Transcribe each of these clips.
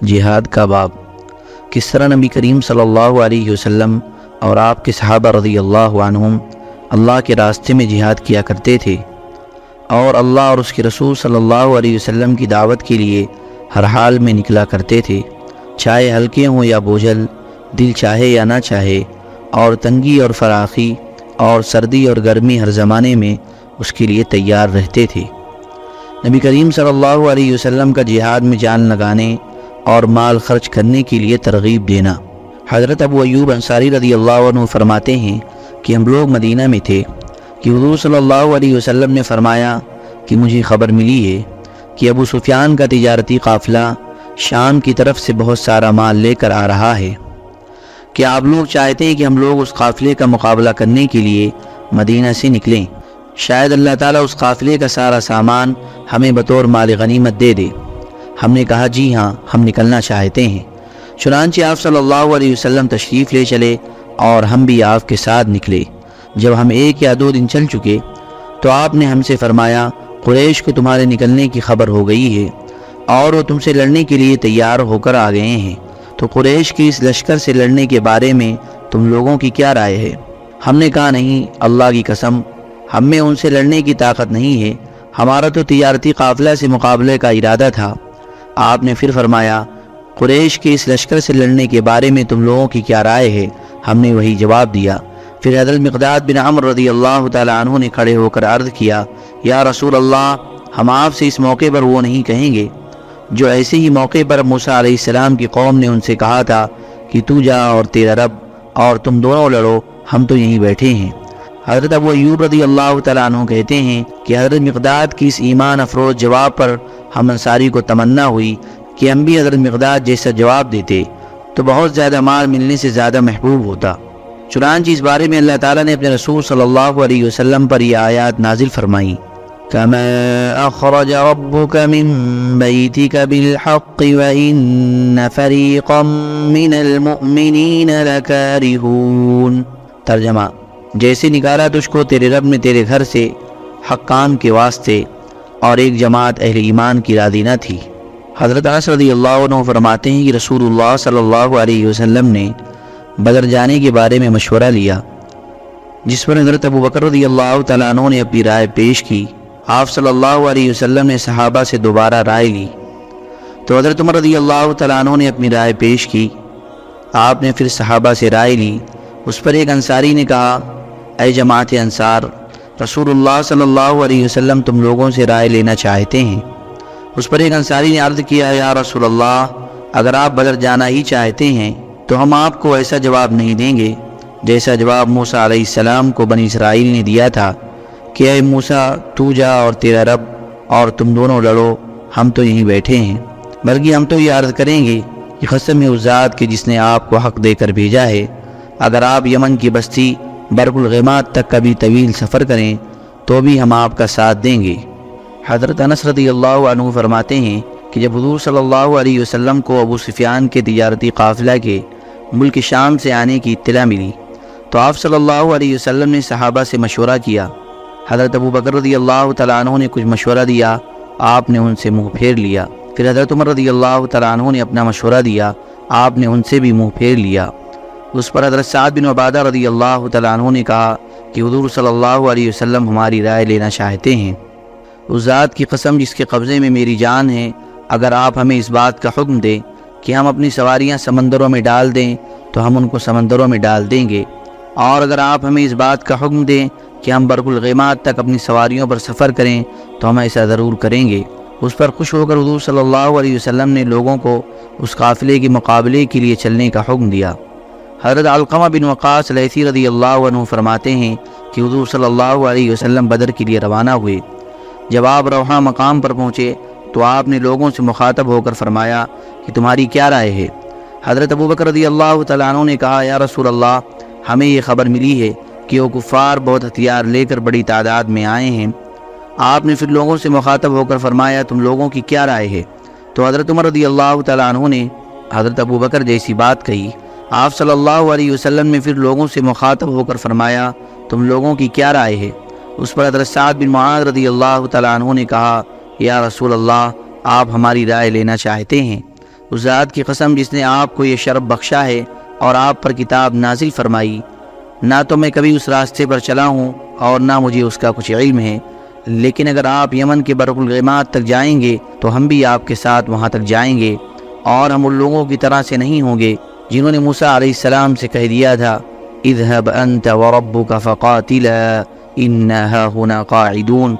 جہاد کا باب۔ کس طرح نبی کریم صلی اللہ علیہ وسلم اور آپ کے صحابہ رضی اللہ عنہم اللہ کے راستے میں جہاد کیا کرتے تھے، اور اللہ اور اس کے رسول صلی اللہ علیہ وسلم کی دعوت کے لیے ہر حال میں نکلا کرتے تھے، چاہے ہلکے ہوں یا بوجھل، دل چاہے یا نہ چاہے، اور تنگی اور فراخی اور سردی اور گرمی ہر زمانے میں اس کے لیے تیار رہتے تھے۔ نبی کریم صلی اللہ علیہ وسلم کا جہاد میں جان لگانے اور مال خرچ کرنے کے لیے ترغیب دینا۔ حضرت ابو ایوب انصاری رضی اللہ عنہ فرماتے ہیں کہ ہم لوگ مدینہ میں تھے کہ حضور صلی اللہ علیہ وسلم نے فرمایا کہ مجھے خبر ملی ہے کہ ابو سفیان کا تجارتی قافلہ شام کی طرف سے بہت سارا مال لے کر آ رہا ہے۔ کہ آپ لوگ چاہتے ہیں کہ ہم لوگ اس قافلے کا مقابلہ کرنے کے لیے مدینہ سے نکلیں؟ شاید اللہ تعالیٰ اس قافلے کا سارا سامان ہمیں بطور مال غنیمت دے دے۔ ہم نے کہا جی ہاں ہم نکلنا چاہتے ہیں. چنانچہ آپ صلی اللہ علیہ وسلم تشریف لے چلے اور ہم بھی آپ کے ساتھ نکلے۔ جب ہم ایک یا دو دن چل چکے تو آپ نے ہم سے فرمایا، قریش کو تمہارے نکلنے کی خبر ہو گئی ہے اور وہ تم سے لڑنے کے لیے تیار ہو کر آ گئے ہیں۔ تو قریش کی اس لشکر سے لڑنے کے بارے میں تم لوگوں کی کیا رائے ہے؟ ہم نے کہا، نہیں، اللہ کی قسم، ہم میں ان سے لڑنے کی طاقت نہیں ہے۔ ہمارا تو تجارتی قافلہ سے مقابلے کا ارادہ تھا۔ آپ نے پھر فرمایا، قریش کے اس لشکر سے لڑنے کے بارے میں تم لوگوں کی کیا رائے ہے؟ ہم نے وہی جواب دیا۔ پھر حضرت مقداد بن عمر رضی اللہ تعالیٰ عنہ نے کھڑے ہو کر عرض کیا، یا رسول اللہ، ہم آپ سے اس موقع پر وہ نہیں کہیں گے۔ جو ایسے ہی موقع پر موسیٰ علیہ السلام کی قوم نے ان سے کہا تھا کہ تو جا اور تیرا رب، اور تم دونوں لڑو، ہم تو یہیں بیٹھے ہیں۔ حضرت ابو ایوب رضی اللہ تعالیٰ عنہ کہتے ہیں کہ حضرت مقداد کی اس ایمان افروز جواب پر ہم انصاری کو تمنا ہوئی کہ ہم بھی حضرت مقداد جیسا جواب دیتے تو بہت زیادہ مال ملنے سے زیادہ محبوب ہوتا۔ چنانچہ اس بارے میں اللہ تعالیٰ نے اپنے رسول صلی اللہ علیہ وسلم پر یہ آیات نازل فرمائی۔ كما أخرج ربك من بيتك بالحق وإن فريقا من المؤمنين لكارهون ترجمہ جیسے نکالا تجھ کو تیرے رب نے تیرے گھر سے حقان کے واسطے اور ایک جماعت اہل ایمان کی رادینہ تھی۔ حضرت عصر رضی اللہ عنہ فرماتے ہیں کہ رسول اللہ صلی اللہ علیہ وسلم نے بدر جانے کے بارے میں مشورہ لیا، جس پر حضرت ابو بکر رضی اللہ تعالیٰ عنہ نے اپنی رائے پیش کی۔ آپ صلی اللہ علیہ وسلم نے صحابہ سے دوبارہ رائے لی۔ تو حضرت عمر رضی اللہ تعالیٰ عنہ نے اپنی رائے پیش کی۔ آپ نے پھر صحابہ سے رائے لی۔ اس پر ایک انصاری نے کہا اے جماعت انصار، رسول اللہ صلی اللہ علیہ وسلم تم لوگوں سے رائے لینا چاہتے ہیں۔ اس پر ایک انصاری نے عرض کیا، یا رسول اللہ، اگر آپ بدر جانا ہی چاہتے ہیں، تو ہم آپ کو ایسا جواب نہیں دیں گے۔ جیسا جواب موسیٰ علیہ السلام کو بنی اسرائیل نے دیا تھا کہ، اے موسیٰ، تو جا اور تیرا رب، اور تم دونوں لڑو، ہم تو یہیں بیٹھے ہیں۔ بلکہ ہم تو یہ عرض کریں گے کہ قسم اس ذات کے جس نے آپ کو حق دے کر بھیجا ہے، اگر آپ یمن کی بستی برق الغمات تک کبھی طویل سفر کریں تو بھی ہم آپ کا ساتھ دیں گے۔ حضرت انس رضی اللہ عنہ فرماتے ہیں کہ جب حضور صلی اللہ علیہ وسلم کو ابو سفیان کے تجارتی قافلہ کے ملک شام سے آنے کی اطلاع ملی، تو آپ صلی اللہ علیہ وسلم نے صحابہ سے مشورہ کیا۔ حضرت ابو بکر رضی اللہ تعالیٰ عنہ نے کچھ مشورہ دیا، آپ نے ان سے منہ پھیر لیا۔ پھر حضرت عمر رضی اللہ تعالیٰ عنہ نے اپنا مشورہ دیا، آپ نے ان سے بھی منہ پھیر لیا۔ اس پر حضرت سعد بن عبادہ رضی اللہ تعالیٰ عنہ نے کہا کہ حضور صلی اللہ علیہ وسلم ہماری رائے لینا چاہتے ہیں۔ اس ذات کی قسم جس کے قبضے میں میری جان ہے، اگر آپ ہمیں اس بات کا حکم دیں کہ ہم اپنی سواریاں سمندروں میں ڈال دیں، تو ہم ان کو سمندروں میں ڈال دیں گے۔ اور اگر آپ ہمیں اس بات کا حکم دیں کہ ہم برق الغیمات تک اپنی سواریوں پر سفر کریں، تو ہم ایسا ضرور کریں گے۔ اس پر خوش ہو کر حضور صلی اللہ علیہ وسلم نے لوگوں کو اس قافلے کے مقابلے کے لیے چلنے کا حکم دیا۔ حضرت علقمہ بن وقاص لیسی رضی اللہ عنہ فرماتے ہیں کہ حضور صلی اللہ علیہ وسلم بدر کے لیے روانہ ہوئے۔ جب آپ روحاں مقام پر پہنچے تو آپ نے لوگوں سے مخاطب ہو کر فرمایا کہ تمہاری کیا رائے ہے؟ حضرت ابو بکر رضی اللہ تعالیٰ عنہ نے کہا، یا رسول اللہ، ہمیں یہ خبر ملی ہے کہ وہ کفار بہت ہتھیار لے کر بڑی تعداد میں آئے ہیں۔ آپ نے پھر لوگوں سے مخاطب ہو کر فرمایا، تم لوگوں کی کیا رائے ہے؟ تو حضرت عمر رضی اللہ تعالیٰ عنہ نے حضرت ابو بکر جیسی بات کہی۔ آپ صلی اللہ علیہ وسلم نے پھر لوگوں سے مخاطب ہو کر فرمایا، تم لوگوں کی کیا رائے ہے؟ اس پر حضرت سعد بن معاذ رضی اللہ تعالیٰ عنہ نے کہا، یا رسول اللہ، آپ ہماری رائے لینا چاہتے ہیں۔ اس ذات کی قسم جس نے آپ کو یہ شرف بخشا ہے اور آپ پر کتاب نازل فرمائی۔ نہ تو میں کبھی اس راستے پر چلا ہوں اور نہ مجھے اس کا کچھ علم ہے۔ لیکن اگر آپ یمن کے برق الغمات تک جائیں گے، تو ہم بھی آپ کے ساتھ وہاں تک جائیں گے اور ہم ان لوگوں کی طرح سے نہیں ہوں گے۔ جنہوں نے موسیٰ علیہ السلام سے کہہ دیا تھا، اذهب انت وربك فقاتلا انها هنا قاعدون۔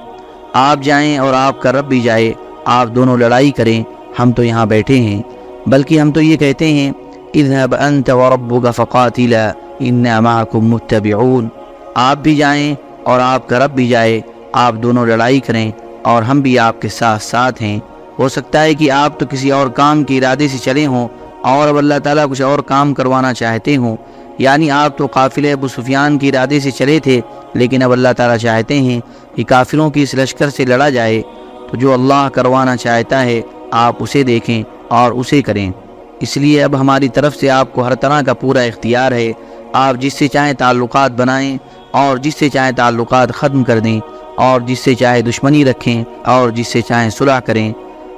آپ جائیں اور آپ کا رب بھی جائے، آپ دونوں لڑائی کریں، ہم تو یہاں بیٹھے ہیں۔ بلکہ ہم تو یہ کہتے ہیں، اذهب انت وربك فقاتلا اننا معكم متبعون۔ آپ بھی جائیں اور آپ کا رب بھی جائے، آپ دونوں لڑائی کریں اور ہم بھی آپ کے ساتھ ساتھ ہیں۔ ہو سکتا ہے کہ آپ تو کسی اور کام کے ارادے سے چلے ہوں اور اب اللہ تعالیٰ کچھ اور کام کروانا چاہتے ہوں۔ یعنی آپ تو قافل ابو سفیان کے ارادے سے چلے تھے، لیکن اب اللہ تعالیٰ چاہتے ہیں کہ کافروں کی اس لشکر سے لڑا جائے۔ تو جو اللہ کروانا چاہتا ہے، آپ اسے دیکھیں اور اسے کریں۔ اس لیے اب ہماری طرف سے آپ کو ہر طرح کا پورا اختیار ہے۔ آپ جس سے چاہیں تعلقات بنائیں اور جس سے چاہیں تعلقات ختم کر دیں اور جس سے چاہے دشمنی رکھیں اور جس سے چاہیں صلح کریں۔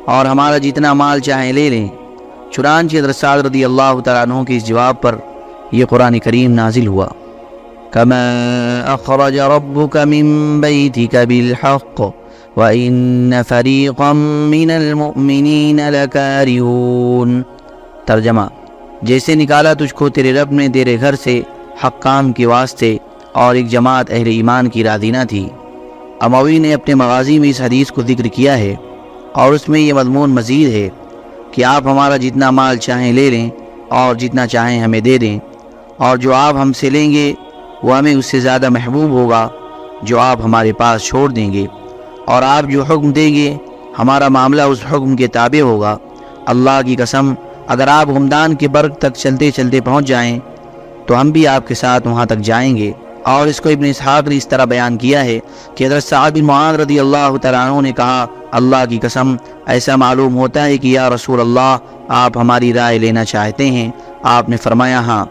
اور ہمارا جتنا مال چاہیں لے لیں۔ چنانچہ درساد رضی اللہ تعالیٰ عنہ کے اس جواب پر یہ قرآن کریم نازل ہوا۔ كما اخرج ربك من بيتك بالحق وان فريقا من المؤمنين لكارهون ترجمہ، جیسے نکالا تجھ کو تیرے رب نے تیرے گھر سے حق کام کے واسطے اور ایک جماعت اہل ایمان کی رادینہ تھی۔ اموی نے اپنے مغازی میں اس حدیث کو ذکر کیا ہے اور اس میں یہ مضمون مزید ہے۔ کہ آپ ہمارا جتنا مال چاہیں لے لیں اور جتنا چاہیں ہمیں دے دیں اور جو آپ ہم سے لیں گے وہ ہمیں اس سے زیادہ محبوب ہوگا جو آپ ہمارے پاس چھوڑ دیں گے اور آپ جو حکم دیں گے، ہمارا معاملہ اس حکم کے تابع ہوگا۔ اللہ کی قسم، اگر آپ غمدان کے برگ تک چلتے چلتے پہنچ جائیں تو ہم بھی آپ کے ساتھ وہاں تک جائیں گے۔ اور اس کو ابن اسحاق نے اس طرح بیان کیا ہے کہ حضرت صاحب بن معاذ رضی اللہ تعالیٰ عنہ نے کہا، اللہ کی قسم، ایسا معلوم ہوتا ہے کہ یا رسول اللہ، آپ ہماری رائے لینا چاہتے ہیں۔ آپ نے فرمایا ہاں۔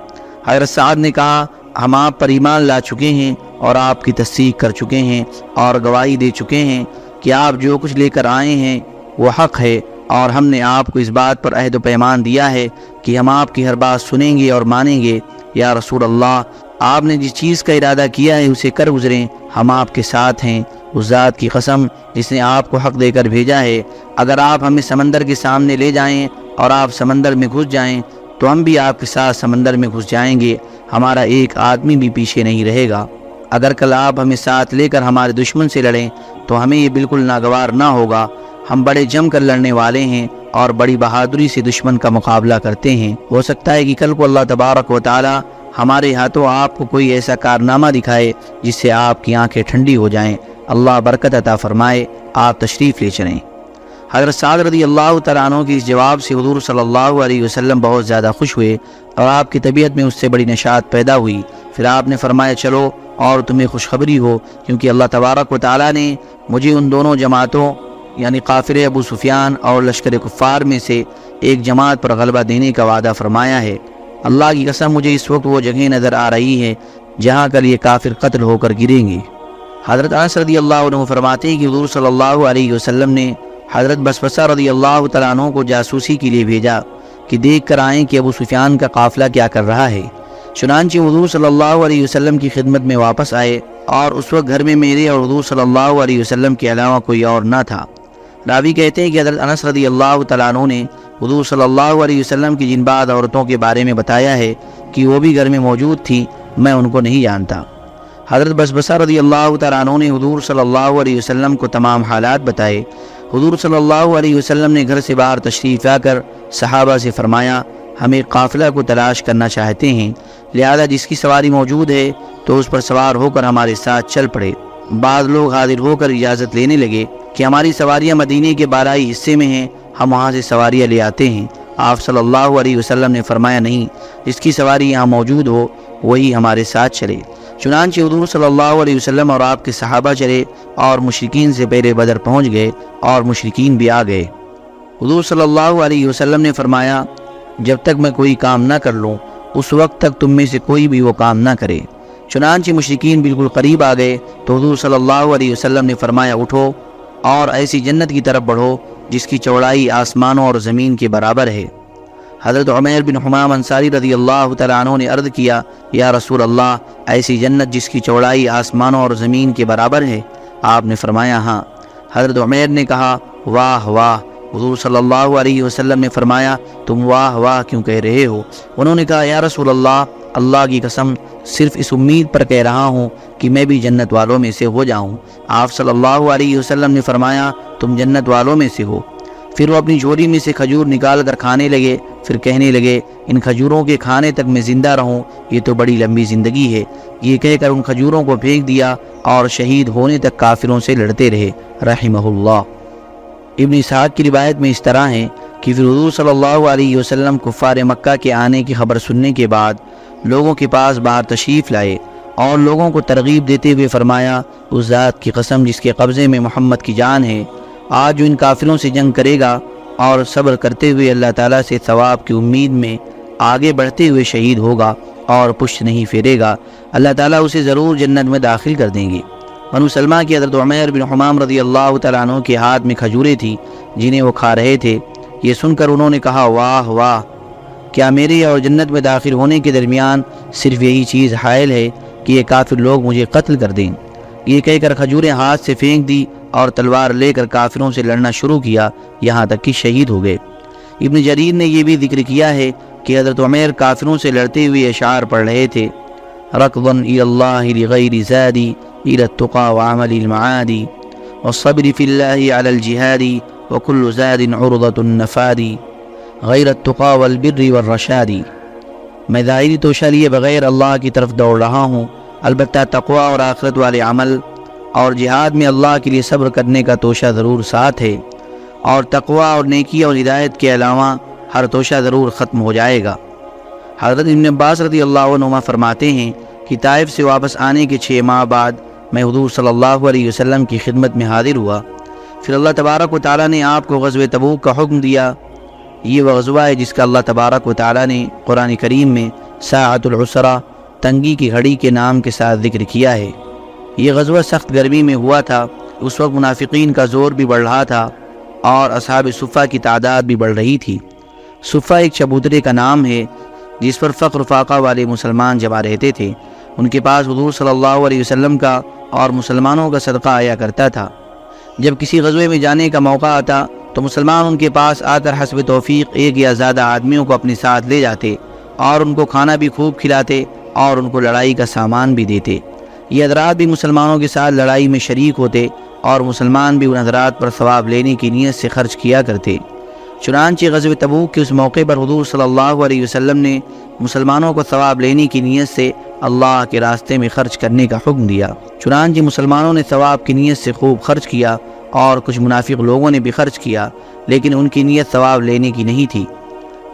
حضرت سعد نے کہا، ہم آپ پر ایمان لا چکے ہیں اور آپ کی تصدیق کر چکے ہیں اور گواہی دے چکے ہیں کہ آپ جو کچھ لے کر آئے ہیں، وہ حق ہے۔ اور ہم نے آپ کو اس بات پر عہد و پیمان دیا ہے کہ ہم آپ کی ہر بات سنیں گے اور مانیں گے۔ یا رسول اللہ آپ نے جس چیز کا ارادہ کیا ہے اسے کر گزریں، ہم آپ کے ساتھ ہیں، اس ذات کی قسم جس نے آپ کو حق دے کر بھیجا ہے۔ اگر آپ ہمیں سمندر کے سامنے لے جائیں اور آپ سمندر میں گھس جائیں، تو ہم بھی آپ کے ساتھ سمندر میں گھس جائیں گے۔ ہمارا ایک آدمی بھی پیچھے نہیں رہے گا۔ اگر کل آپ ہمیں ساتھ لے کر ہمارے دشمن سے لڑیں، تو ہمیں یہ بالکل ناگوار نہ ہوگا۔ ہم بڑے جم کر لڑنے والے ہیں اور بڑی بہادری سے دشمن کا مقابلہ کرتے ہیں۔ ہو سکتا ہے کہ کل کو اللہ تبارک و تعالی ہمارے ہاتھوں آپ کو کوئی ایسا کارنامہ دکھائے جس سے آپ کی آنکھیں ٹھنڈی ہو جائیں۔ اللہ برکت عطا فرمائے، آپ تشریف لے چلیں۔ حضرت سعد رضی اللہ تعالیٰ عنہ کی اس جواب سے حضور صلی اللہ علیہ وسلم بہت زیادہ خوش ہوئے اور آپ کی طبیعت میں اس سے بڑی نشاط پیدا ہوئی۔ پھر آپ نے فرمایا، چلو اور تمہیں خوشخبری ہو، کیونکہ اللہ تبارک و تعالیٰ نے مجھے ان دونوں جماعتوں یعنی قافر ابو سفیان اور لشکر کفار میں سے ایک جماعت پر غلبہ دینے کا وعدہ فرمایا ہے۔ اللہ کی قسم مجھے اس وقت وہ جگہ نظر آ رہی ہے جہاں کل یہ کافر قتل ہو کر گریں گے۔ حضرت انس رضی اللہ عنہ فرماتے ہیں کہ حضور صلی اللہ علیہ وسلم نے حضرت بسبسہ رضی اللہ تعالیٰ عنہ کو جاسوسی کے لیے بھیجا کہ دیکھ کر آئیں کہ ابو سفیان کا قافلہ کیا کر رہا ہے۔ چنانچہ حضور صلی اللہ علیہ وسلم کی خدمت میں واپس آئے اور اس وقت گھر میں میرے اور حضور صلی اللہ علیہ وسلم کے علاوہ کوئی اور نہ تھا۔ راوی کہتے ہیں کہ حضرت انس رضی اللہ تعالیٰ عنہ نے حضور صلی اللہ علیہ وسلم کی جن بعد عورتوں کے بارے میں بتایا ہے کہ وہ بھی گھر میں موجود تھی میں ان کو نہیں جانتا۔ حضرت بسبسہ رضی اللہ تعالیٰ عنہ نے حضور صلی اللہ علیہ وسلم کو تمام حالات بتائے۔ حضور صلی اللہ علیہ وسلم نے گھر سے باہر تشریف آ کر صحابہ سے فرمایا ہم ایک قافلہ کو تلاش کرنا چاہتے ہیں، لہذا جس کی سواری موجود ہے تو اس پر سوار ہو کر ہمارے ساتھ چل پڑے۔ بعض لوگ حاضر ہو کر اجازت لینے لگے۔ کہ ہماری سواریاں مدینے کے بارائی حصے میں ہیں، ہم وہاں سے سواریاں لے آتے ہیں۔ آپ صلی اللہ علیہ وسلم نے فرمایا، نہیں، جس کی سواری یہاں موجود ہو، وہی ہمارے ساتھ چلے۔ چنانچہ حضور صلی اللہ علیہ وسلم اور آپ کے صحابہ چلے اور مشرقین سے پہلے بدر پہنچ گئے اور مشرقین بھی آ گئے۔ حضور صلی اللہ علیہ وسلم نے فرمایا، جب تک میں کوئی کام نہ کر لوں، اس وقت تک تم میں سے کوئی بھی وہ کام نہ کرے۔ چنانچہ مشرقین بالکل قریب آ گئے تو حضور صلی اللہ علیہ وسلم نے فرمایا، اٹھو۔ اور ایسی جنت کی طرف بڑھو جس کی چوڑائی آسمانوں اور زمین کے برابر ہے۔ حضرت عمیر بن حمام انصاری رضی اللہ تعالیٰ عنہ نے عرض کیا، یا رسول اللہ، ایسی جنت جس کی چوڑائی آسمانوں اور زمین کے برابر ہے؟ آپ نے فرمایا ہاں. حضرت عمیر نے کہا، واہ واہ! حضور صلی اللہ علیہ وسلم نے فرمایا، تم واہ واہ کیوں کہہ رہے ہو؟ انہوں نے کہا، یا رسول اللہ اللہ کی قسم صرف اس امید پر کہہ رہا ہوں کہ میں بھی جنت والوں میں سے ہو جاؤں۔ آپ صلی اللہ علیہ وسلم نے فرمایا، تم جنت والوں میں سے ہو۔ پھر وہ اپنی جھولی میں سے کھجور نکال کر کھانے لگے۔ پھر کہنے لگے، ان کھجوروں کے کھانے تک میں زندہ رہوں، یہ تو بڑی لمبی زندگی ہے۔ یہ کہہ کر ان کھجوروں کو پھینک دیا اور شہید ہونے تک کافروں سے لڑتے رہے۔ رحمہ اللہ ابن اسحاق کی روایت میں اس طرح ہے کہ پھر حضور صلی اللہ علیہ وسلم کفار مکہ کے آنے کی خبر سننے کے بعد لوگوں کے پاس باہر تشریف لائے اور لوگوں کو ترغیب دیتے ہوئے فرمایا، اس ذات کی قسم جس کے قبضے میں محمد کی جان ہے، آج جو ان کافروں سے جنگ کرے گا اور صبر کرتے ہوئے اللہ تعالیٰ سے ثواب کی امید میں آگے بڑھتے ہوئے شہید ہوگا اور پشت نہیں پھیرے گا، اللہ تعالیٰ اسے ضرور جنت میں داخل کر دیں گے۔ بنو سلمہ کی حضرت عمیر بن حمام رضی اللہ تعالیٰ عنہ کے ہاتھ میں کھجورے تھی جنہیں وہ کھا رہے تھے۔ یہ سن کر انہوں نے کہا، واہ واہ۔ کیا میرے اور جنت میں داخل ہونے کے درمیان صرف یہی چیز حائل ہے کہ یہ کافر لوگ مجھے قتل کر دیں؟ یہ کہہ کر کھجوریں ہاتھ سے پھینک دی اور تلوار لے کر کافروں سے لڑنا شروع کیا، یہاں تک کہ شہید ہو گئے۔ ابن جریر نے یہ بھی ذکر کیا ہے کہ حضرت عمیر کافروں سے لڑتے ہوئے اشعار پڑھ رہے تھے۔ رقضاً اللہ لغیر زادی إلى التقى وعمل المعادي والصبر في الله على الجهاد وكل زاد عرضة النفاد۔ غير التقى والبر والرشاد. میں ظاہری توشہ لیے بغیر اللہ کی طرف دوڑ رہا ہوں، البتہ تقوی اور آخرت والے عمل اور جہاد میں اللہ کے لیے صبر کرنے کا توشہ ضرور ساتھ ہے۔ اور تقوی اور نیکی اور ہدایت کے علاوہ ہر توشہ ضرور ختم ہو جائے گا۔ حضرت ابن عباس رضی اللہ عنہ فرماتے ہیں کہ طائف سے واپس آنے کے چھ ماہ بعد میں حضور صلی اللہ علیہ وسلم کی خدمت میں حاضر ہوا۔ پھر اللہ تبارک و تعالیٰ نے آپ کو غزوہ تبوک کا حکم دیا۔ یہ وہ غزوہ ہے جس کا اللہ تبارک و تعالیٰ نے قرآن کریم میں ساعت العسرہ تنگی کی گھڑی کے نام کے ساتھ ذکر کیا ہے۔ یہ غزوہ سخت گرمی میں ہوا تھا، اس وقت منافقین کا زور بھی بڑھ رہا تھا اور اصحاب صفہ کی تعداد بھی بڑھ رہی تھی۔ صفہ ایک چبوترے کا نام ہے، جس پر فقر فاقہ والے مسلمان جمع رہتے تھے۔ ان کے پاس حضور صلی اللہ علیہ وسلم کا اور مسلمانوں کا صدقہ آیا کرتا تھا۔ جب کسی غزوے میں جانے کا موقع آتا تو مسلمان ان کے پاس آ کر حسب توفیق ایک یا زیادہ آدمیوں کو اپنے ساتھ لے جاتے اور ان کو کھانا بھی خوب کھلاتے اور ان کو لڑائی کا سامان بھی دیتے۔ یہ حضرات بھی مسلمانوں کے ساتھ لڑائی میں شریک ہوتے اور مسلمان بھی ان حضرات پر ثواب لینے کی نیت سے خرچ کیا کرتے۔ چنانچہ غزو تبوک کے اس موقع پر حضور صلی اللہ علیہ وسلم نے مسلمانوں کو ثواب لینے کی نیت سے اللہ کے راستے میں خرچ کرنے کا حکم دیا۔ چنانچہ مسلمانوں نے ثواب کی نیت سے خوب خرچ کیا اور کچھ منافق لوگوں نے بھی خرچ کیا، لیکن ان کی نیت ثواب لینے کی نہیں تھی،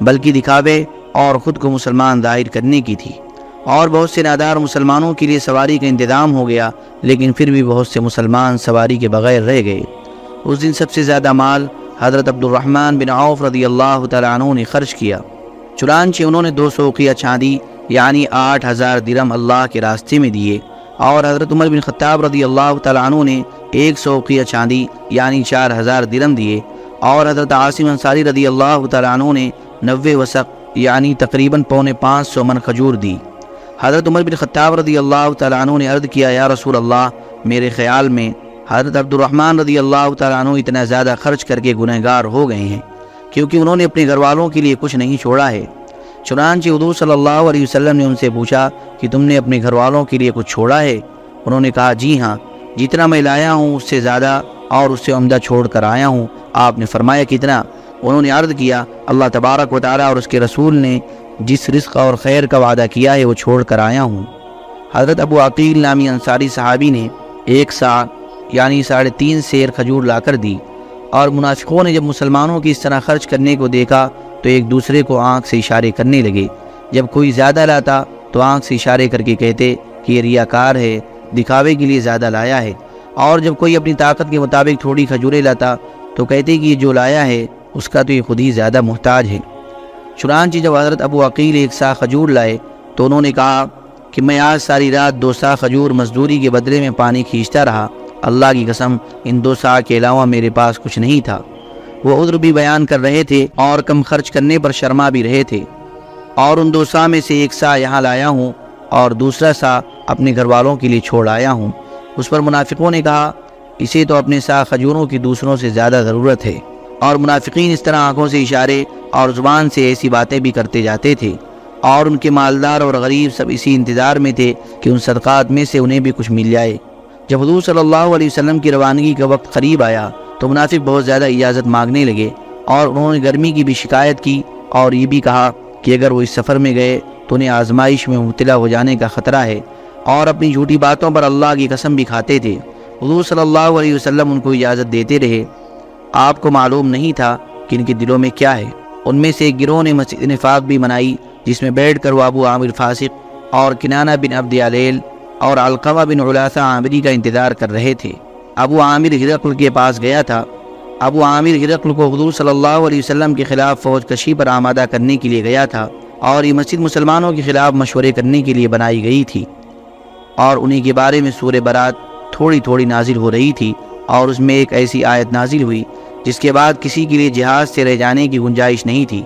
بلکہ دکھاوے اور خود کو مسلمان ظاہر کرنے کی تھی۔ اور بہت سے نادار مسلمانوں کے لیے سواری کا انتظام ہو گیا، لیکن پھر بھی بہت سے مسلمان سواری کے بغیر رہ گئے۔ اس دن سب سے زیادہ مال حضرت عبد الرحمن بن عوف رضی اللہ تعالیٰ عنہ نے خرچ کیا۔ چنانچہ انہوں نے دو سو قیہ چاندی یعنی آٹھ ہزار درم اللہ کے راستے میں دیے۔ اور حضرت عمر بن خطاب رضی اللہ تعالیٰ عنہ نے ایک سو قیہ چاندی یعنی چار ہزار درم دیے۔ اور حضرت عاصم انصاری رضی اللہ تعالیٰ عنہ نے نوے وسق یعنی تقریباً پونے پانچ سو من کھجور دی۔ حضرت عمر بن خطاب رضی اللہ تعالیٰ عنہ نے عرض کیا، یا رسول اللہ، میرے خیال میں حضرت عبد الرحمن رضی اللہ تعالیٰ عنہ اتنا زیادہ خرچ کر کے گنہ گار ہو گئے ہیں، کیونکہ انہوں نے اپنے گھر والوں کے لیے کچھ نہیں چھوڑا ہے۔ چنانچہ حضور صلی اللہ علیہ وسلم نے ان سے پوچھا کہ تم نے اپنے گھر والوں کے لیے کچھ چھوڑا ہے؟ انہوں نے کہا جی ہاں جتنا میں لایا ہوں، اس سے زیادہ اور اس سے عمدہ چھوڑ کر آیا ہوں۔ آپ نے فرمایا کتنا؟ انہوں نے عرض کیا، اللہ تبارک و تعالیٰ اور اس کے رسول نے جس رزق اور خیر کا وعدہ کیا ہے، وہ چھوڑ کر آیا ہوں۔ حضرت ابو عقیل نامی انصاری صحابی نے ایک سال یعنی ساڑھے تین سیر کھجور لا کر دی۔ اور منافقوں نے جب مسلمانوں کی اس طرح خرچ کرنے کو دیکھا، تو ایک دوسرے کو آنکھ سے اشارے کرنے لگے۔ جب کوئی زیادہ لاتا، تو آنکھ سے اشارے کر کے کہتے کہ یہ ریاکار ہے دکھاوے کے لیے زیادہ لایا ہے۔ اور جب کوئی اپنی طاقت کے مطابق تھوڑی کھجورے لاتا تو کہتے کہ یہ جو لایا ہے، اس کا تو یہ خود ہی زیادہ محتاج ہے۔ چنانچہ جب حضرت ابو عقیل ایک سا کھجور لائے تو انہوں نے کہا کہ میں آج ساری رات دو سا کھجور مزدوری کے بدلے میں پانی کھینچتا رہا۔ اللہ کی قسم، ان دو سا کے علاوہ میرے پاس کچھ نہیں تھا۔ وہ عذر بھی بیان کر رہے تھے اور کم خرچ کرنے پر شرما بھی رہے تھے۔ اور ان دو سا میں سے ایک سا یہاں لایا ہوں۔ اور دوسرا سا اپنے گھر والوں کے لیے چھوڑ آیا ہوں۔ اس پر منافقوں نے کہا اسے تو اپنے سا کھجوروں کی دوسروں سے زیادہ ضرورت ہے۔ اور منافقین اس طرح آنکھوں سے اشارے اور زبان سے ایسی باتیں بھی کرتے جاتے تھے۔ اور ان کے مالدار اور غریب سب اسی انتظار میں تھے کہ ان صدقات میں سے انہیں بھی کچھ مل جائے۔ جب حضور صلی اللہ علیہ وسلم کی روانگی کا وقت قریب آیا تو منافق بہت زیادہ اجازت مانگنے لگے اور انہوں نے گرمی کی بھی شکایت کی اور یہ بھی کہا کہ اگر وہ اس سفر میں گئے تو انہیں آزمائش میں مبتلا ہو جانے کا خطرہ ہے اور اپنی جھوٹی باتوں پر اللہ کی قسم بھی کھاتے تھے۔ حضور صلی اللہ علیہ وسلم ان کو اجازت دیتے رہے۔ آپ کو معلوم نہیں تھا کہ ان کے دلوں میں کیا ہے۔ ان میں سے ایک گروہ نے مسجد نفاق بھی منائی، جس میں بیٹھ کر وہ ابو عامر فاسق اور کنانہ بن عبد علیل اور علقمہ بن علاثہ عامری کا انتظار کر رہے تھے۔ ابو عامر ہرقل کے پاس گیا تھا۔ ابو عامر ہرقل کو حضور صلی اللہ علیہ وسلم کے خلاف فوج کشی پر آمادہ کرنے کے لیے گیا تھا۔ اور یہ مسجد مسلمانوں کے خلاف مشورے کرنے کے لیے بنائی گئی تھی۔ اور انہی کے بارے میں سور برات تھوڑی تھوڑی نازل ہو رہی تھی اور اس میں ایک ایسی آیت نازل ہوئی جس کے بعد کسی کے لیے جہاز سے رہ جانے کی گنجائش نہیں تھی۔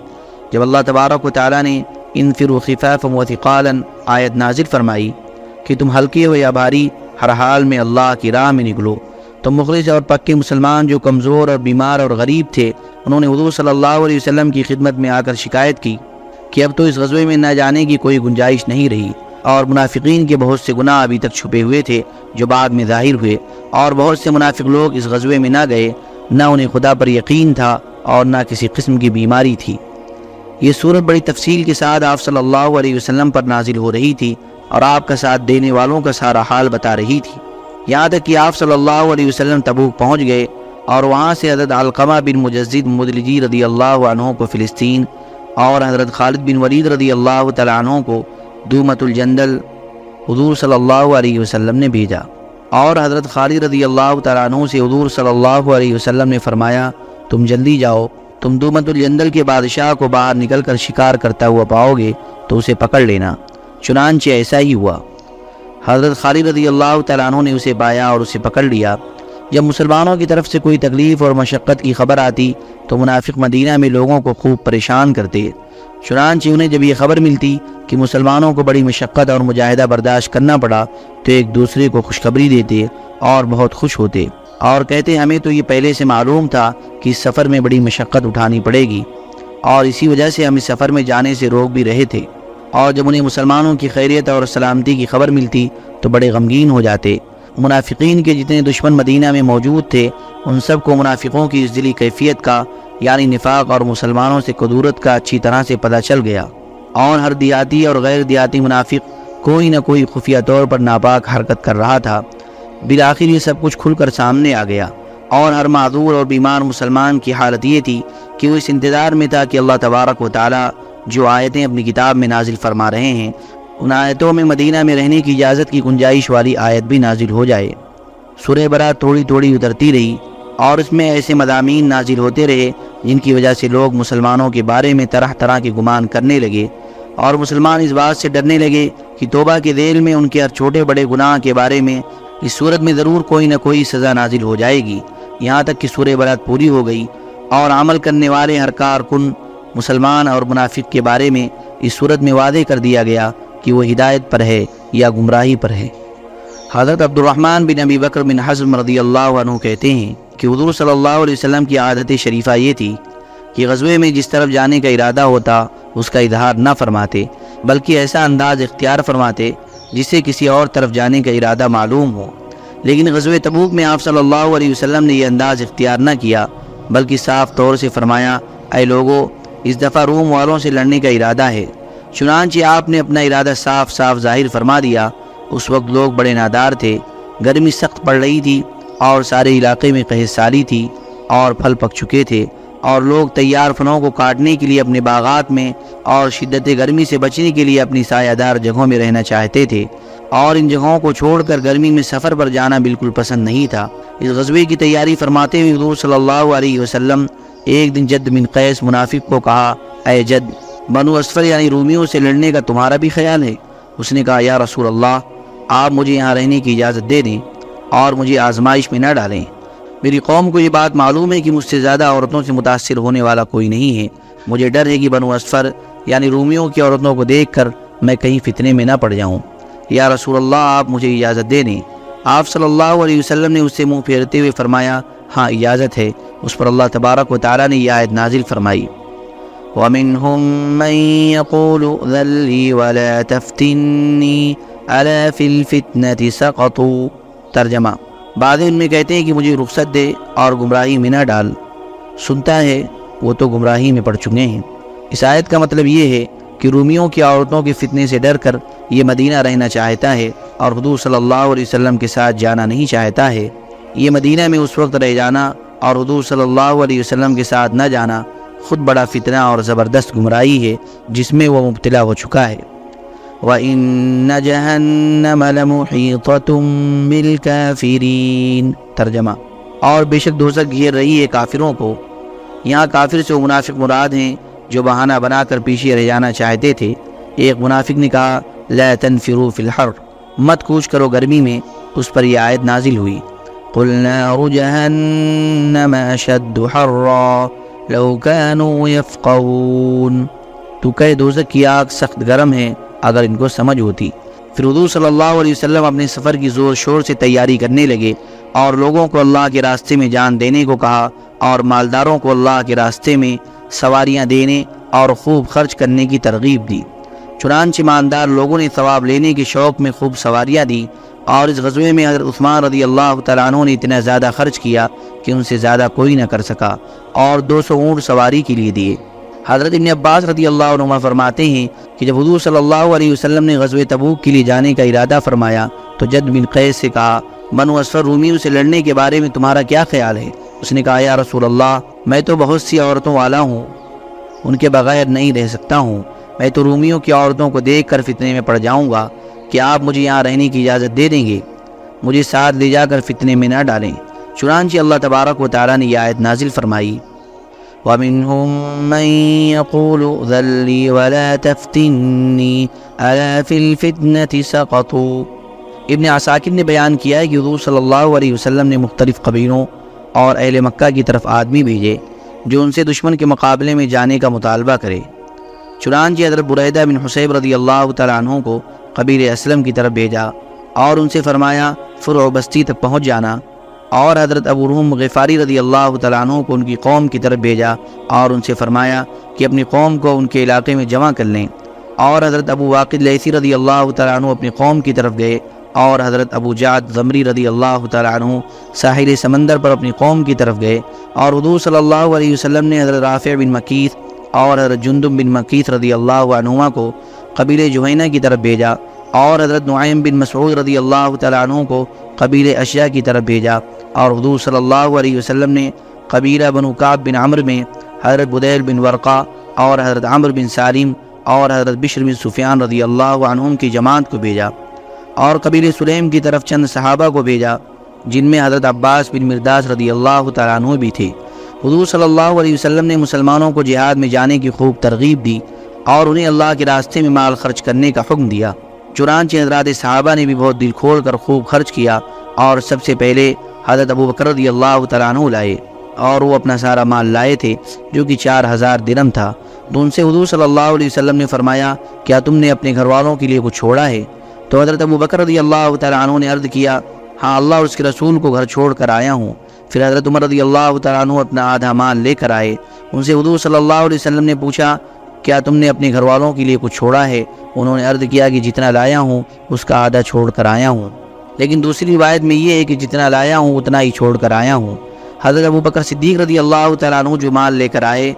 جب اللہ تبارک و تعالیٰ نے ان فرو خفاف و آیت نازل فرمائی کہ تم ہلکے ہو یا بھاری، ہر حال میں اللہ کی راہ میں نکلو۔ تو مخلص اور پکے مسلمان جو کمزور اور بیمار اور غریب تھے، انہوں نے حضور صلی اللہ علیہ وسلم کی خدمت میں آ کر شکایت کی۔ کہ اب تو اس غزوے میں نہ جانے کی کوئی گنجائش نہیں رہی اور منافقین کے بہت سے گناہ ابھی تک چھپے ہوئے تھے جو بعد میں ظاہر ہوئے اور بہت سے منافق لوگ اس غزوے میں نہ گئے، نہ انہیں خدا پر یقین تھا اور نہ کسی قسم کی بیماری تھی۔ یہ صورت بڑی تفصیل کے ساتھ آپ صلی اللہ علیہ وسلم پر نازل ہو رہی تھی اور آپ کا ساتھ دینے والوں کا سارا حال بتا رہی تھی۔ یہاں تک کہ آپ صلی اللہ علیہ وسلم تبوک پہنچ گئے اور وہاں سے حضرت علقمہ بن مجزد مدلجی رضی اللہ عنہ کو فلسطین اور حضرت خالد بن ولید رضی اللہ تعالیٰ عنہ کو دومت الجندل حضور صلی اللہ علیہ وسلم نے بھیجا۔ اور حضرت خالد رضی اللہ تعالیٰ عنہ سے حضور صلی اللہ علیہ وسلم نے فرمایا، تم جلدی جاؤ، تم دومت الجندل کے بادشاہ کو باہر نکل کر شکار کرتا ہوا پاؤ گے تو اسے پکڑ لینا۔ چنانچہ ایسا ہی ہوا۔ حضرت خالد رضی اللہ تعالیٰ عنہ نے اسے پایا اور اسے پکڑ لیا۔ جب مسلمانوں کی طرف سے کوئی تکلیف اور مشقت کی خبر آتی، تو منافق مدینہ میں لوگوں کو خوب پریشان کرتے۔ چنانچہ انہیں جب یہ خبر ملتی کہ مسلمانوں کو بڑی مشقت اور مجاہدہ برداشت کرنا پڑا، تو ایک دوسرے کو خوشخبری دیتے اور بہت خوش ہوتے۔ اور کہتے، ہمیں تو یہ پہلے سے معلوم تھا کہ اس سفر میں بڑی مشقت اٹھانی پڑے گی۔ اور اسی وجہ سے ہم اس سفر میں جانے سے روک بھی رہے تھے۔ اور جب انہیں مسلمانوں کی خیریت اور سلامتی کی خبر ملتی، تو بڑے غمگین ہو جاتے۔ منافقین کے جتنے دشمن مدینہ میں موجود تھے، ان سب کو منافقوں کی اس دلی کیفیت کا یعنی نفاق اور مسلمانوں سے قدورت کا اچھی طرح سے پتہ چل گیا۔ اور ہر دیاتی اور غیر دیاتی منافق کوئی نہ کوئی خفیہ طور پر ناپاک حرکت کر رہا تھا۔ بالآخر یہ سب کچھ کھل کر سامنے آ گیا۔ اور ہر معذور اور بیمار مسلمان کی حالت یہ تھی کہ وہ اس انتظار میں تھا کہ اللہ تبارک و تعالیٰ جو آیتیں اپنی کتاب میں نازل فرما رہے ہیں ان آیتوں میں مدینہ میں رہنے کی اجازت کی گنجائش والی آیت بھی نازل ہو جائے۔ سورہ برات تھوڑی تھوڑی اترتی رہی اور اس میں ایسے مضامین نازل ہوتے رہے جن کی وجہ سے لوگ مسلمانوں کے بارے میں طرح طرح کے گمان کرنے لگے اور مسلمان اس بات سے ڈرنے لگے کہ توبہ کے دل میں ان کے ہر چھوٹے بڑے گناہ کے بارے میں اس صورت میں ضرور کوئی نہ کوئی سزا نازل ہو جائے گی۔ یہاں تک کہ سورہ برات پوری ہو گئی اور عمل کرنے والے ہر کارکن مسلمان اور منافق کے بارے میں اس صورت میں وعدے کر دیا گیا کہ وہ ہدایت پر ہے یا گمراہی پر ہے۔ حضرت عبد الرحمن بن ابی بکر بن حضم رضی اللہ عنہ کہتے ہیں کہ حضور صلی اللہ علیہ وسلم کی عادت شریفہ یہ تھی کہ غزوے میں جس طرف جانے کا ارادہ ہوتا، اس کا اظہار نہ فرماتے، بلکہ ایسا انداز اختیار فرماتے جسے کسی اور طرف جانے کا ارادہ معلوم ہو۔ لیکن غزوہ تبوک میں آپ صلی اللہ علیہ وسلم نے یہ انداز اختیار نہ کیا، بلکہ صاف طور سے فرمایا، اے لوگوں اس دفعہ روم والوں سے لڑنے کا ارادہ ہے۔ چنانچہ آپ نے اپنا ارادہ صاف صاف ظاہر فرما دیا۔ اس وقت لوگ بڑے نادار تھے، گرمی سخت پڑ رہی تھی اور سارے علاقے میں قحط سالی تھی اور پھل پک چکے تھے اور لوگ تیار فنوں کو کاٹنے کے لیے اپنے باغات میں اور شدت گرمی سے بچنے کے لیے اپنی سایہ دار جگہوں میں رہنا چاہتے تھے۔ اور ان جگہوں کو چھوڑ کر گرمی میں سفر پر جانا بالکل پسند نہیں تھا۔ اس غزوے کی تیاری فرماتے ہوئے حضور صلی اللہ علیہ وسلم، ایک دن جد من قیس منافق کو کہا، اے جد بنو اسفر یعنی رومیوں سے لڑنے کا تمہارا بھی خیال ہے؟ اس نے کہا، یا رسول اللہ، آپ مجھے یہاں رہنے کی اجازت دے دیں اور مجھے آزمائش میں نہ ڈالیں۔ میری قوم کو یہ بات معلوم ہے کہ مجھ سے زیادہ عورتوں سے متاثر ہونے والا کوئی نہیں ہے۔ مجھے ڈر ہے کہ بنو اسفر یعنی رومیوں کی عورتوں کو دیکھ کر میں کہیں فتنے میں نہ پڑ جاؤں۔ یا رسول اللہ، آپ مجھے اجازت دے دیں۔ آپ صلی اللہ علیہ وسلم نے اس سے منہ پھیرتے ہوئے فرمایا ہاں اجازت ہے۔ اس پر اللہ تبارک و تعالیٰ نے یہ آیت نازل فرمائی۔ وَمِنْهُمْ مَنْ يَقُولُ ذَلِّي وَلَا تَفْتِنِّي، أَلَا فِي الْفِتْنَةِ سَقَطُوا. ترجمہ بعد ان میں کہتے ہیں کہ مجھے رخصت دے اور گمراہی میں نہ ڈال۔ سنتا ہے، وہ تو گمراہی میں پڑ چکے ہیں۔ اس آیت کا مطلب یہ ہے کہ رومیوں کی عورتوں کے فتنے سے ڈر کر یہ مدینہ رہنا چاہتا ہے اور حضور صلی اللہ علیہ وسلم کے ساتھ جانا نہیں چاہتا ہے۔ یہ مدینہ میں اس وقت رہ جانا اور حضور صلی اللہ علیہ وسلم کے ساتھ نہ جانا خود بڑا فتنہ اور زبردست گمراہی ہے جس میں وہ مبتلا ہو چکا ہے۔ وَإِنَّ جَهَنَّمَ لَمُحِيطَةٌ بِالْكَافِرِينَ۔ ترجمہ۔ اور بے شک دوزک گھیر رہی ہے کافروں کو۔ یہاں کافر سے وہ منافق مراد ہیں جو بہانہ بنا کر پیچھے رہ جانا چاہتے تھے۔ ایک منافق نے کہا، لا تنفروا فی الحر مت کوچ کرو گرمی میں، اس پر یہ آیت نازل ہوئی۔ قل نار جہنم اشد حرا۔ لو كانوا يفقون تو کہے دوزک کی آگ سخت گرم ہے اگر ان کو سمجھ ہوتی۔ پھر حضور صلی اللہ علیہ وسلم اپنے سفر کی زور شور سے تیاری کرنے لگے اور لوگوں کو اللہ کے راستے میں جان دینے کو کہا اور مالداروں کو اللہ کے راستے میں سواریاں دینے اور خوب خرچ کرنے کی ترغیب دی۔ چنانچہ ماندار لوگوں نے ثواب لینے کے شوق میں خوب سواریاں دی اور اس غزوے میں حضرت عثمان رضی اللہ تعالیٰ عنہ نے اتنا زیادہ خرچ کیا کہ ان سے زیادہ کوئی نہ کر سکا اور دو سو اونٹ سواری کے لیے دیے۔ حضرت ابن عباس رضی اللہ عنہ فرماتے ہیں کہ جب حضور صلی اللہ علیہ وسلم نے غزوہ تبوک کے لیے جانے کا ارادہ فرمایا تو جد بن قیس سے کہا، بنو اسفر رومیوں سے لڑنے کے بارے میں تمہارا کیا خیال ہے؟ اس نے کہا، یا رسول اللہ، میں تو بہت سی عورتوں والا ہوں، ان کے بغیر نہیں رہ سکتا ہوں، میں تو رومیوں کی عورتوں کو دیکھ کر فتنے میں پڑ جاؤں گا کہ آپ مجھے یہاں رہنے کی اجازت دے دیں گے؟ مجھے ساتھ لے جا کر فتنے میں نہ ڈالیں۔ چنانچہ اللہ تبارک و تعالیٰ نے یہ آیت نازل فرمائی۔ وَمِنْهُمْ مَنْ يَقُولُ ذَلِّي وَلَا تَفْتِنِّي أَلَا فِي الْفِتْنَةِ سَقَطُوا۔ ابن عساکر نے بیان کیا ہے کہ حضور صلی اللہ علیہ وسلم نے مختلف قبیلوں اور اہل مکہ کی طرف آدمی بھیجے جو ان سے دشمن کے مقابلے میں جانے کا مطالبہ کرے۔ چنانچہ حضرت بریدہ بن حسیب رضی اللہ تعالیٰ عنہ کو قبیل اسلم کی طرف بھیجا اور ان سے فرمایا فرع بستی تک پہنچ جانا۔ اور حضرت ابو روم غفاری رضی اللہ تعالیٰ عنہ کو ان کی قوم کی طرف بھیجا اور ان سے فرمایا کہ اپنی قوم کو ان کے علاقے میں جمع کر لیں۔ اور حضرت ابو واقد لیسی رضی اللہ تعالیٰ عنہ اپنی قوم کی طرف گئے۔ اور حضرت ابو جاد ضمری رضی اللہ تعالیٰ عنہ ساحل سمندر پر اپنی قوم کی طرف گئے۔ اور حضور صلی اللہ علیہ وسلم نے حضرت رافع بن مکیث اور حضرت جندم بن مکیث رضی اللہ عنہ کو قبیل جوینہ کی طرف بھیجا۔ اور حضرت نعیم بن مسعود رضی اللہ تعالیٰ عنہ کو قبیل اشیاء کی طرف بھیجا اور حضور صلی اللہ علیہ وسلم نے قبیلہ بن قاب بن عمر میں حضرت بدیل بن ورقہ اور حضرت عمر بن سالم اور حضرت بشر بن سفیان رضی اللہ عنہ کی جماعت کو بھیجا اور قبیل سلیم کی طرف چند صحابہ کو بھیجا جن میں حضرت عباس بن مرداس رضی اللہ تعالیٰ عنہ بھی تھے۔ حضور صلی اللہ علیہ وسلم نے مسلمانوں کو جہاد میں جانے کی خوب ترغیب دی اور انہیں اللہ کے راستے میں مال خرچ کرنے کا حکم دیا۔ چنانچہ حضرات صحابہ نے بھی بہت دل کھول کر خوب خرچ کیا اور سب سے پہلے حضرت ابو بکر رضی اللہ تعالیٰ عنہ لائے اور وہ اپنا سارا مال لائے تھے جو کہ چار ہزار درم تھا تو ان سے حضور صلی اللہ علیہ وسلم نے فرمایا، کیا تم نے اپنے گھر والوں کے لیے کچھ چھوڑا ہے؟ تو حضرت ابو بکر رضی اللہ تعالیٰ عنہ نے عرض کیا ہاں اللہ اور اس کے رسول کو گھر چھوڑ کر آیا ہوں۔ پھر حضرت عمر رضی اللہ تعالیٰ عنہ اپنا آدھا مال لے کر آئے۔ ان سے حضور صلی اللہ علیہ وسلم نے پوچھا کیا تم نے اپنے گھر والوں کے لیے کچھ چھوڑا ہے؟ انہوں نے عرض کیا کہ جتنا لایا ہوں، اس کا آدھا چھوڑ کر آیا ہوں۔ لیکن دوسری روایت میں یہ ہے کہ جتنا لایا ہوں، اتنا ہی چھوڑ کر آیا ہوں۔ حضرت ابو بکر صدیق رضی اللہ تعالیٰ عنہ جو مال لے کر آئے،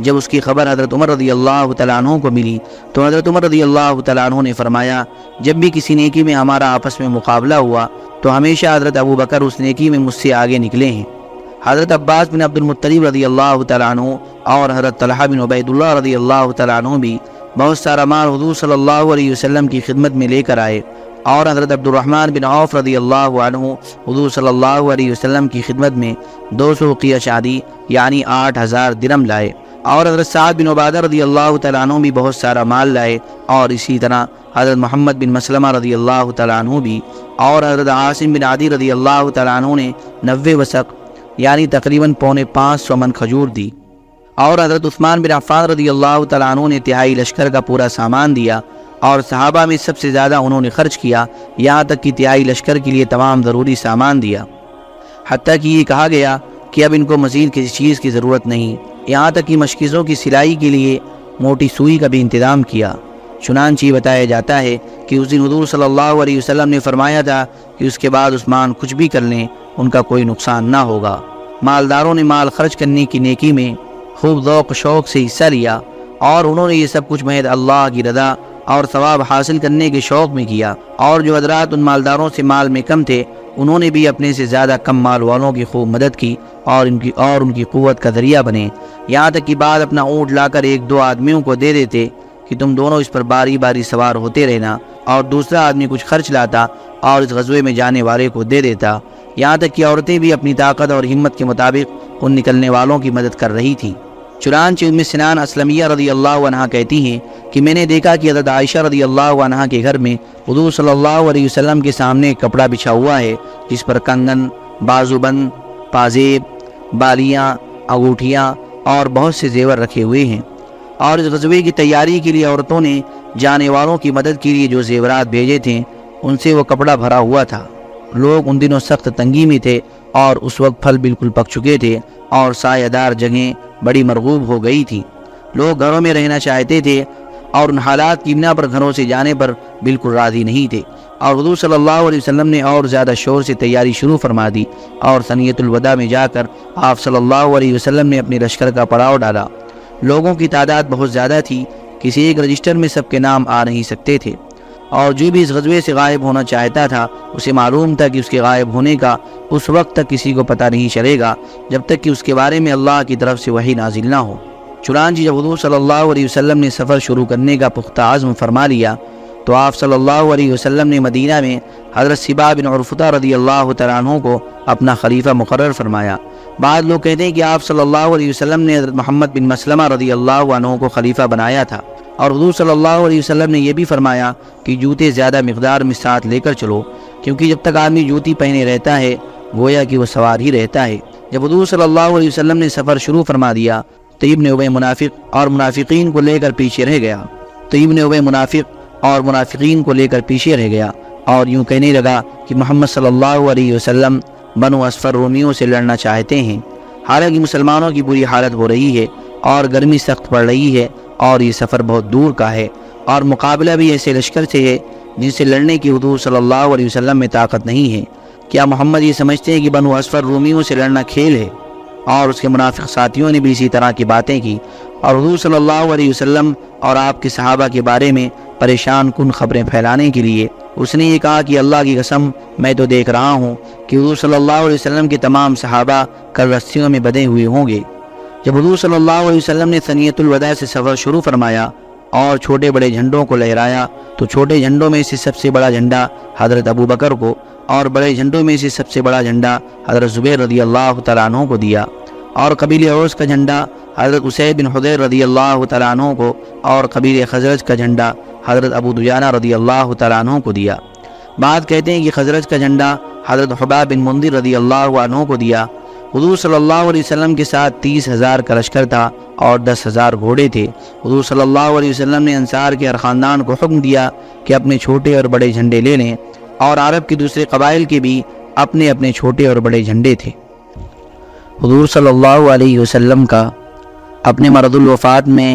جب اس کی خبر حضرت عمر رضی اللہ تعالیٰ عنہ کو ملی، تو حضرت عمر رضی اللہ تعالیٰ عنہ نے فرمایا، جب بھی کسی نیکی میں ہمارا آپس میں مقابلہ ہوا، تو ہمیشہ حضرت ابو بکر اس نیکی میں مجھ سے آگے نکلے ہیں۔ حضرت عباس بن عبد المطلیب رضی اللہ تعالیٰ عنہ اور حضرت طلحہ بن عبید اللہ رضی اللہ تعالیٰ عنہ بھی بہت سارا مال حضور صلی اللہ علیہ وسلم کی خدمت میں لے کر آئے اور حضرت عبد الرحمن بن عوف رضی اللہ عنہ حضور صلی اللہ علیہ وسلم کی خدمت میں دو سو قیہ شادی یعنی آٹھ ہزار درم لائے اور حضرت سعد بن عبادہ رضی اللہ تعالیٰ عنہ بھی بہت سارا مال لائے اور اسی طرح حضرت محمد بن مسلمہ رضی اللہ تعالیٰ عنہ بھی اور حضرت عاصم بن عادی رضی اللہ تعالیٰ عنہ نے نوے وسق یعنی تقریباً پونے پانچ سو من کھجور دی۔ اور حضرت عثمان بن عفان رضی اللہ تعالیٰ عنہ نے تہائی لشکر کا پورا سامان دیا اور صحابہ میں سب سے زیادہ انہوں نے خرچ کیا، یہاں تک کہ تہائی لشکر کے لیے تمام ضروری سامان دیا۔ حتیٰ کہ یہ کہا گیا کہ اب ان کو مزید کسی چیز کی ضرورت نہیں۔ یہاں تک کہ مشکزوں کی سلائی کے لیے موٹی سوئی کا بھی انتظام کیا۔ چنانچہ بتایا جاتا ہے کہ اس دن حضور صلی اللہ علیہ وسلم نے فرمایا تھا کہ اس کے بعد عثمان کچھ بھی کر لیں، ان کا کوئی نقصان نہ ہوگا۔ مالداروں نے مال خرچ کرنے کی نیکی میں خوب ذوق شوق سے حصہ لیا اور انہوں نے یہ سب کچھ محض اللہ کی رضا اور ثواب حاصل کرنے کے شوق میں کیا۔ اور جو حضرات ان مالداروں سے مال میں کم تھے، انہوں نے بھی اپنے سے زیادہ کم مال والوں کی خوب مدد کی اور ان کی اور ان کی قوت کا ذریعہ بنے۔ یہاں تک کہ بعد اپنا اونٹ لا کر ایک دو آدمیوں کو دے دیتے کہ تم دونوں اس پر باری باری سوار ہوتے رہنا اور دوسرا آدمی کچھ خرچ لاتا اور اس غزوے میں جانے والے کو دے دیتا۔ یہاں تک کہ عورتیں بھی اپنی طاقت اور ہمت کے مطابق ان نکلنے والوں کی مدد کر رہی تھیں چنانچہ ام سنان اسلمیہ رضی اللہ عنہ کہتی ہیں کہ میں نے دیکھا کہ حضرت عائشہ رضی اللہ عنہ کے گھر میں حضور صلی اللہ علیہ وسلم کے سامنے ایک کپڑا بچھا ہوا ہے، جس پر کنگن بازو بند پازیب، بالیاں، انگوٹھیاں اور بہت سے زیور رکھے ہوئے ہیں۔ اور اس غزوے کی تیاری کے لیے عورتوں نے جانے والوں کی مدد کے لیے جو زیورات بھیجے تھے، ان سے وہ کپڑا بھرا ہوا تھا۔ لوگ ان دنوں سخت تنگی میں تھے اور اس وقت پھل بالکل پک چکے تھے اور سایہ دار جگہیں بڑی مرغوب ہو گئی تھی لوگ گھروں میں رہنا چاہتے تھے اور ان حالات کی بنا پر گھروں سے جانے پر بالکل راضی نہیں تھے۔ اور حضور صلی اللہ علیہ وسلم نے اور زیادہ شور سے تیاری شروع فرما دی اور سنیت الوداع میں جا کر آپ صلی اللہ علیہ وسلم نے اپنے لشکر کا پڑاؤ ڈالا۔ لوگوں کی تعداد بہت زیادہ تھی، کسی ایک رجسٹر میں سب کے نام آ نہیں سکتے تھے۔ اور جو بھی اس غزوے سے غائب ہونا چاہتا تھا، اسے معلوم تھا کہ اس کے غائب ہونے کا اس وقت تک کسی کو پتہ نہیں چلے گا، جب تک کہ اس کے بارے میں اللہ کی طرف سے وہی نازل نہ ہو۔ چنانچہ جب حضور صلی اللہ علیہ وسلم نے سفر شروع کرنے کا پختہ عزم فرما لیا، تو آپ صلی اللہ علیہ وسلم نے مدینہ میں حضرت سبا بن عرفتہ رضی اللہ تعالیٰ عنہ کو اپنا خلیفہ مقرر فرمایا۔ بعض لوگ کہتے ہیں کہ آپ صلی اللہ علیہ وسلم نے حضرت محمد بن مسلمہ رضی اللہ عنہ کو خلیفہ بنایا تھا اور حضور صلی اللہ علیہ وسلم نے یہ بھی فرمایا کہ جوتے زیادہ مقدار میں ساتھ لے کر چلو، کیونکہ جب تک آدمی جوتی پہنے رہتا ہے، گویا کہ وہ سوار ہی رہتا ہے۔ جب حضور صلی اللہ علیہ وسلم نے سفر شروع فرما دیا، تو ابن عبی منافق اور منافقین کو لے کر پیچھے رہ گیا۔ تو ابن عبی منافق اور منافقین کو لے کر پیچھے رہ گیا اور یوں کہنے لگا کہ محمد صلی اللہ علیہ وسلم بنو اسفر رومیوں سے لڑنا چاہتے ہیں۔ حالانکہ مسلمانوں کی بری حالت ہو رہی ہے اور گرمی سخت پڑ رہی ہے اور یہ سفر بہت دور کا ہے۔ اور مقابلہ بھی ایسے لشکر سے ہے جن سے لڑنے کی حدود صلی اللہ علیہ وسلم میں طاقت نہیں ہے۔ کیا محمد یہ سمجھتے ہیں کہ بنو اسفر رومیوں سے لڑنا کھیل ہے؟ اور اس کے منافق ساتھیوں نے بھی اسی طرح کی باتیں کی۔ اور حضور صلی اللہ علیہ وسلم اور آپ کے صحابہ کے بارے میں پریشان کن خبریں پھیلانے کے لیے اس نے یہ کہا کہ اللہ کی قسم میں تو دیکھ رہا ہوں کہ حضور صلی اللہ علیہ وسلم کے تمام صحابہ کل رسیوں میں بدے ہوئے ہوں گے۔ جب حضور صلی اللہ علیہ وسلم نے سنیت الوداع سے سفر شروع فرمایا اور چھوٹے بڑے جھنڈوں کو لہرایا، تو چھوٹے جھنڈوں میں سے سب سے بڑا جھنڈا حضرت ابو بکر کو اور بڑے جھنڈوں میں سے سب سے بڑا جھنڈا حضرت زبیر رضی اللہ تعالیٰ عنہ کو دیا۔ اور قبیل عوض کا جھنڈا حضرت عسید بن حضیر رضی اللہ تعالیٰ عنہ کو اور قبیل خزرج کا جھنڈا حضرت ابو دجانہ رضی اللہ تعالیٰ عنہ کو دیا۔ بعد کہتے ہیں کہ خزرج کا جھنڈا حضرت حباب بن مندر رضی اللہ عنہ کو دیا۔ حضور صلی اللہ علیہ وسلم کے ساتھ تیس ہزار کا لشکر تھا اور دس ہزار گھوڑے تھے۔ حضور صلی اللہ علیہ وسلم نے انصار کے ہر خاندان کو حکم دیا کہ اپنے چھوٹے اور بڑے جھنڈے لے لیں اور عرب کے دوسرے قبائل کے بھی اپنے اپنے چھوٹے اور بڑے جھنڈے تھے۔ حضور صلی اللہ علیہ وسلم کا اپنے مرد الوفات میں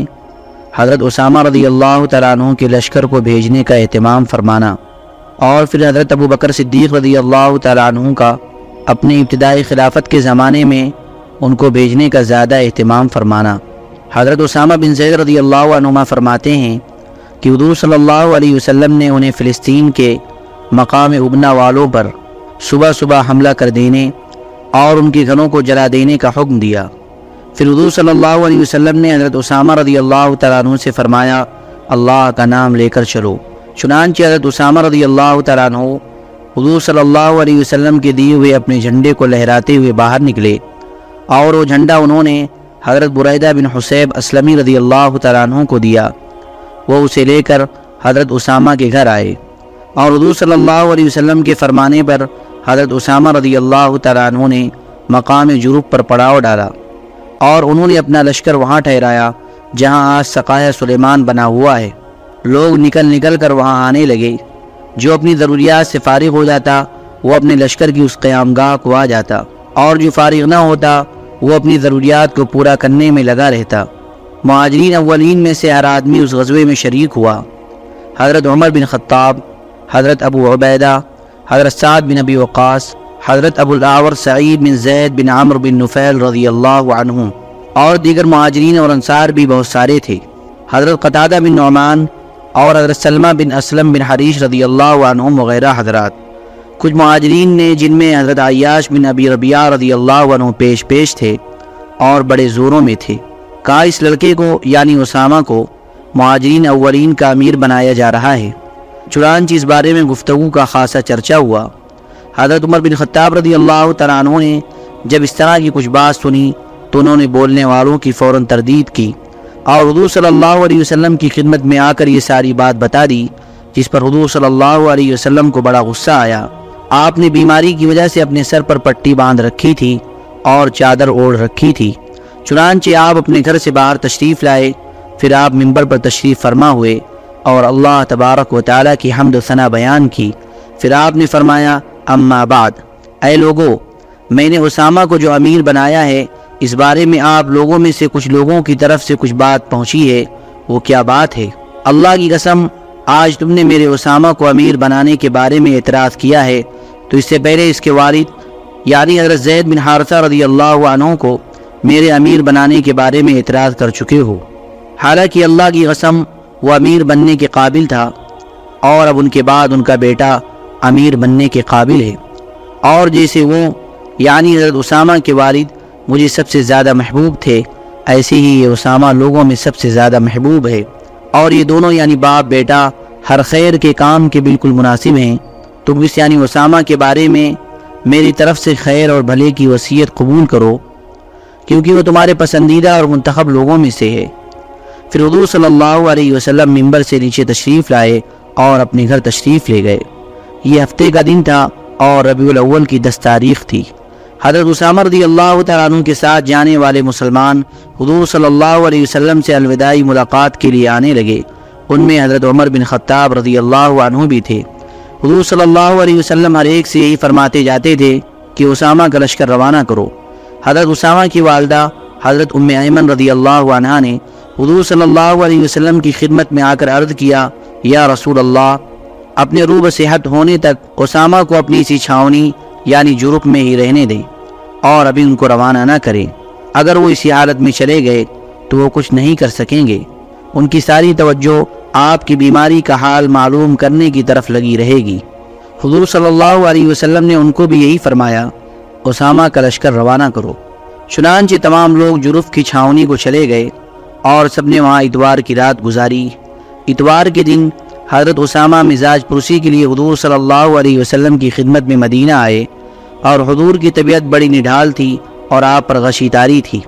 حضرت اسامہ رضی اللہ تعالیٰ عنہ کے لشکر کو بھیجنے کا اہتمام فرمانا اور پھر حضرت ابو بکر صدیق رضی اللہ تعالیٰ عنہ کا اپنے ابتدائی خلافت کے زمانے میں ان کو بھیجنے کا زیادہ اہتمام فرمانا۔ حضرت اسامہ بن زید رضی اللہ عنہ فرماتے ہیں کہ حضور صلی اللہ علیہ وسلم نے انہیں فلسطین کے مقام ابنا والوں پر صبح صبح حملہ کر دینے اور ان کے گھروں کو جلا دینے کا حکم دیا۔ پھر حضور صلی اللہ علیہ وسلم نے حضرت اسامہ رضی اللہ تعالیٰ عنہ سے فرمایا، اللہ کا نام لے کر چلو۔ چنانچہ حضرت اسامہ رضی اللہ تعالیٰ عنہ حضور صلی اللہ علیہ وسلم کے دیے ہوئے اپنے جھنڈے کو لہراتے ہوئے باہر نکلے۔ اور وہ جھنڈا انہوں نے حضرت برعیدہ بن حسیب اسلمی رضی اللہ تعالیٰ عنہ کو دیا۔ وہ اسے لے کر حضرت اسامہ کے گھر آئے۔ اور حضور صلی اللہ علیہ وسلم کے فرمانے پر حضرت اسامہ رضی اللہ تعالیٰ عنہ نے مقام جروب پر پڑاؤ ڈالا اور انہوں نے اپنا لشکر وہاں ٹھہرایا جہاں آج سقایہ سلیمان بنا ہوا ہے۔ لوگ نکل نکل کر وہاں آنے لگے۔ جو اپنی ضروریات سے فارغ ہو جاتا، وہ اپنے لشکر کی اس قیام گاہ کو آ جاتا۔ اور جو فارغ نہ ہوتا، وہ اپنی ضروریات کو پورا کرنے میں لگا رہتا۔ معاجرین اولین میں سے ہر آدمی اس غزوے میں شریک ہوا۔ حضرت عمر بن خطاب، حضرت ابو عبیدہ حضرت سعد بن ابی وقاص، حضرت ابو العور سعید بن زید بن عمر بن نفیل رضی اللہ عنہ اور دیگر معاجرین اور انصار بھی بہت سارے تھے۔ حضرت قطادہ بن نعمان اور حضرت سلمہ بن اسلم بن حریش رضی اللہ عنہم وغیرہ حضرات۔ کچھ معاجرین نے جن میں حضرت عیاش بن ابی ربیہ رضی اللہ عنہ پیش پیش تھے اور بڑے زوروں میں تھے۔ کہا اس لڑکے کو یعنی اسامہ کو معاجرین اولین کا امیر بنایا جا رہا ہے۔ چنانچہ اس بارے میں گفتگو کا خاصا چرچا ہوا۔ حضرت عمر بن خطاب رضی اللہ تعالیٰ عنہ نے جب اس طرح کی کچھ بات سنی تو انہوں نے بولنے والوں کی فوراً تردید کی اور حضور صلی اللہ علیہ وسلم کی خدمت میں آ کر یہ ساری بات بتا دی، جس پر حضور صلی اللہ علیہ وسلم کو بڑا غصہ آیا۔ آپ نے بیماری کی وجہ سے اپنے سر پر پٹی باندھ رکھی تھی اور چادر اوڑھ رکھی تھی۔ چنانچہ آپ اپنے گھر سے باہر تشریف لائے، پھر آپ ممبر پر تشریف فرما ہوئے۔ اور اللہ تبارک و تعالیٰ کی حمد و ثنا بیان کی۔ پھر آپ نے فرمایا، اما بعد۔ اے لوگو، میں نے اسامہ کو جو امیر بنایا ہے، اس بارے میں آپ لوگوں میں سے کچھ لوگوں کی طرف سے کچھ بات پہنچی ہے، وہ کیا بات ہے؟ اللہ کی قسم، آج تم نے میرے اسامہ کو امیر بنانے کے بارے میں اعتراض کیا ہے۔ تو اس سے پہلے اس کے والد یعنی حضرت زید بن حارثہ رضی اللہ عنہ کو میرے امیر بنانے کے بارے میں اعتراض کر چکے ہو۔ حالانکہ اللہ کی قسم وہ امیر بننے کے قابل تھا اور اب ان کے بعد ان کا بیٹا امیر بننے کے قابل ہے۔ اور جیسے وہ یعنی حضرت اسامہ کے والد، مجھے سب سے زیادہ محبوب تھے، ایسے ہی یہ اسامہ لوگوں میں سب سے زیادہ محبوب ہے۔ اور یہ دونوں یعنی باپ، بیٹا، ہر خیر کے کام کے بالکل مناسب ہیں۔ تم اس یعنی اسامہ کے بارے میں میری طرف سے خیر اور بھلے کی وصیت قبول کرو، کیونکہ وہ تمہارے پسندیدہ اور منتخب لوگوں میں سے ہے۔ پھر حضور صلی اللہ علیہ وسلم ممبر سے نیچے تشریف لائے اور اپنے گھر تشریف لے گئے۔ یہ ہفتے کا دن تھا اور ربیع الاول کی دس تاریخ تھی۔ حضرت اسامہ رضی اللہ تعالیٰ عنہ کے ساتھ جانے والے مسلمان حضور صلی اللہ علیہ وسلم سے الوداعی ملاقات کے لیے آنے لگے۔ ان میں حضرت عمر بن خطاب رضی اللہ عنہ بھی تھے۔ حضور صلی اللہ علیہ وسلم ہر ایک سے یہی فرماتے جاتے تھے کہ اسامہ کا لشکر روانہ کرو۔ حضرت اسامہ کی والدہ حضرت ام ایمن رضی اللہ عنہ نے حضور صلی اللہ علیہ وسلم کی خدمت میں آ کر عرض کیا، یا رسول اللہ، اپنے روب صحت ہونے تک اسامہ کو اپنی سی چھاونی یعنی جرک میں ہی رہنے دیں اور ابھی ان کو روانہ نہ کریں اگر وہ اسی حالت میں چلے گئے تو وہ کچھ نہیں کر سکیں گے۔ ان کی ساری توجہ آپ کی بیماری کا حال معلوم کرنے کی طرف لگی رہے گی۔ حضور صلی اللہ علیہ وسلم نے ان کو بھی یہی فرمایا اسامہ کا لشکر روانہ کرو۔ چنانچہ تمام لوگ جرف کی چھاونی کو چلے گئے۔ اور سب نے وہاں اتوار کی رات گزاری۔ اتوار کے دن حضرت اسامہ مزاج پرسی کے لیے حضور صلی اللہ علیہ وسلم کی خدمت میں مدینہ آئے اور حضور کی طبیعت بڑی نڈھال تھی اور آپ پر غشی تاری تھی۔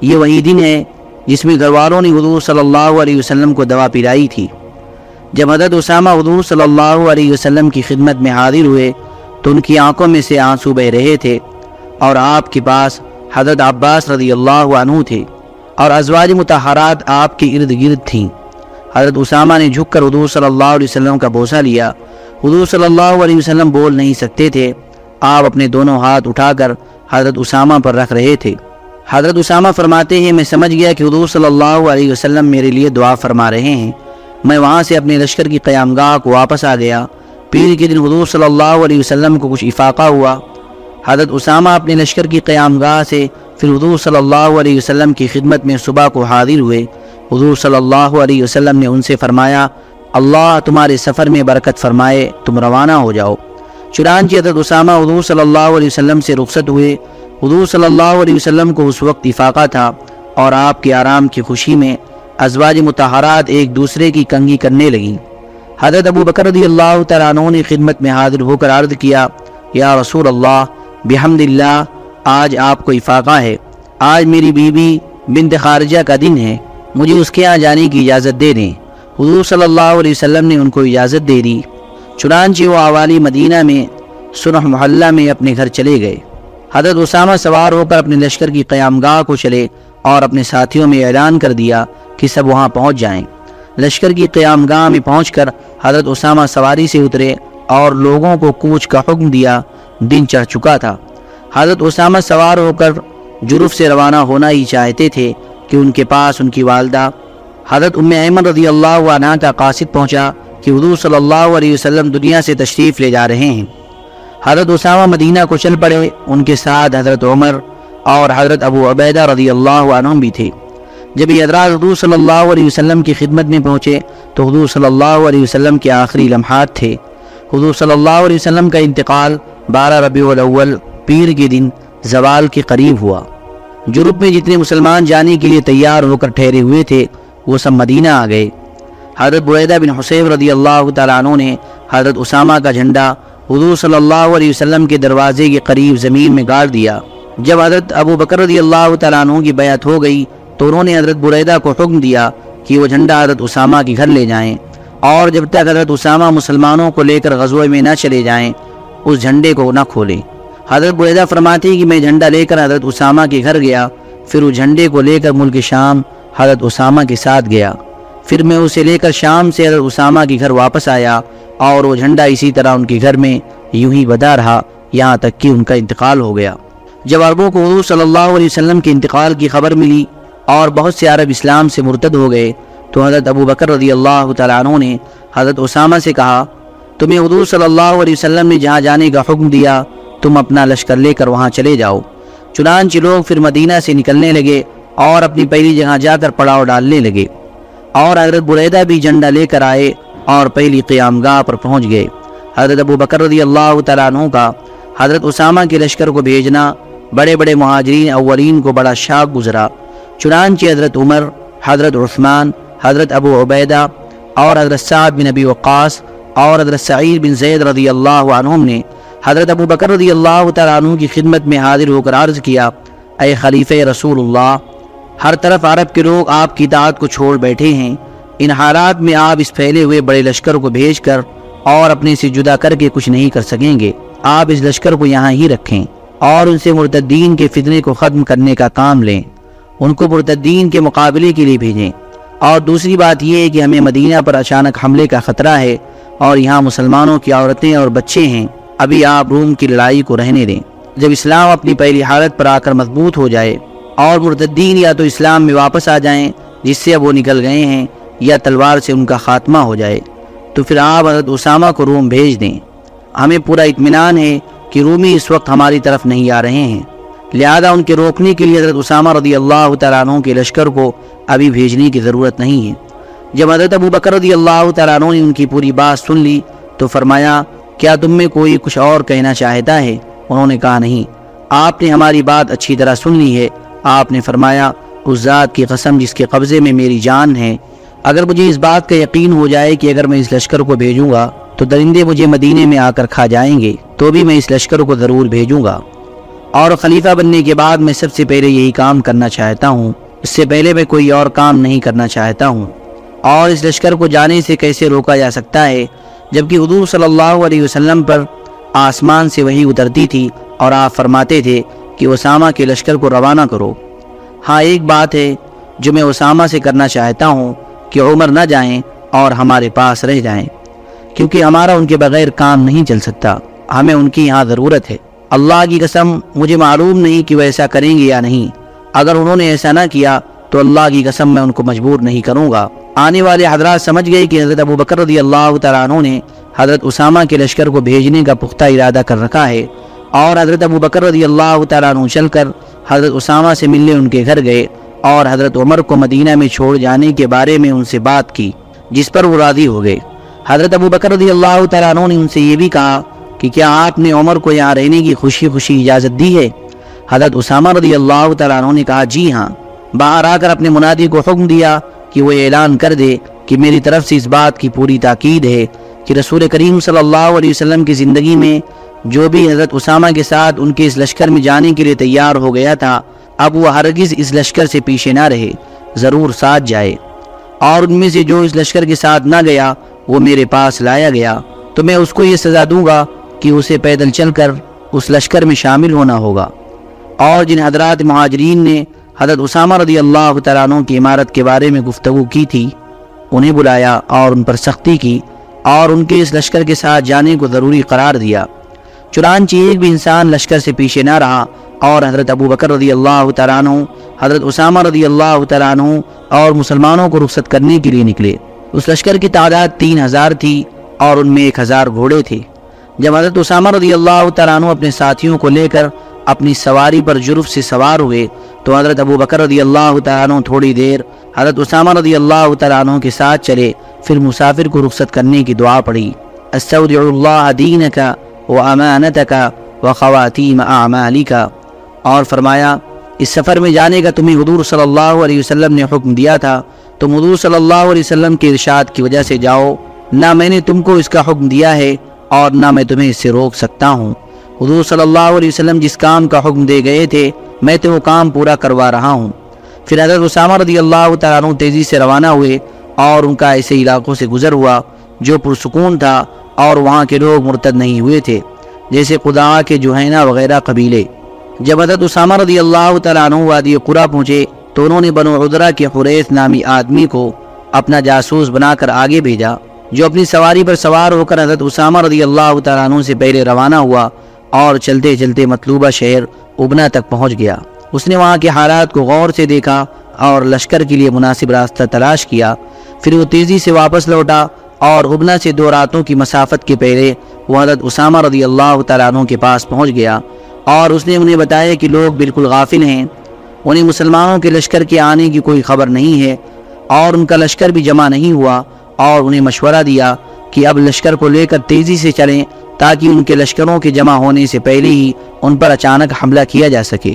یہ وہی دن ہے جس میں گھر والوں نے حضور صلی اللہ علیہ وسلم کو دوا پلائی تھی۔ جب حضرت اسامہ حضور صلی اللہ علیہ وسلم کی خدمت میں حاضر ہوئے تو ان کی آنکھوں میں سے آنسو بہ رہے تھے اور آپ کے پاس حضرت عباس رضی اللہ عنہ تھے۔ اور ازواج متحرات آپ کے ارد گرد تھیں۔ حضرت اسامہ نے جھک کر حضور صلی اللہ علیہ وسلم کا بوسہ لیا۔ حضور صلی اللہ علیہ وسلم بول نہیں سکتے تھے۔ آپ اپنے دونوں ہاتھ اٹھا کر حضرت اسامہ پر رکھ رہے تھے۔ حضرت اسامہ فرماتے ہیں، میں سمجھ گیا کہ حضور صلی اللہ علیہ وسلم میرے لیے دعا فرما رہے ہیں۔ میں وہاں سے اپنے لشکر کی قیام گاہ کو واپس آ گیا۔ پیر کے دن حضور صلی اللہ علیہ وسلم کو کچھ افاقہ ہوا۔ حضرت اسامہ اپنے لشکر کی قیام گاہ سے پھر حضور صلی اللہ علیہ وسلم کی خدمت میں صبح کو حاضر ہوئے۔ حضور صلی اللہ علیہ وسلم نے ان سے فرمایا، اللہ تمہارے سفر میں برکت فرمائے، تم روانہ ہو جاؤ۔ چنانچہ حضرت اسامہ حضور صلی اللہ علیہ وسلم سے رخصت ہوئے۔ حضور صلی اللہ علیہ وسلم کو اس وقت افاقہ تھا اور آپ کے آرام کی خوشی میں ازواج متحرات ایک دوسرے کی کنگی کرنے لگیں۔ حضرت ابو بکر رضی اللہ تعالیٰ عنہ نے خدمت میں حاضر ہو کر عرض کیا، یا رسول اللہ بحمد اللہ آج آپ کو افاقہ ہے۔ آج میری بیوی بنت خارجہ کا دن ہے۔ مجھے اس کے ہاں جانے کی اجازت دے دیں۔ حضور صلی اللہ علیہ وسلم نے ان کو اجازت دے دی۔ چنانچہ وہ آوالی مدینہ میں سنح محلہ میں اپنے گھر چلے گئے۔ حضرت اسامہ سوار ہو کر اپنے لشکر کی قیام گاہ کو چلے اور اپنے ساتھیوں میں اعلان کر دیا کہ سب وہاں پہنچ جائیں۔ لشکر کی قیام گاہ میں پہنچ کر حضرت اسامہ سواری سے اترے اور لوگوں کو کوچ کا حکم دیا۔ دن چڑھ چکا تھا۔ حضرت اسامہ سوار ہو کر جرف سے روانہ ہونا ہی چاہتے تھے کہ ان کے پاس ان کی والدہ حضرت ام ایمن رضی اللہ عنہ کا قاصد پہنچا کہ حضور صلی اللہ علیہ وسلم دنیا سے تشریف لے جا رہے ہیں۔ حضرت اسامہ مدینہ کو چل پڑے، ان کے ساتھ حضرت عمر اور حضرت ابو عبیدہ رضی اللہ عنہ بھی تھے۔ جب یہ حضرات حضور صلی اللہ علیہ وسلم کی خدمت میں پہنچے تو حضور صلی اللہ علیہ وسلم کے آخری لمحات تھے۔ حضور صلی اللہ علیہ وسلم کا انتقال بارہ ربیع الاول پیر کے دن زوال کے قریب ہوا۔ یورپ میں جتنے مسلمان جانے کے لیے تیار ہو کر ٹھہرے ہوئے تھے، وہ سب مدینہ آ گئے۔ حضرت بریدہ بن حسیب رضی اللہ تعالیٰ عنہ نے حضرت اسامہ کا جھنڈا حضور صلی اللہ علیہ وسلم کے دروازے کے قریب زمین میں گاڑ دیا۔ جب حضرت ابو بکر رضی اللہ تعالیٰ عنہ کی بیعت ہو گئی، تو انہوں نے حضرت بریدہ کو حکم دیا کہ وہ جھنڈا حضرت اسامہ کے گھر لے جائیں۔ اور جب تک حضرت اسامہ مسلمانوں کو لے کر غزوہ میں نہ چلے جائیں، اس جھنڈے کو نہ کھولیں۔ حضرت بریدہ فرماتی کہ میں جھنڈا لے کر حضرت اسامہ کے گھر گیا، پھر اس جھنڈے کو لے کر ملک شام حضرت اسامہ کے ساتھ گیا۔ پھر میں اسے لے کر شام سے حضرت اسامہ کے گھر واپس آیا اور وہ جھنڈا اسی طرح ان کے گھر میں یوں ہی بدا رہا، یہاں تک کہ ان کا انتقال ہو گیا۔ جب عربوں کو حضور صلی اللہ علیہ وسلم کے انتقال کی خبر ملی اور بہت سے عرب اسلام سے مرتد ہو گئے، تو حضرت ابو بکر رضی اللہ تعالیٰ عنہ نے حضرت اسامہ سے کہا، تمہیں حضور صلی اللہ علیہ وسلم نے جہاں جانے کا حکم دیا تم اپنا لشکر لے کر وہاں چلے جاؤ۔ چنانچہ لوگ پھر مدینہ سے نکلنے لگے اور اپنی پہلی جگہ جا کر پڑاؤ ڈالنے لگے۔ اور حضرت بریدہ بھی جھنڈا لے کر آئے اور پہلی قیام گاہ پر پہنچ گئے۔ حضرت ابو بکر رضی اللہ تعالیٰ عنہ کا حضرت اسامہ کے لشکر کو بھیجنا بڑے بڑے مہاجرین اولین کو بڑا شاک گزرا۔ چنانچہ حضرت عمر، حضرت عثمان، حضرت ابو عبیدہ اور حضرت سعد بن نبی وقاص اور حضرت سعید بن زید رضی اللہ عنہم نے حضرت ابو بکر رضی اللہ تعالیٰ عنہ کی خدمت میں حاضر ہو کر عرض کیا، اے خلیفہ رسول اللہ، ہر طرف عرب کے لوگ آپ کی اطاعت کو چھوڑ بیٹھے ہیں۔ ان حالات میں آپ اس پھیلے ہوئے بڑے لشکر کو بھیج کر اور اپنے سے جدا کر کے کچھ نہیں کر سکیں گے۔ آپ اس لشکر کو یہاں ہی رکھیں اور ان سے مرتدین کے فتنے کو ختم کرنے کا کام لیں۔ ان کو مرتدین کے مقابلے کے لیے بھیجیں۔ اور دوسری بات یہ ہے کہ ہمیں مدینہ پر اچانک حملے کا خطرہ ہے اور یہاں مسلمانوں کی عورتیں اور بچے ہیں۔ ابھی آپ روم کی لڑائی کو رہنے دیں۔ جب اسلام اپنی پہلی حالت پر آ کر مضبوط ہو جائے اور مرتدین یا تو اسلام میں واپس آ جائیں، جس سے اب وہ نکل گئے ہیں یا تلوار سے ان کا خاتمہ ہو جائے، تو پھر آپ حضرت اسامہ کو روم بھیج دیں۔ ہمیں پورا اطمینان ہے کہ رومی اس وقت ہماری طرف نہیں آ رہے ہیں۔ لہذا ان کے روکنے کے لیے حضرت اسامہ رضی اللہ تعالیٰ عنہ کے لشکر کو ابھی بھیجنے کی ضرورت نہیں ہے۔ جب حضرت ابو بکر رضی اللہ تعالیٰ عنہ نے ان کی پوری بات سن لی، تو فرمایا کیا تم میں کوئی کچھ اور کہنا چاہتا ہے؟ انہوں نے کہا، نہیں۔ آپ نے ہماری بات اچھی طرح سن لی ہے۔ آپ نے فرمایا، اس ذات کی قسم جس کے قبضے میں میری جان ہے، اگر مجھے اس بات کا یقین ہو جائے کہ اگر میں اس لشکر کو بھیجوں گا، تو درندے مجھے مدینے میں آ کر کھا جائیں گے، تو بھی میں اس لشکر کو ضرور بھیجوں گا۔ اور خلیفہ بننے کے بعد میں سب سے پہلے یہی کام کرنا چاہتا ہوں۔ اس سے پہلے میں کوئی اور کام نہیں کرنا چاہتا ہوں۔ اور اس لشکر کو جانے سے کیسے روکا جا سکتا ہے؟ جبکہ حضور صلی اللہ علیہ وسلم پر آسمان سے وہی اترتی تھی اور آپ فرماتے تھے کہ اسامہ کے لشکر کو روانہ کرو۔ ہاں ایک بات ہے جو میں اسامہ سے کرنا چاہتا ہوں کہ عمر نہ جائیں اور ہمارے پاس رہ جائیں، کیونکہ ہمارا ان کے بغیر کام نہیں چل سکتا۔ ہمیں ان کی یہاں ضرورت ہے۔ اللہ کی قسم، مجھے معلوم نہیں کہ وہ ایسا کریں گے یا نہیں۔ اگر انہوں نے ایسا نہ کیا تو اللہ کی قسم میں ان کو مجبور نہیں کروں گا۔ آنے والے حضرات سمجھ گئے کہ حضرت ابو بکر رضی اللہ تعالیٰ عنہ نے حضرت اسامہ کے لشکر کو بھیجنے کا پختہ ارادہ کر رکھا ہے اور حضرت ابو بکر رضی اللہ تعالیٰ عنہ چل کر حضرت اسامہ سے ملنے ان کے گھر گئے اور حضرت عمر کو مدینہ میں چھوڑ جانے کے بارے میں ان سے بات کی، جس پر وہ راضی ہو گئے۔ حضرت ابو بکر رضی اللہ تعالیٰ عنہ نے ان سے یہ بھی کہا کہ کیا آپ نے عمر کو یہاں رہنے کی خوشی خوشی اجازت دی ہے؟ حضرت اسامہ رضی اللہ تعالیٰ عنہ نے کہا جی ہاں۔ باہر آ کر اپنے منادی کو حکم دیا کہ وہ اعلان کر دے کہ میری طرف سے اس بات کی پوری تاکید ہے کہ رسول کریم صلی اللہ علیہ وسلم کی زندگی میں جو بھی حضرت اسامہ کے ساتھ ان کے اس لشکر میں جانے کے لیے تیار ہو گیا تھا، اب وہ ہرگز اس لشکر سے پیچھے نہ رہے، ضرور ساتھ جائے۔ اور ان میں سے جو اس لشکر کے ساتھ نہ گیا، وہ میرے پاس لایا گیا۔ تو میں اس کو یہ سزا دوں گا کہ اسے پیدل چل کر اس لشکر میں شامل ہونا ہوگا۔ اور جن حضرات مہاجرین نے حضرت اسامہ رضی اللہ تعالیٰ عنہ کی عمارت کے بارے میں گفتگو کی تھی، انہیں بلایا اور ان پر سختی کی اور ان کے اس لشکر کے ساتھ جانے کو ضروری قرار دیا۔ چنانچہ ایک بھی انسان لشکر سے پیچھے نہ رہا اور حضرت ابو بکر رضی اللہ تعالیٰ عنہ، حضرت اسامہ رضی اللہ تعالیٰ عنہ اور مسلمانوں کو رخصت کرنے کے لیے نکلے۔ اس لشکر کی تعداد تین ہزار تھی اور ان میں ایک ہزار گھوڑے تھے۔ جب حضرت اسامہ رضی اللہ تعالیٰ عنہ اپنے ساتھیوں کو لے کر اپنی سواری پر جرف سے سوار ہوئے تو حضرت ابو بکر رضی اللہ تعالیٰ عنہ تھوڑی دیر حضرت اسامہ رضی اللہ تعالیٰ عنہ کے ساتھ چلے، پھر مسافر کو رخصت کرنے کی دعا پڑھی استودع اللہ دینکا و امانتکا و خواتیم اعمالکا اور فرمایا، اس سفر میں جانے کا تمہیں حضور صلی اللہ علیہ وسلم نے حکم دیا تھا، تم حضور صلی اللہ علیہ وسلم کے ارشاد کی وجہ سے جاؤ۔ نہ میں نے تم کو اس کا حکم دیا ہے اور نہ میں تمہیں اس سے روک سکتا ہوں۔ حضور صلی اللہ علیہ وسلم جس کام کا حکم دے گئے تھے میں تو وہ کام پورا کروا رہا ہوں۔ پھر حضرت اسامہ رضی اللہ تعالیٰ عنہ تیزی سے روانہ ہوئے اور ان کا ایسے علاقوں سے گزر ہوا جو پرسکون تھا اور وہاں کے لوگ مرتد نہیں ہوئے تھے، جیسے خدا کے جوہینہ وغیرہ قبیلے۔ جب حضرت اسامہ رضی اللہ تعالیٰ عنہ وادی قرا پہنچے تو انہوں نے بنو عدرہ کے حریث نامی آدمی کو اپنا جاسوس بنا کر آگے بھیجا، جو اپنی سواری پر سوار ہو کر حضرت اسامہ رضی اللہ تعالیٰ عنہ سے پہلے روانہ ہوا۔ اور چلتے چلتے مطلوبہ شہر ابنا تک پہنچ گیا۔ اس نے وہاں کے حالات کو غور سے دیکھا اور لشکر کے لیے مناسب راستہ تلاش کیا۔ پھر وہ تیزی سے واپس لوٹا اور ابنا سے دو راتوں کی مسافت کے پہلے وہ حضرت اسامہ رضی اللہ تعالیٰ عنہ کے پاس پہنچ گیا اور اس نے انہیں بتایا کہ لوگ بالکل غافل ہیں۔ انہیں مسلمانوں کے لشکر کے آنے کی کوئی خبر نہیں ہے اور ان کا لشکر بھی جمع نہیں ہوا اور انہیں مشورہ دیا کہ اب لشکر کو لے کر تیزی سے چلیں تاکہ ان کے لشکروں کے جمع ہونے سے پہلے ہی ان پر اچانک حملہ کیا جا سکے۔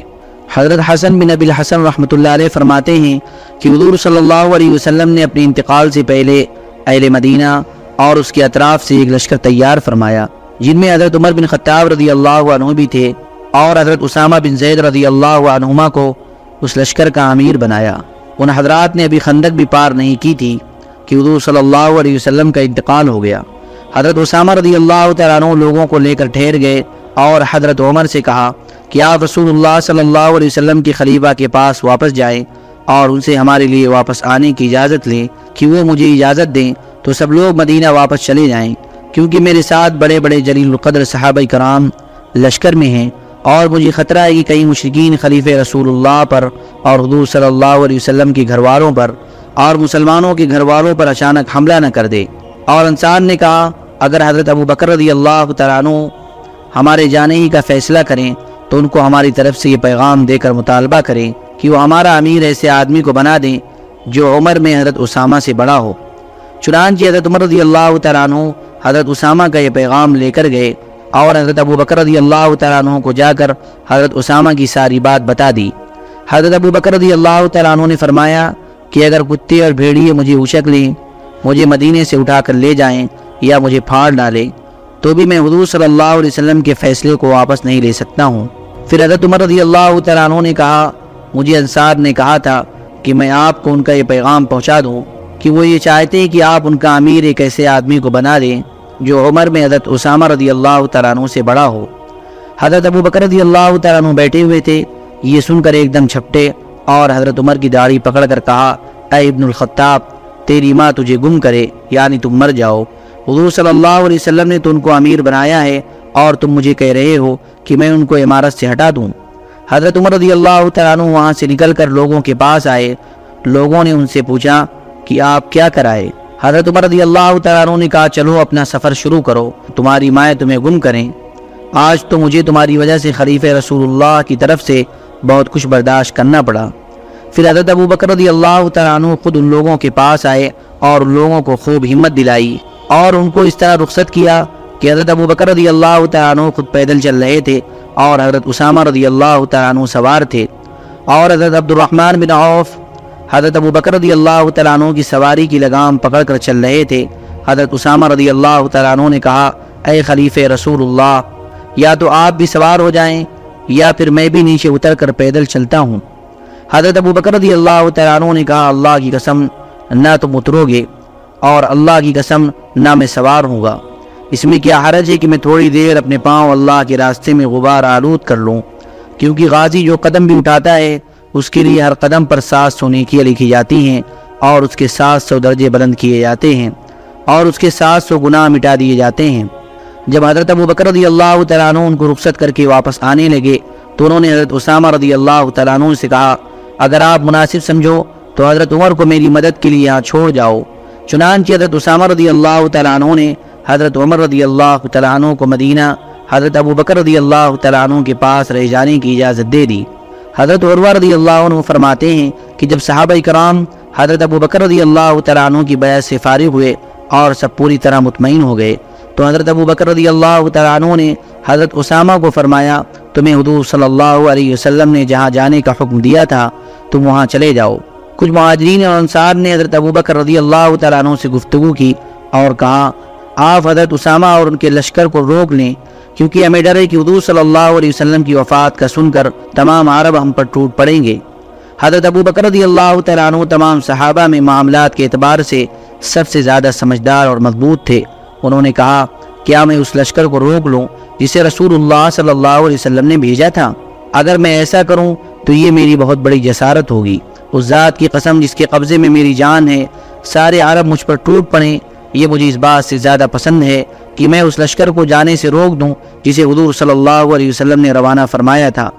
حضرت حسن بن ابی الحسن رحمۃ اللہ علیہ فرماتے ہیں کہ حضور صلی اللہ علیہ وسلم نے اپنے انتقال سے پہلے اہل مدینہ اور اس کے اطراف سے ایک لشکر تیار فرمایا، جن میں حضرت عمر بن خطاب رضی اللہ عنہ بھی تھے اور حضرت اسامہ بن زید رضی اللہ عنہما کو اس لشکر کا امیر بنایا۔ ان حضرات نے ابھی خندق بھی پار نہیں کی تھی کہ حضور صلی اللہ علیہ وسلم کا انتقال ہو گیا۔ حضرت اسامہ رضی اللہ تعالیٰ عنہ لوگوں کو لے کر ٹھہر گئے اور حضرت عمر سے کہا کہ آپ رسول اللہ صلی اللہ علیہ وسلم کی خلیفہ کے پاس واپس جائیں اور ان سے ہمارے لیے واپس آنے کی اجازت لیں کہ وہ مجھے اجازت دیں تو سب لوگ مدینہ واپس چلے جائیں کیونکہ میرے ساتھ بڑے بڑے جلیل القدر صحابہ کرام لشکر میں ہیں اور مجھے خطرہ ہے کہ کئی مشرقین خلیف رسول اللہ پر اور حضور صلی اللہ علیہ وسلم کے گھر والوں پر اور مسلمانوں کے گھر والوں پر اچانک حملہ نہ کر دے اور انسان نے کہا اگر حضرت ابو بکر رضی اللہ تعالیٰ عنہ ہمارے جانے ہی کا فیصلہ کریں تو ان کو ہماری طرف سے یہ پیغام دے کر مطالبہ کریں کہ وہ ہمارا امیر ایسے آدمی کو بنا دیں جو عمر میں حضرت اسامہ سے بڑا ہو۔ چنانچہ حضرت عمر رضی اللہ تعالیٰ عنہ حضرت اسامہ کا یہ پیغام لے کر گئے اور حضرت ابو بکر رضی اللہ تعالیٰ عنہ کو جا کر حضرت اسامہ کی ساری بات بتا دی۔ حضرت ابو بکر رضی اللہ تعالیٰ عنہ نے فرمایا کہ اگر کتے اور بھیڑیے مجھے اوشک لیں، مجھے مدینے سے اٹھا کر لے جائیں یا مجھے پھاڑ ڈالیں تو بھی میں حضور صلی اللہ علیہ وسلم کے فیصلے کو واپس نہیں لے سکتا ہوں۔ پھر حضرت عمر رضی اللہ تعالیٰ عنہ نے کہا، مجھے انصار نے کہا تھا کہ میں آپ کو ان کا یہ پیغام پہنچا دوں کہ وہ یہ چاہتے ہیں کہ آپ ان کا امیر ایک ایسے آدمی کو بنا دیں جو عمر میں حضرت اسامہ رضی اللہ تعالیٰ عنہ سے بڑا ہو۔ حضرت ابو بکر رضی اللہ تعالیٰ عنہ بیٹھے ہوئے تھے، یہ سن کر ایک دم چھپٹے اور حضرت عمر کی داڑھی پکڑ کر کہا، اے ابن الخطاب، تیری ماں تجھے گم کرے یعنی تم مر جاؤ۔ حضور صلی اللہ علیہ وسلم نے تو ان کو امیر بنایا ہے اور تم مجھے کہہ رہے ہو کہ میں ان کو عمارت سے ہٹا دوں۔ حضرت عمر رضی اللہ تعالیٰ عنہ وہاں سے نکل کر لوگوں کے پاس آئے۔ لوگوں نے ان سے پوچھا کہ آپ کیا کرائے؟ حضرت عمر رضی اللہ تعالیٰ عنہ نے کہا، چلو اپنا سفر شروع کرو، تمہاری مائیں تمہیں گم کریں۔ آج تو مجھے تمہاری وجہ سے خلیف رسول اللہ کی طرف سے بہت کچھ برداشت کرنا پڑا۔ پھر حضرت ابو بکر رضی اللہ تعالیٰ عنہ خود ان لوگوں کے پاس آئے اور ان لوگوں کو خوب ہمت دلائی۔ اور ان کو اس طرح رخصت کیا کہ حضرت ابو بکر رضی اللہ تعالیٰ عنہ خود پیدل چل رہے تھے اور حضرت اسامہ رضی اللہ تعالیٰ عنہ سوار تھے اور حضرت عبد الرحمن بن عوف، حضرت ابو بکر رضی اللہ تعالیٰ عنہ کی سواری کی لگام پکڑ کر چل رہے تھے۔ حضرت اسامہ رضی اللہ تعالیٰ عنہ نے کہا، اے خلیف رسول اللہ، یا تو آپ بھی سوار ہو جائیں یا پھر میں بھی نیچے اتر کر پیدل چلتا ہوں۔ حضرت ابو بکر رضی اللہ تعالیٰ عنہ نے کہا، اللہ کی قسم، نہ تم اترو گے۔ اور اللہ کی قسم نہ میں سوار ہوں گا۔ اس میں کیا حرج ہے کہ میں تھوڑی دیر اپنے پاؤں اللہ کے راستے میں غبار آلود کر لوں؟ کیونکہ غازی جو قدم بھی اٹھاتا ہے، اس کے لیے ہر قدم پر سات سو نیکیاں لکھی جاتی ہیں اور اس کے سات سو درجے بلند کیے جاتے ہیں اور اس کے سات سو گناہ مٹا دیے جاتے ہیں۔ جب حضرت ابو بکر رضی اللہ تعالیٰ عنہ ان کو رخصت کر کے واپس آنے لگے، تو انہوں نے حضرت اسامہ رضی اللہ تعالیٰ عنہ سے کہا، اگر آپ مناسب سمجھو تو حضرت عمر کو میری مدد کے لیے یہاں چھوڑ جاؤ۔ چنانچہ حضرت اسامہ رضی اللہ تعالیٰ عنہ نے حضرت عمر رضی اللہ تعالیٰ عنہ کو مدینہ، حضرت ابو بکر رضی اللہ تعالیٰ عنہ کے پاس رہ جانے کی اجازت دے دی۔ حضرت عروہ رضی اللہ عنہ فرماتے ہیں کہ جب صحابہ کرام حضرت ابو بکر رضی اللہ تعالیٰ عنہ کی بیعت سے فارغ ہوئے اور سب پوری طرح مطمئن ہو گئے، تو حضرت ابو بکر رضی اللہ تعالیٰ عنہ نے حضرت اسامہ کو فرمایا، تمہیں حضور صلی اللہ علیہ وسلم نے جہاں جانے کا حکم دیا تھا، تم وہاں چلے جاؤ۔ کچھ مہاجرین اور انصار نے حضرت ابوبکر رضی اللہ تعالیٰ عنہ سے گفتگو کی اور کہا، آپ حضرت اسامہ اور ان کے لشکر کو روک لیں، کیونکہ ہمیں ڈر ہے کہ حضور صلی اللہ علیہ وسلم کی وفات کا سن کر تمام عرب ہم پر ٹوٹ پڑیں گے۔ حضرت ابو بکر رضی اللہ تعالیٰ عنہ تمام صحابہ میں معاملات کے اعتبار سے سب سے زیادہ سمجھدار اور مضبوط تھے۔ انہوں نے کہا، کیا میں اس لشکر کو روک لوں جسے رسول اللہ صلی اللہ علیہ وسلم نے بھیجا تھا؟ اگر میں ایسا کروں تو یہ میری بہت بڑی جسارت ہوگی۔ اس ذات کی قسم جس کے قبضے میں میری جان ہے، سارے عرب مجھ پر ٹوٹ پڑیں یہ مجھے اس بات سے زیادہ پسند ہے کہ میں اس لشکر کو جانے سے روک دوں جسے حضور صلی اللہ علیہ وسلم نے روانہ فرمایا تھا۔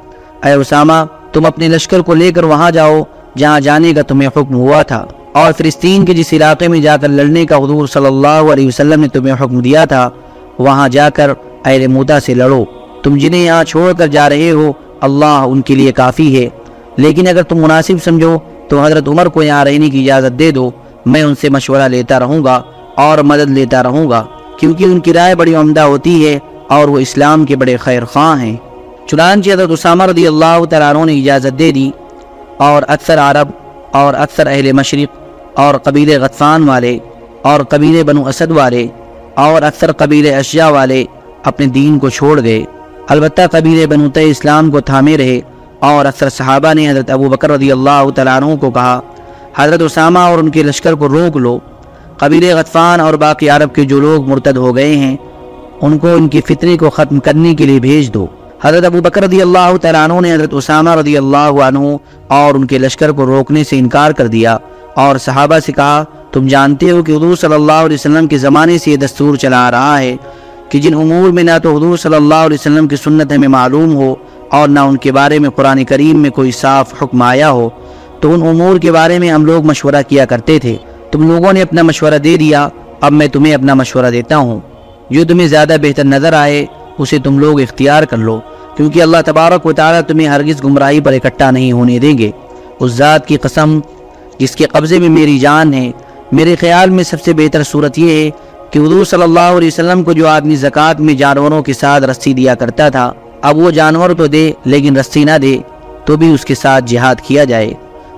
اے اسامہ، تم اپنے لشکر کو لے کر وہاں جاؤ، جہاں جانے کا تمہیں حکم ہوا تھا۔ اور فلسطین کے جس علاقے میں جا کر لڑنے کا حضور صلی اللہ علیہ وسلم نے تمہیں حکم دیا تھا، وہاں جا کر اہل مودا سے لڑو۔ تم جنہیں یہاں چھوڑ کر جا رہے ہو، اللہ ان کے لیے کافی ہے۔ لیکن اگر تم مناسب سمجھو تو حضرت عمر کو یہاں رہنے کی اجازت دے دو، میں ان سے مشورہ لیتا رہوں گا اور مدد لیتا رہوں گا، کیونکہ ان کی رائے بڑی عمدہ ہوتی ہے اور وہ اسلام کے بڑے خیر خواہ ہیں۔ چنانچہ حضرت اسامہ رضی اللہ تعالیٰ عنہ نے اجازت دے دی اور اکثر عرب اور اکثر اہل مشرق اور قبیل غطفان والے اور قبیل بنو اسد والے اور اکثر قبیل اشیاء والے اپنے دین کو چھوڑ گئے۔ البتہ قبیل بنوت اسلام کو تھامے رہے اور اکثر صحابہ نے حضرت ابو بکر رضی اللہ تعالیٰ عنہ کو کہا، حضرت اسامہ اور ان کے لشکر کو روک لو۔ قبیل غطفان اور باقی عرب کے جو لوگ مرتد ہو گئے ہیں، ان کو ان کی فطرے کو ختم کرنے کے لیے بھیج دو۔ حضرت ابو بکر رضی اللہ تعالیٰ عنہ نے حضرت اسامہ رضی اللہ عنہ اور ان کے لشکر کو روکنے سے انکار کر دیا اور صحابہ سے کہا، تم جانتے ہو کہ حضور صلی اللہ علیہ وسلم کے زمانے سے یہ دستور چلا رہا ہے کہ جن امور میں نہ تو حضور صلی اللہ علیہ وسلم کی سنت ہمیں معلوم ہو اور نہ ان کے بارے میں قرآن کریم میں کوئی صاف حکم آیا ہو، تو ان امور کے بارے میں ہم لوگ مشورہ کیا کرتے تھے۔ تم لوگوں نے اپنا مشورہ دے دیا، اب میں تمہیں اپنا مشورہ دیتا ہوں۔ جو تمہیں زیادہ بہتر نظر آئے، اسے تم لوگ اختیار کر لو، کیونکہ اللہ تبارک و تعالیٰ تمہیں ہرگز گمراہی پر اکٹھا نہیں ہونے دیں گے۔ اس ذات کی قسم، جس کے قبضے میں میری جان ہے، میرے خیال میں سب سے بہتر صورت یہ ہے کہ حضور صلی اللہ علیہ وسلم کو جو آدمی زکوٰۃ میں جانوروں کے ساتھ رسی دیا کرتا تھا اب وہ جانور تو دے، لیکن رسی نہ دے، تو بھی اس کے ساتھ جہاد کیا جائے۔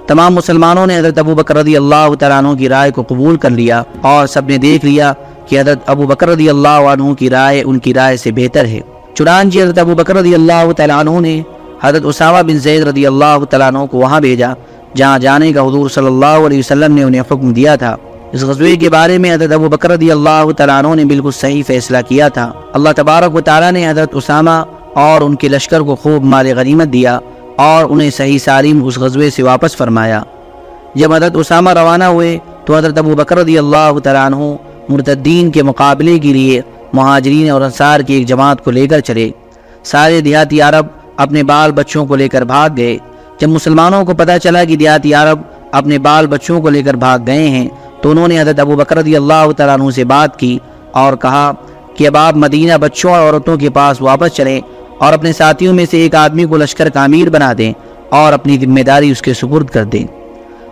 تمام مسلمانوں نے حضرت ابو بکر رضی اللہ تعالیٰ عنہ کی رائے کو قبول کر لیا اور سب نے دیکھ لیا کہ حضرت ابو بکر رضی اللہ عنہ کی رائے ان کی رائے سے بہتر ہے۔ چنانچہ حضرت ابو بکر رضی اللہ تعالیٰ عنہ نے حضرت اسامہ بن زید رضی اللہ تعالیٰ عنہ کو وہاں بھیجا، جہاں جانے کا حضور صلی اللہ علیہ وسلم نے انہیں حکم دیا تھا۔ اس غزوے کے بارے میں حضرت ابو بکر رضی اللہ تعالیٰ عنہ نے بالکل صحیح فیصلہ کیا تھا۔ اللہ تبارک و تعالیٰ نے حضرت اسامہ اور ان کے لشکر کو خوب مال غنیمت دیا اور انہیں صحیح سالم اس غزوے سے واپس فرمایا۔ جب حضرت اسامہ روانہ ہوئے تو حضرت ابو بکر رضی اللہ تعالیٰ عنہ مرتدین کے مقابلے کے لیے مہاجرین اور انصار کی ایک جماعت کو لے کر چلے۔ سارے دیہاتی عرب اپنے بال بچوں کو لے کر بھاگ گئے۔ جب مسلمانوں کو پتہ چلا کہ دیہاتی عرب اپنے بال بچوں کو لے کر بھاگ گئے ہیں، تو انہوں نے حضرت ابو بکر رضی اللہ تعالیٰ عنہ سے بات کی اور کہا کہ اب آپ مدینہ بچوں اور عورتوں کے پاس واپس چلیں۔ اور اپنے ساتھیوں میں سے ایک آدمی کو لشکر کا امیر بنا دیں اور اپنی ذمہ داری اس کے سپرد کر دیں۔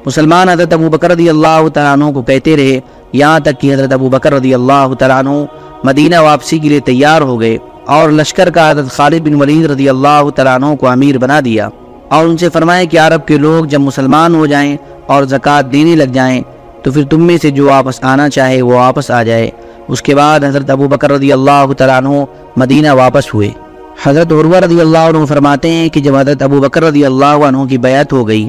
مسلمان حضرت ابو بکر رضی اللہ تعالیٰ عنہ کو کہتے رہے، یہاں تک کہ حضرت ابو بکر رضی اللہ تعالیٰ عنہ مدینہ واپسی کے لیے تیار ہو گئے اور لشکر کا حضرت خالد بن ولید رضی اللہ تعالیٰ عنہ کو امیر بنا دیا۔ اور ان سے فرمایا کہ عرب کے لوگ جب مسلمان ہو جائیں اور زکوٰۃ دینے لگ جائیں، تو پھر تم میں سے جو واپس آنا چاہے وہ واپس آ جائے۔ اس کے بعد حضرت ابو بکر رضی اللہ تعالیٰ عنہ مدینہ واپس ہوئے۔ حضرت عروہ رضی اللہ عنہ فرماتے ہیں کہ جب حضرت ابو بکر رضی اللہ عنہ کی بیعت ہو گئی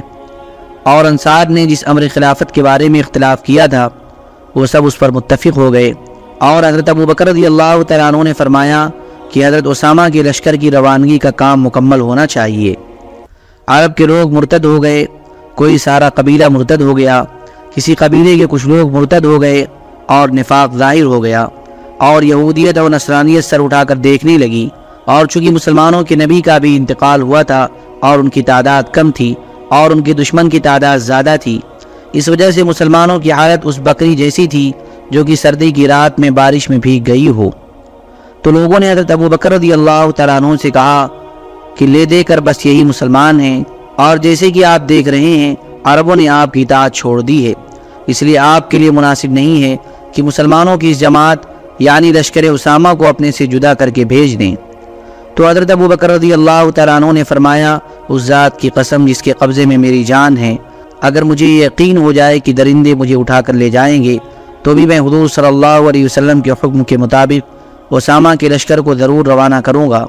اور انصار نے جس امر خلافت کے بارے میں اختلاف کیا تھا، وہ سب اس پر متفق ہو گئے۔ اور حضرت ابو بکر رضی اللہ تعالیٰ عنہ نے فرمایا کہ حضرت اسامہ کے لشکر کی روانگی کا کام مکمل ہونا چاہیے۔ عرب کے لوگ مرتد ہو گئے، کوئی سارا قبیلہ مرتد ہو گیا، کسی قبیلے کے کچھ لوگ مرتد ہو گئے اور نفاق ظاہر ہو گیا۔ اور یہودیت اور نصرانیت سر اٹھا کر دیکھنے لگی۔ اور چونکہ مسلمانوں کے نبی کا بھی انتقال ہوا تھا اور ان کی تعداد کم تھی اور ان کے دشمن کی تعداد زیادہ تھی، اس وجہ سے مسلمانوں کی حالت اس بکری جیسی تھی جو کہ سردی کی رات میں بارش میں بھیگ گئی ہو۔ تو لوگوں نے حضرت ابو بکر رضی اللہ تعالیٰ عنہ سے کہا کہ لے دے کر بس یہی مسلمان ہیں اور جیسے کہ آپ دیکھ رہے ہیں، عربوں نے آپ کی اطاعت چھوڑ دی ہے۔ اس لیے آپ کے لیے مناسب نہیں ہے کہ مسلمانوں کی اس جماعت یعنی لشکر اسامہ کو اپنے سے جدا کر کے بھیج دیں۔ تو حضرت ابو بکر رضی اللہ تعالیٰ عنہ نے فرمایا، اس ذات کی قسم جس کے قبضے میں میری جان ہے، اگر مجھے یقین ہو جائے کہ درندے مجھے اٹھا کر لے جائیں گے، تو بھی میں حضور صلی اللہ علیہ وسلم کے حکم کے مطابق اسامہ کے لشکر کو ضرور روانہ کروں گا۔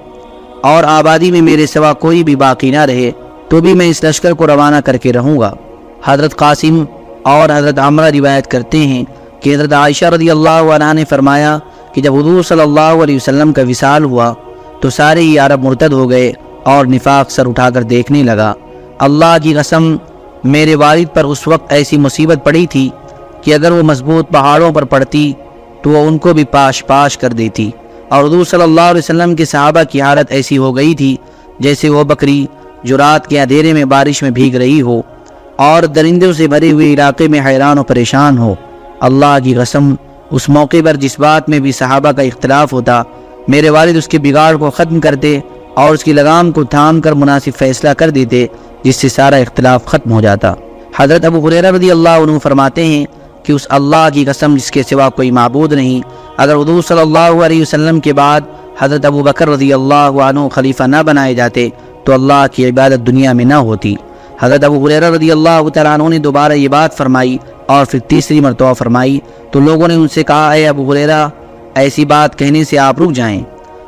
اور آبادی میں میرے سوا کوئی بھی باقی نہ رہے، تو بھی میں اس لشکر کو روانہ کر کے رہوں گا۔ حضرت قاسم اور حضرت عمرہ روایت کرتے ہیں کہ حضرت عائشہ رضی اللہ عنہ نے فرمایا کہ جب حضور صلی اللہ علیہ وسلم کا وصال ہوا تو سارے ہی عرب مرتد ہو گئے اور نفاق سر اٹھا کر دیکھنے لگا۔ اللہ کی قسم، میرے والد پر اس وقت ایسی مصیبت پڑی تھی کہ اگر وہ مضبوط پہاڑوں پر پڑتی تو وہ ان کو بھی پاش پاش کر دیتی۔ اور حضور صلی اللہ علیہ وسلم کے صحابہ کی حالت ایسی ہو گئی تھی جیسے وہ بکری جو رات کے اندھیرے میں بارش میں بھیگ رہی ہو اور درندوں سے بھرے ہوئے علاقے میں حیران و پریشان ہو۔ اللہ کی قسم، اس موقع پر جس بات میں بھی صحابہ کا اختلاف ہوتا میرے والد اس کے بگاڑ کو ختم کرتے اور اس کی لگام کو تھام کر مناسب فیصلہ کر دیتے، جس سے سارا اختلاف ختم ہو جاتا۔ حضرت ابو حریرہ رضی اللہ عنہ فرماتے ہیں کہ اس اللہ کی قسم جس کے سوا کوئی معبود نہیں۔ اگر حضور صلی اللہ علیہ وسلم کے بعد حضرت ابو بکر رضی اللہ عنہ خلیفہ نہ بنائے جاتے، تو اللہ کی عبادت دنیا میں نہ ہوتی۔ حضرت ابو حریرہ رضی اللہ تعالیٰ عنہ نے دوبارہ یہ بات فرمائی اور پھر تیسری مرتبہ فرمائی۔ تو لوگوں نے ان سے کہا، اے ابو حریرہ ایسی بات کہنے سے آپ رک جائیں۔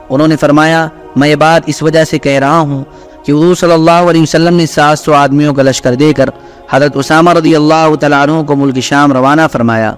انہوں نے فرمایا، میں یہ بات اس وجہ سے کہہ رہا ہوں کہ حضور صلی اللہ علیہ وسلم نے سات سو آدمیوں کا لشکر دے کر حضرت اسامہ رضی اللہ تعالیٰ عنہ کو ملک شام روانہ فرمایا۔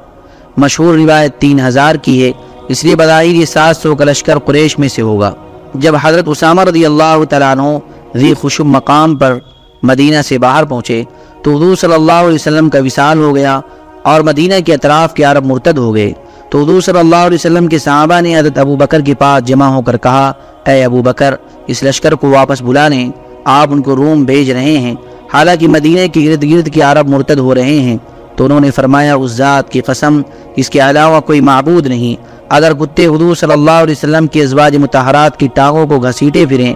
مشہور روایت تین ہزار کی ہے، اس لیے بظاہر یہ سات سو کا لشکر قریش میں سے ہوگا۔ جب حضرت اسامہ رضی اللہ تعالیٰ عنہ ذی خوشب مقام پر مدینہ سے باہر پہنچے، تو حضور صلی اللہ علیہ وسلم کا وصال ہو گیا اور مدینہ کے اطراف کے عرب مرتد ہو گئے۔ تو حضور صلی اللہ علیہ وسلم کے صحابہ نے حضرت ابو بکر کے پاس جمع ہو کر کہا، اے ابو بکر، اس لشکر کو واپس بلا لیں۔ آپ ان کو روم بھیج رہے ہیں۔ حالانکہ مدینہ کے ارد گرد کے عرب مرتد ہو رہے ہیں۔ تو انہوں نے فرمایا، اس ذات کی قسم، اس کے علاوہ کوئی معبود نہیں۔ اگر کتے حضور صلی اللہ علیہ وسلم کے ازواج متحرات کی ٹانگوں کو گھسیٹے پھریں،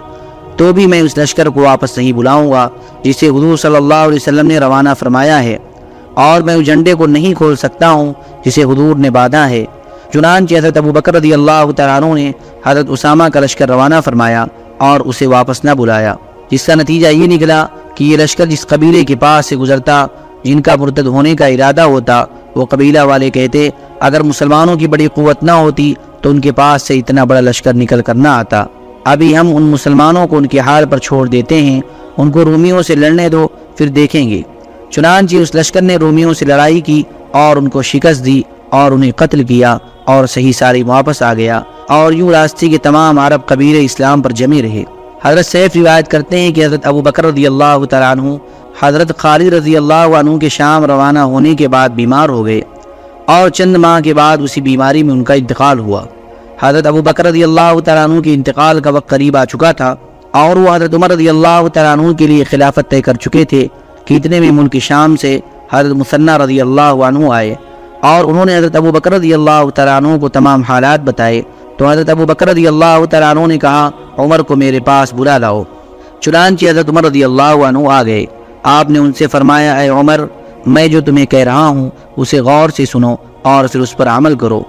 تو بھی میں اس لشکر کو واپس نہیں بلاؤں گا، جسے حضور صلی اللہ علیہ وسلم نے روانہ فرمایا ہے۔ اور میں اس جھنڈے کو نہیں کھول سکتا ہوں جسے حضور نے باندھا ہے۔ چنانچہ حضرت ابو بکر رضی اللہ تعالیٰ عنہ نے حضرت اسامہ کا لشکر روانہ فرمایا اور اسے واپس نہ بلایا، جس کا نتیجہ یہ نکلا کہ یہ لشکر جس قبیلے کے پاس سے گزرتا، جن کا مرتد ہونے کا ارادہ ہوتا، وہ قبیلہ والے کہتے، اگر مسلمانوں کی بڑی قوت نہ ہوتی تو ان کے پاس سے اتنا بڑا لشکر نکل کر نہ آتا۔ ابھی ہم ان مسلمانوں کو ان کے حال پر چھوڑ دیتے ہیں، ان کو رومیوں سے لڑنے دو، پھر دیکھیں گے۔ چنانچہ اس لشکر نے رومیوں سے لڑائی کی اور ان کو شکست دی اور انہیں قتل کیا اور صحیح ساری واپس آ گیا اور یوں راستے کے تمام عرب قبیلے اسلام پر جمے رہے۔ حضرت سیف روایت کرتے ہیں کہ حضرت ابو بکر رضی اللہ تعالیٰ عنہ حضرت خالد رضی اللہ عنہ کے شام روانہ ہونے کے بعد بیمار ہو گئے اور چند ماہ کے بعد اسی بیماری میں ان کا انتقال ہوا۔ حضرت ابو بکر رضی اللہ تعالیٰ عنہ کے انتقال کا وقت قریب آ چکا تھا اور وہ حضرت عمر رضی اللہ تعالیٰ عنہ کے لیے خلافت طے کر چکے تھے کہ اتنے میں ملک شام سے حضرت مسنہ رضی اللہ عنہ آئے اور انہوں نے حضرت ابو بکر رضی اللہ تعالیٰ عنہ کو تمام حالات بتائے، تو حضرت ابو بکر رضی اللہ تعالیٰ عنہ نے کہا، عمر کو میرے پاس بلا لاؤ۔ چنانچہ حضرت عمر رضی اللہ عنہ آ گئے۔ آپ نے ان سے فرمایا، اے عمر، میں جو تمہیں کہہ رہا ہوں، اسے غور سے سنو اور پھر اس پر عمل کرو۔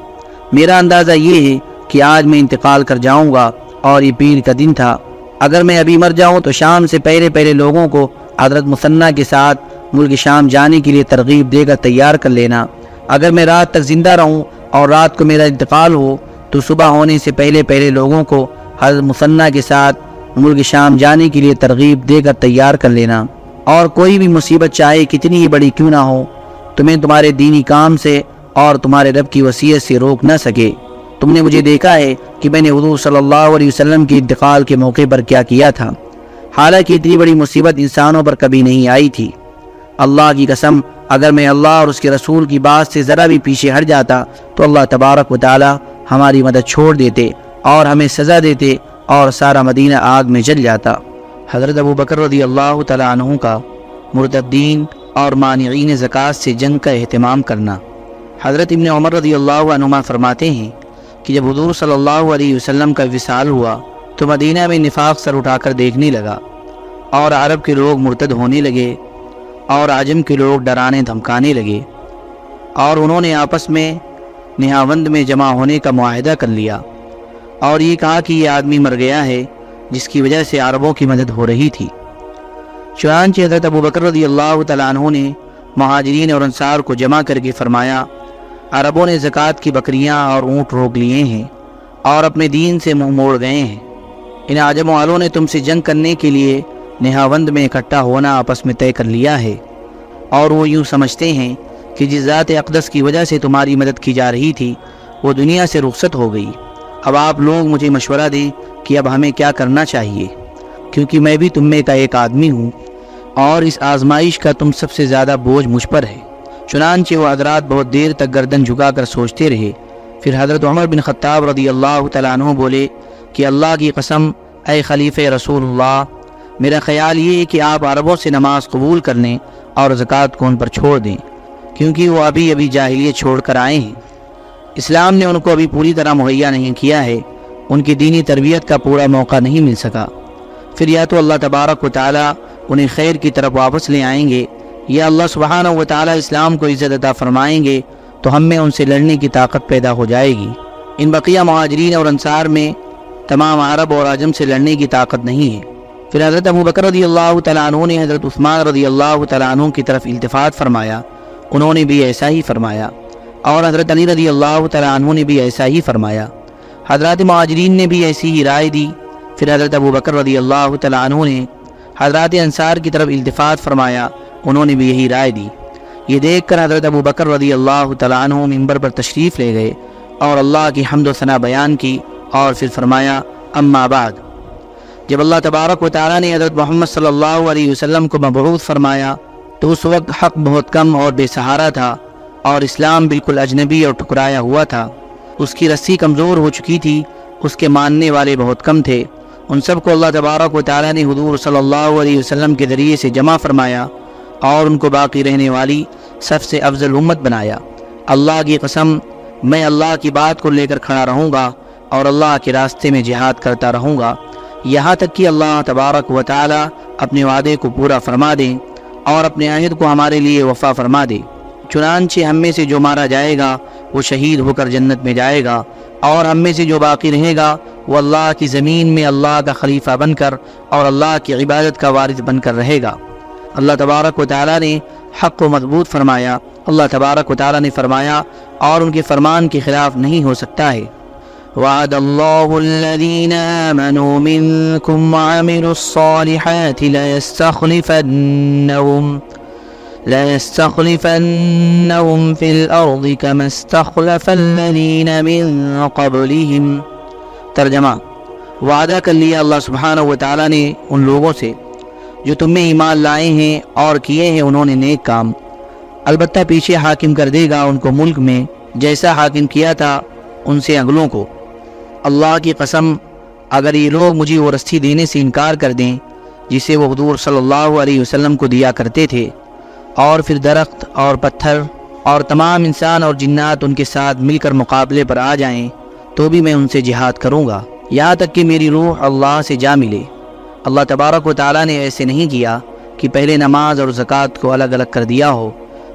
میرا اندازہ یہ ہے کہ آج میں انتقال کر جاؤں گا اور یہ پیر کا دن تھا۔ اگر میں ابھی مر جاؤں تو شام سے پہلے پہلے لوگوں کو حضرت مسنہ کے ساتھ ملک شام جانے کے لیے ترغیب دے کر تیار کر لینا۔ اگر میں رات تک زندہ رہوں اور رات کو میرا انتقال ہو، تو صبح ہونے سے پہلے پہلے لوگوں کو حضرت مسنہ کے ساتھ ملک شام جانے کے لیے ترغیب دے کر تیار کر لینا۔ اور کوئی بھی مصیبت چاہے کتنی ہی بڑی کیوں نہ ہو، تمہیں تمہارے دینی کام سے اور تمہارے رب کی وصیت سے روک نہ سکے۔ تم نے مجھے دیکھا ہے کہ میں نے حضور صلی اللہ علیہ وسلم کے انتقال کے موقع پر کیا کیا تھا۔ حالانکہ اتنی بڑی مصیبت انسانوں پر کبھی نہیں آئی تھی۔ اللہ کی قسم، اگر میں اللہ اور اس کے رسول کی بات سے ذرا بھی پیچھے ہٹ جاتا، تو اللہ تبارک و تعالی ہماری مدد چھوڑ دیتے اور ہمیں سزا دیتے اور سارا مدینہ آگ میں جل جاتا۔ حضرت ابو بکر رضی اللہ تعالیٰ عنہ کا مرتدین اور مانعین زکوٰۃ سے جنگ کا اہتمام کرنا۔ حضرت ابن عمر رضی اللہ عنہ فرماتے ہیں کہ جب حضور صلی اللہ علیہ وسلم کا وصال ہوا تو مدینہ میں نفاق سر اٹھا کر دیکھنے لگا اور عرب کے لوگ مرتد ہونے لگے اور عجم کے لوگ ڈرانے دھمکانے لگے اور انہوں نے آپس میں نہاوند میں جمع ہونے کا معاہدہ کر لیا اور یہ کہا کہ یہ آدمی مر گیا ہے جس کی وجہ سے عربوں کی مدد ہو رہی تھی۔ چنانچہ حضرت ابو بکر رضی اللہ تعالیٰ عنہ نے مہاجرین اور انصار کو جمع کر کے فرمایا، عربوں نے زکوٰۃ کی بکریاں اور اونٹ روک لیے ہیں اور اپنے دین سے منہ موڑ گئے ہیں۔ ان عجم والوں نے تم سے جنگ کرنے کے لیے نہاوند میں اکٹھا ہونا آپس میں طے کر لیا ہے۔ اور وہ یوں سمجھتے ہیں کہ جس ذات اقدس کی وجہ سے تمہاری مدد کی جا رہی تھی، وہ دنیا سے رخصت ہو گئی۔ اب آپ لوگ مجھے مشورہ دیں کہ اب ہمیں کیا کرنا چاہیے، کیونکہ میں بھی تم میں کا ایک آدمی ہوں اور اس آزمائش کا تم سب سے زیادہ بوجھ مجھ پر ہے۔ چنانچہ وہ حضرات بہت دیر تک گردن جھکا کر سوچتے رہے۔ پھر حضرت عمر بن خطاب رضی اللہ تعالیٰ عنہ بولے کہ اللہ کی قسم، اے خلیف رسول اللہ میرا خیال یہ ہے کہ آپ عربوں سے نماز قبول کر لیں اور زکوٰۃ کو ان پر چھوڑ دیں، کیونکہ وہ ابھی ابھی جاہلیت چھوڑ کر آئے ہیں۔ اسلام نے ان کو ابھی پوری طرح مہیا نہیں کیا ہے، ان کی دینی تربیت کا پورا موقع نہیں مل سکا۔ پھر یا تو اللہ تبارک و تعالیٰ انہیں خیر کی طرف واپس لے آئیں گے، یا اللہ سبحانہ و تعالیٰ اسلام کو عزت عطا فرمائیں گے، تو ہم میں ان سے لڑنے کی طاقت پیدا ہو جائے گی۔ ان بقیہ مہاجرین اور انصار میں تمام عرب اور عجم سے لڑنے کی طاقت نہیں ہے۔ پھر حضرت ابو بکر رضی اللہ تعالیٰ عنہ نے حضرت عثمان رضی اللہ تعالیٰ عنہ کی طرف التفات فرمایا۔ انہوں نے بھی ایسا ہی فرمایا۔ اور حضرت علی رضی اللہ تعالیٰ عنہ نے بھی ایسا ہی فرمایا۔ حضرات مہاجرین نے بھی ایسی ہی رائے دی۔ پھر حضرت ابو بکر رضی اللہ تعالیٰ عنہ نے حضرات انصار کی طرف التفات فرمایا۔ انہوں نے بھی یہی رائے دی۔ یہ دیکھ کر حضرت ابو بکر رضی اللہ تعالیٰ عنہ ممبر پر تشریف لے گئے اور اللہ کی حمد و ثنا بیان کی۔ اور پھر فرمایا، اما بعد۔ جب اللہ تبارک و تعالیٰ نے حضرت محمد صلی اللہ علیہ وسلم کو مبعوث فرمایا، تو اس وقت حق بہت کم اور بے سہارا تھا اور اسلام بالکل اجنبی اور ٹھکرایا ہوا تھا۔ اس کی رسی کمزور ہو چکی تھی، اس کے ماننے والے بہت کم تھے۔ ان سب کو اللہ تبارک و تعالیٰ نے حضور صلی اللہ علیہ وسلم کے ذریعے سے جمع فرمایا اور ان کو باقی رہنے والی سب سے افضل امت بنایا۔ اللہ کی قسم، میں اللہ کی بات کو لے کر کھڑا رہوں گا اور اللہ کے راستے میں جہاد کرتا رہوں گا، یہاں تک کہ اللہ تبارک و تعالی اپنے وعدے کو پورا فرما دیں اور اپنے عہد کو ہمارے لیے وفا فرما دے۔ چنانچہ ہم میں سے جو مارا جائے گا، وہ شہید ہو کر جنت میں جائے گا، اور ہم میں سے جو باقی رہے گا، وہ اللہ کی زمین میں اللہ کا خلیفہ بن کر اور اللہ کی عبادت کا وارث بن کر رہے گا۔ اللہ تبارک و تعالیٰ نے حق کو مضبوط فرمایا۔ اللہ تبارک و تعالیٰ نے فرمایا، اور ان کے فرمان کے خلاف نہیں ہو سکتا ہے۔ وعد الله الذين آمنوا منكم وعملوا الصالحات ليستخلفنهم ليستخلفنهم في الأرض كما استخلف الذين من قبلهم. ترجمہ وعدہ کر لیا اللہ سبحانہ و تعالیٰ نے ان لوگوں سے جو تم میں ایمان لائے ہیں اور کیے ہیں انہوں نے نیک کام۔ البتہ پیچھے حاکم کر دے گا ان کو ملک میں جیسا حاکم کیا تھا ان سے اگلوں کو۔ اللہ کی قسم، اگر یہ لوگ مجھے وہ رستی دینے سے انکار کر دیں، جسے وہ حضور صلی اللہ علیہ وسلم کو دیا کرتے تھے، اور پھر درخت اور پتھر اور تمام انسان اور جنات ان کے ساتھ مل کر مقابلے پر آ جائیں، تو بھی میں ان سے جہاد کروں گا۔ یہاں تک کہ میری روح اللہ سے جا ملے۔ اللہ تبارک و تعالیٰ نے ایسے نہیں کیا کہ پہلے نماز اور زکوٰۃ کو الگ الگ کر دیا ہو،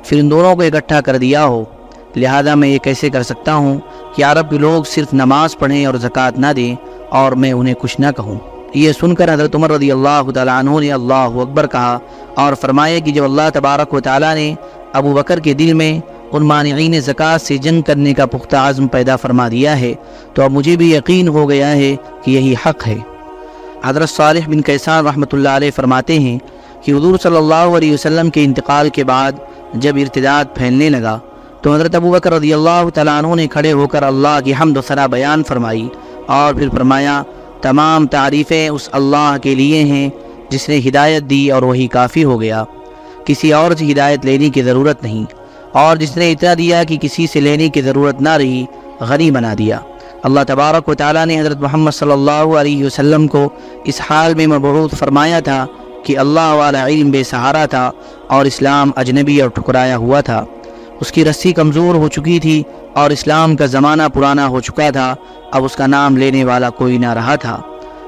پھر ان دونوں کو اکٹھا کر دیا ہو۔ لہذا میں یہ کیسے کر سکتا ہوں کہ عرب کے لوگ صرف نماز پڑھیں اور زکوٰۃ نہ دیں اور میں انہیں کچھ نہ کہوں؟ یہ سن کر حضرت عمر رضی اللہ تعالیٰ عنہ نے اللہ اکبر کہا اور فرمایا کہ جب اللہ تبارک و تعالیٰ نے ابو بکر کے دل میں ان مانعین زکوٰۃ سے جنگ کرنے کا پختہ عزم پیدا فرما دیا ہے تو اب مجھے بھی یقین ہو گیا ہے کہ یہی حق ہے۔ حضرت صالح بن کیسان رحمۃ اللہ علیہ فرماتے ہیں کہ حضور صلی اللہ علیہ وسلم کے انتقال کے بعد جب ارتداد پھیلنے لگا تو حضرت ابو بکر رضی اللہ تعالیٰ عنہ نے کھڑے ہو کر اللہ کی حمد و ثنا بیان فرمائی اور پھر فرمایا، تمام تعریفیں اس اللہ کے لیے ہیں جس نے ہدایت دی اور وہی کافی ہو گیا۔ کسی اور سے ہدایت لینے کی ضرورت نہیں اور جس نے اتنا دیا کہ کسی سے لینے کی ضرورت نہ رہی، غنی بنا دیا۔ اللہ تبارک و تعالیٰ نے حضرت محمد صلی اللہ علیہ وسلم کو اس حال میں مبعوث فرمایا تھا کہ اللہ والا علم بے سہارا تھا اور اسلام اجنبی اور ٹھکرایا ہوا تھا۔ اس کی رسی کمزور ہو چکی تھی اور اسلام کا زمانہ پرانا ہو چکا تھا، اب اس کا نام لینے والا کوئی نہ رہا تھا۔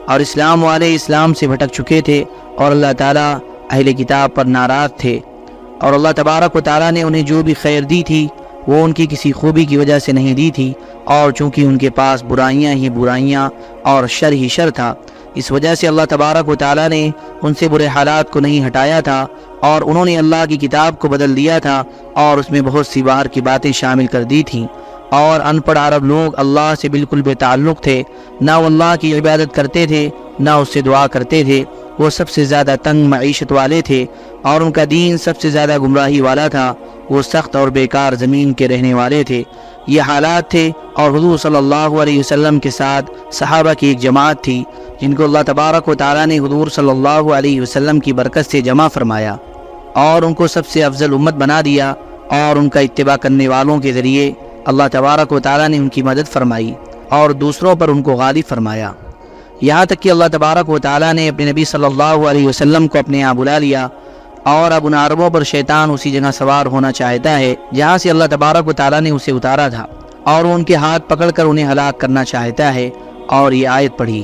اور اسلام والے اسلام سے بھٹک چکے تھے اور اللہ تعالیٰ اہل کتاب پر ناراض تھے۔ اور اللہ تبارک و تعالیٰ نے انہیں جو بھی خیر دی تھی، وہ ان کی کسی خوبی کی وجہ سے نہیں دی تھی۔ اور چونکہ ان کے پاس برائیاں ہی برائیاں اور شر ہی شر تھا اس وجہ سے اللہ تبارک و تعالیٰ نے ان سے برے حالات کو نہیں ہٹایا تھا اور انہوں نے اللہ کی کتاب کو بدل دیا تھا اور اس میں بہت سی بار کی باتیں شامل کر دی تھیں۔ اور ان پڑھ عرب لوگ اللہ سے بالکل بے تعلق تھے، نہ وہ اللہ کی عبادت کرتے تھے، نہ اس سے دعا کرتے تھے۔ وہ سب سے زیادہ تنگ معیشت والے تھے اور ان کا دین سب سے زیادہ گمراہی والا تھا۔ وہ سخت اور بیکار زمین کے رہنے والے تھے۔ یہ حالات تھے اور حضور صلی اللہ علیہ وسلم کے ساتھ صحابہ کی ایک جماعت تھی۔ جن کو اللہ تبارک و تعالیٰ نے حضور صلی اللہ علیہ وسلم کی برکت سے جمع فرمایا اور ان کو سب سے افضل امت بنا دیا اور ان کا اتباع کرنے والوں کے ذریعے اللہ تبارک و تعالیٰ نے ان کی مدد فرمائی اور دوسروں پر ان کو غالب فرمایا۔ یہاں تک کہ اللہ تبارک و تعالیٰ نے اپنے نبی صلی اللہ علیہ وسلم کو اپنے یہاں بلا لیا اور اب ان عربوں پر شیطان اسی جگہ سوار ہونا چاہتا ہے جہاں سے اللہ تبارک و تعالیٰ نے اسے اتارا تھا اور وہ ان کے ہاتھ پکڑ کر انہیں ہلاک کرنا چاہتا ہے اور یہ آیت پڑھی۔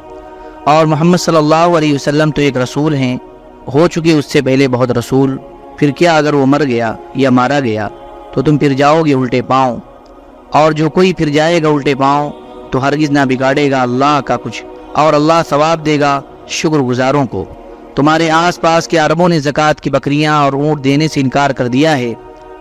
اور محمد صلی اللہ علیہ وسلم تو ایک رسول ہیں۔ ہو چکے اس سے پہلے بہت رسول۔ پھر کیا اگر وہ مر گیا یا مارا گیا، تو تم پھر جاؤ گے الٹے پاؤں۔ اور جو کوئی پھر جائے گا الٹے پاؤں، تو ہرگز نہ بگاڑے گا اللہ کا کچھ، اور اللہ ثواب دے گا شکر گزاروں کو۔ تمہارے آس پاس کے عربوں نے زکوٰۃ کی بکریاں اور اونٹ دینے سے انکار کر دیا ہے۔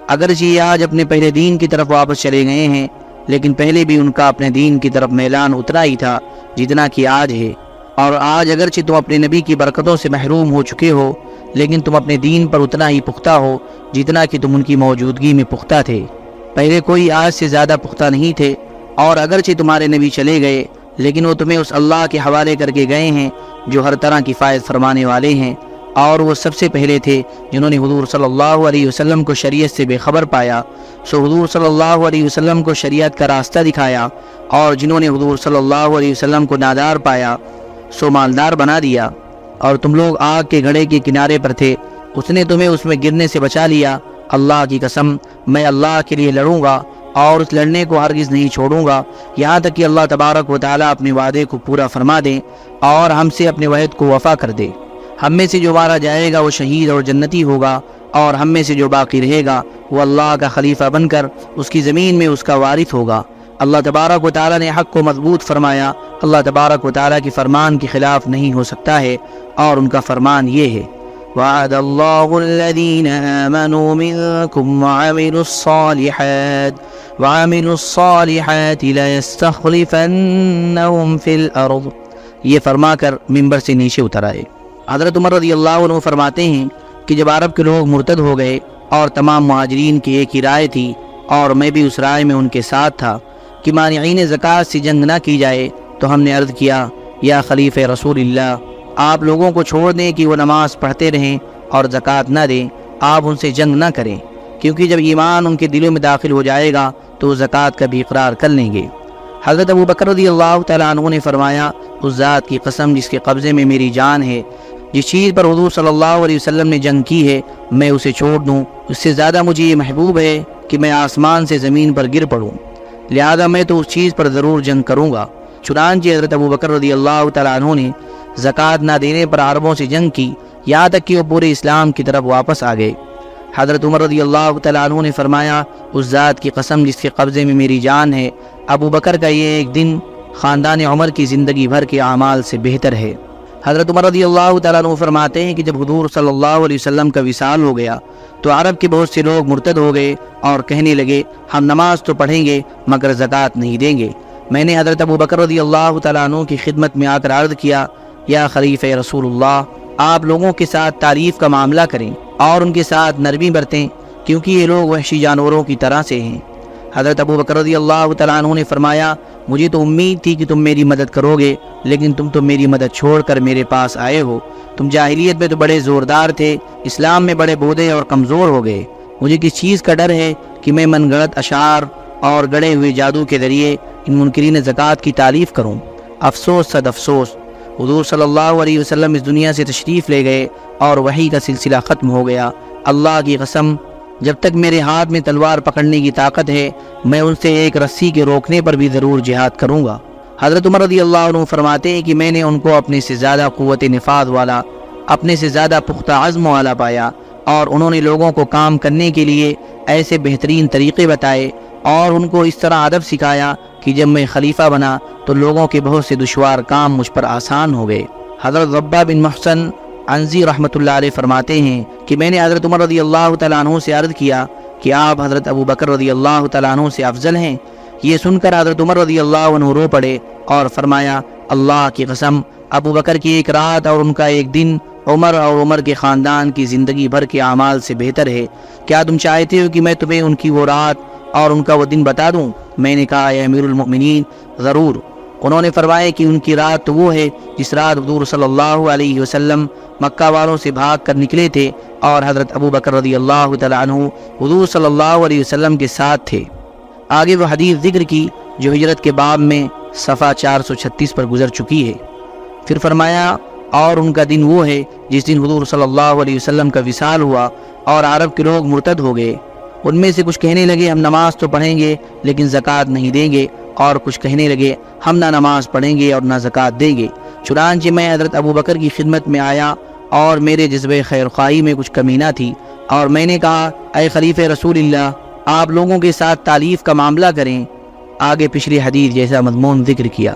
اگرچہ یہ آج اپنے پہلے دین کی طرف واپس چلے گئے ہیں، لیکن پہلے بھی ان کا اپنے دین کی طرف میلان اترا ہی تھا، جتنا کہ آج ہے۔ اور آج اگرچہ تم اپنے نبی کی برکتوں سے محروم ہو چکے ہو، لیکن تم اپنے دین پر اتنا ہی پختہ ہو جتنا کہ تم ان کی موجودگی میں پختہ تھے۔ پہلے کوئی آج سے زیادہ پختہ نہیں تھے، اور اگرچہ تمہارے نبی چلے گئے، لیکن وہ تمہیں اس اللہ کے حوالے کر کے گئے ہیں جو ہر طرح کی فائد فرمانے والے ہیں۔ اور وہ سب سے پہلے تھے جنہوں نے حضور صلی اللہ علیہ وسلم کو شریعت سے بے خبر پایا۔ سو حضور صلی اللہ علیہ وسلم کو شریعت کا راستہ دکھایا، اور جنہوں نے حضور صلی اللہ علیہ وسلم کو نادار پایا۔ سو مالدار بنا دیا اور تم لوگ آگ کے گھڑے کے کنارے پر تھے۔ اس نے تمہیں اس میں گرنے سے بچا لیا۔ اللہ کی قسم، میں اللہ کے لیے لڑوں گا اور اس لڑنے کو ہرگز نہیں چھوڑوں گا۔ یہاں تک کہ اللہ تبارک و تعالیٰ اپنے وعدے کو پورا فرما دیں اور ہم سے اپنے وعد کو وفا کر دے۔ ہم میں سے جو مارا جائے گا، وہ شہید اور جنتی ہوگا اور ہم میں سے جو باقی رہے گا، وہ اللہ کا خلیفہ بن کر اس کی زمین میں اس کا وارث ہوگا۔ اللہ تبارک و تعالیٰ نے حق کو مضبوط فرمایا۔ اللہ تبارک و تعالیٰ کی فرمان کے خلاف نہیں ہو سکتا ہے، اور ان کا فرمان یہ ہے۔ وعد الله الذين آمنوا منكم وعملوا الصالحات وعملوا الصالحات ليستخلفنهم في الأرض۔ یہ فرما کر ممبر سے نیچے اتر آئے۔ حضرت عمر رضی اللہ عنہ فرماتے ہیں کہ جب عرب کے لوگ مرتد ہو گئے اور تمام مہاجرین کی ایک ہی رائے تھی، اور میں بھی اس رائے میں ان کے ساتھ تھا کہ مانعین زکوٰۃ سے جنگ نہ کی جائے تو ہم نے عرض کیا، یا خلیف رسول اللہ، آپ لوگوں کو چھوڑ دیں کہ وہ نماز پڑھتے رہیں اور زکوٰۃ نہ دیں، آپ ان سے جنگ نہ کریں۔ کیونکہ جب ایمان ان کے دلوں میں داخل ہو جائے گا تو وہ زکوٰۃ کا بھی اقرار کر لیں گے۔ حضرت ابو بکر رضی اللہ تعالیٰ عنہ نے فرمایا، اس ذات کی قسم جس کے قبضے میں میری جان ہے، جس چیز پر حضور صلی اللہ علیہ وسلم نے جنگ کی ہے، میں اسے چھوڑ دوں۔ اس سے زیادہ مجھے یہ محبوب ہے کہ میں آسمان سے زمین پر گر پڑوں۔ لہذا میں تو اس چیز پر ضرور جنگ کروں گا۔ چنانچہ حضرت ابو بکر رضی اللہ تعالیٰ عنہ نے زکوٰۃ نہ دینے پر عربوں سے جنگ کی، یہاں تک کہ وہ پورے اسلام کی طرف واپس آ گئے۔ حضرت عمر رضی اللہ تعالیٰ عنہ نے فرمایا، اس ذات کی قسم جس کے قبضے میں میری جان ہے، ابو بکر کا یہ ایک دن خاندان عمر کی زندگی بھر کے اعمال سے بہتر ہے۔ حضرت عمر رضی اللہ تعالیٰ عنہ فرماتے ہیں کہ جب حضور صلی اللہ علیہ وسلم کا وصال ہو گیا تو عرب کے بہت سے لوگ مرتد ہو گئے اور کہنے لگے، ہم نماز تو پڑھیں گے مگر زکوٰۃ نہیں دیں گے۔ میں نے حضرت ابو بکر رضی اللہ تعالیٰ عنہ کی خدمت میں آ کر عرض کیا، یا خریف رسول اللہ، آپ لوگوں کے ساتھ تعریف کا معاملہ کریں اور ان کے ساتھ نرمی برتیں، کیونکہ یہ لوگ وحشی جانوروں کی طرح سے ہیں۔ حضرت ابو بکر رضی اللہ تعالیٰ عنہ نے فرمایا، مجھے تو امید تھی کہ تم میری مدد کرو گے، لیکن تم تو میری مدد چھوڑ کر میرے پاس آئے ہو۔ تم جاہلیت میں تو بڑے زوردار تھے، اسلام میں بڑے بودے اور کمزور ہو گئے۔ مجھے کس چیز کا ڈر ہے کہ میں من گڑت اشعار اور گڑے ہوئے جادو کے ذریعے ان منکرین زکوٰۃ کی تعریف کروں؟ افسوس صد افسوس۔ حضور صلی اللہ علیہ وسلم اس دنیا سے تشریف لے گئے اور وہی کا سلسلہ ختم ہو گیا۔ اللہ کی قسم جب تک میرے ہاتھ میں تلوار پکڑنے کی طاقت ہے، میں ان سے ایک رسی کے روکنے پر بھی ضرور جہاد کروں گا۔ حضرت عمر رضی اللہ عنہ فرماتے ہیں کہ میں نے ان کو اپنے سے زیادہ قوت نفاذ والا، اپنے سے زیادہ پختہ عزم والا پایا اور انہوں نے لوگوں کو کام کرنے کے لیے ایسے بہترین طریقے بتائے اور ان کو اس طرح ادب سکھایا کہ جب میں خلیفہ بنا تو لوگوں کے بہت سے دشوار کام مجھ پر آسان ہو گئے۔ حضرت ربہ بن محسن انزی رحمۃ اللہ علیہ فرماتے ہیں کہ میں نے حضرت عمر رضی اللہ تعالیٰ عنہ سے عرض کیا کہ آپ حضرت ابو بکر رضی اللہ تعالیٰ عنہ سے افضل ہیں۔ یہ سن کر حضرت عمر رضی اللہ عنہ رو پڑے اور فرمایا، اللہ کی قسم، ابو بکر کی ایک رات اور ان کا ایک دن، عمر اور عمر کے خاندان کی زندگی بھر کے اعمال سے بہتر ہے۔ کیا تم چاہتے ہو کہ میں تمہیں ان کی وہ رات اور ان کا وہ دن بتا دوں؟ میں نے کہا، اے امیر المؤمنین، ضرور۔ انہوں نے فرمایا کہ ان کی رات وہ ہے جس رات حضور صلی اللہ علیہ وسلم مکہ والوں سے بھاگ کر نکلے تھے اور حضرت ابو بکر رضی اللہ تعالیٰ عنہ حضور صلی اللہ علیہ وسلم کے ساتھ تھے۔ آگے وہ حدیث ذکر کی جو ہجرت کے باب میں صفحہ چار سو چھتیس پر گزر چکی ہے۔ پھر فرمایا، اور ان کا دن وہ ہے جس دن حضور صلی اللہ علیہ وسلم کا وصال ہوا اور عرب کے لوگ مرتد ہو گئے۔ ان میں سے کچھ کہنے لگے، ہم نماز تو پڑھیں گے لیکن زکوٰۃ نہیں دیں گے۔ اور کچھ کہنے لگے، ہم نہ نماز پڑھیں گے اور نہ زکوٰۃ دیں گے۔ چنانچہ میں حضرت ابو بکر کی خدمت میں آیا اور میرے جذبے خیر خواہی میں کچھ کمی نہ تھی اور میں نے کہا، اے خلیف رسول اللہ، آپ لوگوں کے ساتھ تعلیف کا معاملہ کریں۔ آگے پچھلی حدیث جیسا مضمون ذکر کیا۔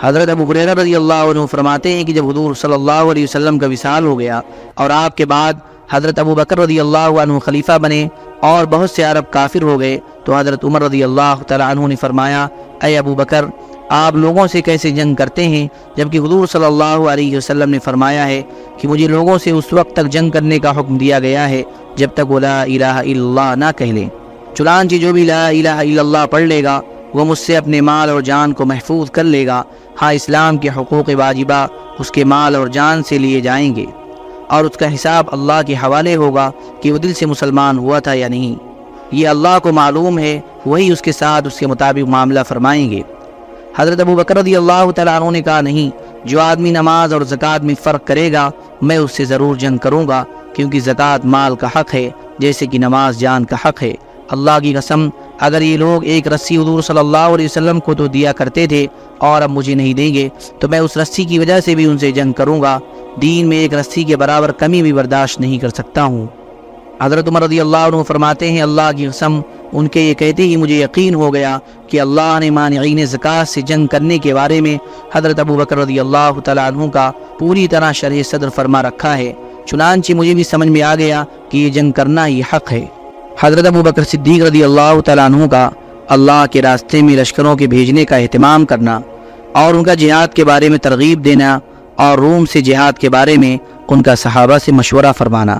حضرت ابو حریرہ رضی اللہ عنہ فرماتے ہیں کہ جب حضور صلی اللہ علیہ وسلم کا وصال ہو گیا اور آپ کے بعد حضرت ابو بکر رضی اللہ عنہ خلیفہ بنے اور بہت سے عرب کافر ہو گئے تو حضرت عمر رضی اللہ تعالیٰ عنہ نے فرمایا، اے ابو بکر، آپ لوگوں سے کیسے جنگ کرتے ہیں؟ جبکہ حضور صلی اللہ علیہ وسلم نے فرمایا ہے کہ مجھے لوگوں سے اس وقت تک جنگ کرنے کا حکم دیا گیا ہے جب تک وہ لا الہ الا اللہ نہ کہہ لیں۔ چنانچہ جو بھی لا الہ الا اللہ پڑھ لے گا، وہ مجھ سے اپنے مال اور جان کو محفوظ کر لے گا۔ ہاں اسلام کے حقوق واجبہ اس کے مال اور جان سے لیے جائیں گے۔ اور اس کا حساب اللہ کے حوالے ہوگا کہ وہ دل سے مسلمان ہوا تھا یا نہیں۔ یہ اللہ کو معلوم ہے، وہی اس کے ساتھ اس کے مطابق معاملہ فرمائیں گے۔ حضرت ابو بکر رضی اللہ تعالیٰ عنہ نے کہا، نہیں، جو آدمی نماز اور زکوٰۃ میں فرق کرے گا، میں اس سے ضرور جنگ کروں گا، کیونکہ زکوٰۃ مال کا حق ہے، جیسے کہ نماز جان کا حق ہے۔ اللہ کی قسم اگر یہ لوگ ایک رسی حضور صلی اللہ علیہ وسلم کو تو دیا کرتے تھے اور اب مجھے نہیں دیں گے، تو میں اس رسی کی وجہ سے بھی ان سے جنگ کروں گا۔ دین میں ایک رسی کے برابر کمی بھی برداشت نہیں کر سکتا ہوں۔ حضرت عمر رضی اللہ عنہ فرماتے ہیں، اللہ کی قسم، ان کے یہ کہتے ہی مجھے یقین ہو گیا کہ اللہ نے مانعین زکوٰۃ سے جنگ کرنے کے بارے میں حضرت ابو بکر رضی اللہ تعالیٰ عنہ کا پوری طرح شرح صدر فرما رکھا ہے۔ چنانچہ مجھے بھی سمجھ میں آ گیا کہ یہ جنگ کرنا ہی حق ہے۔ حضرت ابو بکر صدیق رضی اللہ تعالیٰ عنہ کا اللہ کے راستے میں لشکروں کے بھیجنے کا اہتمام کرنا اور ان کا جہاد کے بارے میں ترغیب دینا اور روم سے جہاد کے بارے میں ان کا صحابہ سے مشورہ فرمانا۔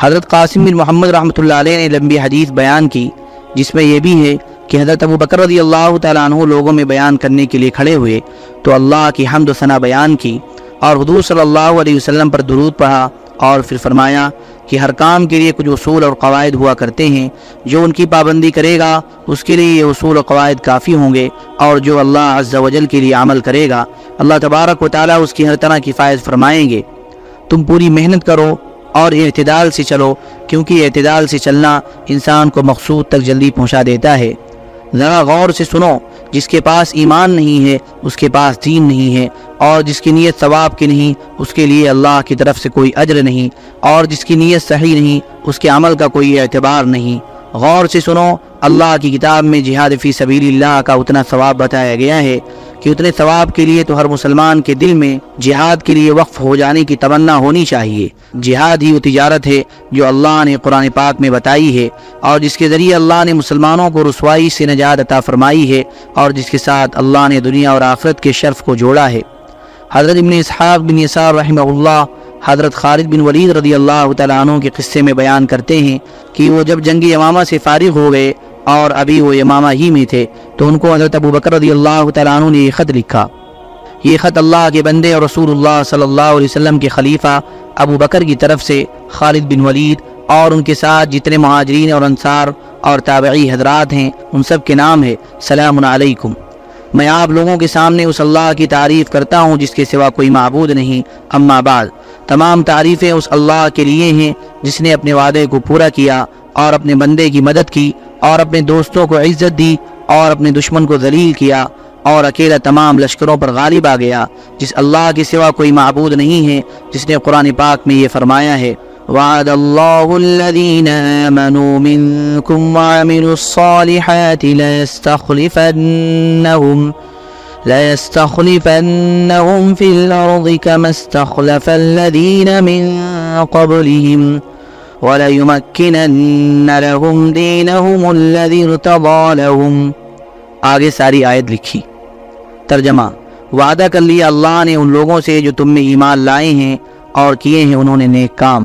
حضرت قاسم بن محمد رحمۃ اللہ علیہ نے لمبی حدیث بیان کی، جس میں یہ بھی ہے کہ حضرت ابو بکر رضی اللہ تعالیٰ عنہ لوگوں میں بیان کرنے کے لیے کھڑے ہوئے تو اللہ کی حمد و ثنا بیان کی اور حضور صلی اللہ علیہ وسلم پر درود پڑھا اور پھر فرمایا کہ ہر کام کے لیے کچھ اصول اور قواعد ہوا کرتے ہیں۔ جو ان کی پابندی کرے گا، اس کے لیے یہ اصول و قواعد کافی ہوں گے اور جو اللہ عز و جل کے لیے عمل کرے گا، اللہ تبارک و تعالیٰ اس کی ہر طرح کی فائد فرمائیں گے۔ تم پوری محنت کرو اور اعتدال سے چلو، کیونکہ اعتدال سے چلنا انسان کو مقصود تک جلدی پہنچا دیتا ہے۔ ذرا غور سے سنو، جس کے پاس ایمان نہیں ہے، اس کے پاس دین نہیں ہے، اور جس کی نیت ثواب کی نہیں، اس کے لیے اللہ کی طرف سے کوئی اجر نہیں، اور جس کی نیت صحیح نہیں، اس کے عمل کا کوئی اعتبار نہیں۔ غور سے سنو، اللہ کی کتاب میں جہاد فی سبیل اللہ کا اتنا ثواب بتایا گیا ہے۔ کہ اتنے ثواب کے لیے تو ہر مسلمان کے دل میں جہاد کے لیے وقف ہو جانے کی تمنا ہونی چاہیے۔ جہاد ہی وہ تجارت ہے جو اللہ نے قرآن پاک میں بتائی ہے اور جس کے ذریعے اللہ نے مسلمانوں کو رسوائی سے نجات عطا فرمائی ہے اور جس کے ساتھ اللہ نے دنیا اور آخرت کے شرف کو جوڑا ہے۔ حضرت ابن اسحاق بن یسار رحمہ اللہ، حضرت خالد بن ولید رضی اللہ تعالیٰ عنہ کے قصے میں بیان کرتے ہیں کہ وہ جب جنگ یمامہ سے فارغ ہو گئے اور ابھی وہ یمامہ ہی میں تھے تو ان کو حضرت ابو بکر رضی اللہ تعالیٰ عنہ نے یہ خط لکھا۔ یہ خط اللہ کے بندے اور رسول اللہ صلی اللہ علیہ وسلم کے خلیفہ ابو بکر کی طرف سے خالد بن ولید اور ان کے ساتھ جتنے مہاجرین اور انصار اور تابعی حضرات ہیں، ان سب کے نام ہے سلام علیکم۔ میں آپ لوگوں کے سامنے اس اللہ کی تعریف کرتا ہوں جس کے سوا کوئی معبود نہیں۔ اما بعد، تمام تعریفیں اس اللہ کے لیے ہیں جس نے اپنے وعدے کو پورا کیا اور اپنے بندے کی مدد کی اور اپنے دوستوں کو عزت دی اور اپنے دشمن کو ذلیل کیا اور اکیلا تمام لشکروں پر غالب آ گیا، جس اللہ کے سوا کوئی معبود نہیں ہے، جس نے قرآن پاک میں یہ فرمایا ہے، وعد الله الذين آمنوا منكم وعملوا الصالحات ليستخلفنهم ليستخلفنهم في الأرض كما استخلف الذين من قبلهم وليمكنن لهم دينهم الذي ارتضى لهم۔ آگے ساری آیت لکھی۔ ترجمہ۔ وعدہ کر لیا اللہ نے ان لوگوں سے جو تم میں ایمان لائے ہیں اور کیے ہیں انہوں نے نیک کام۔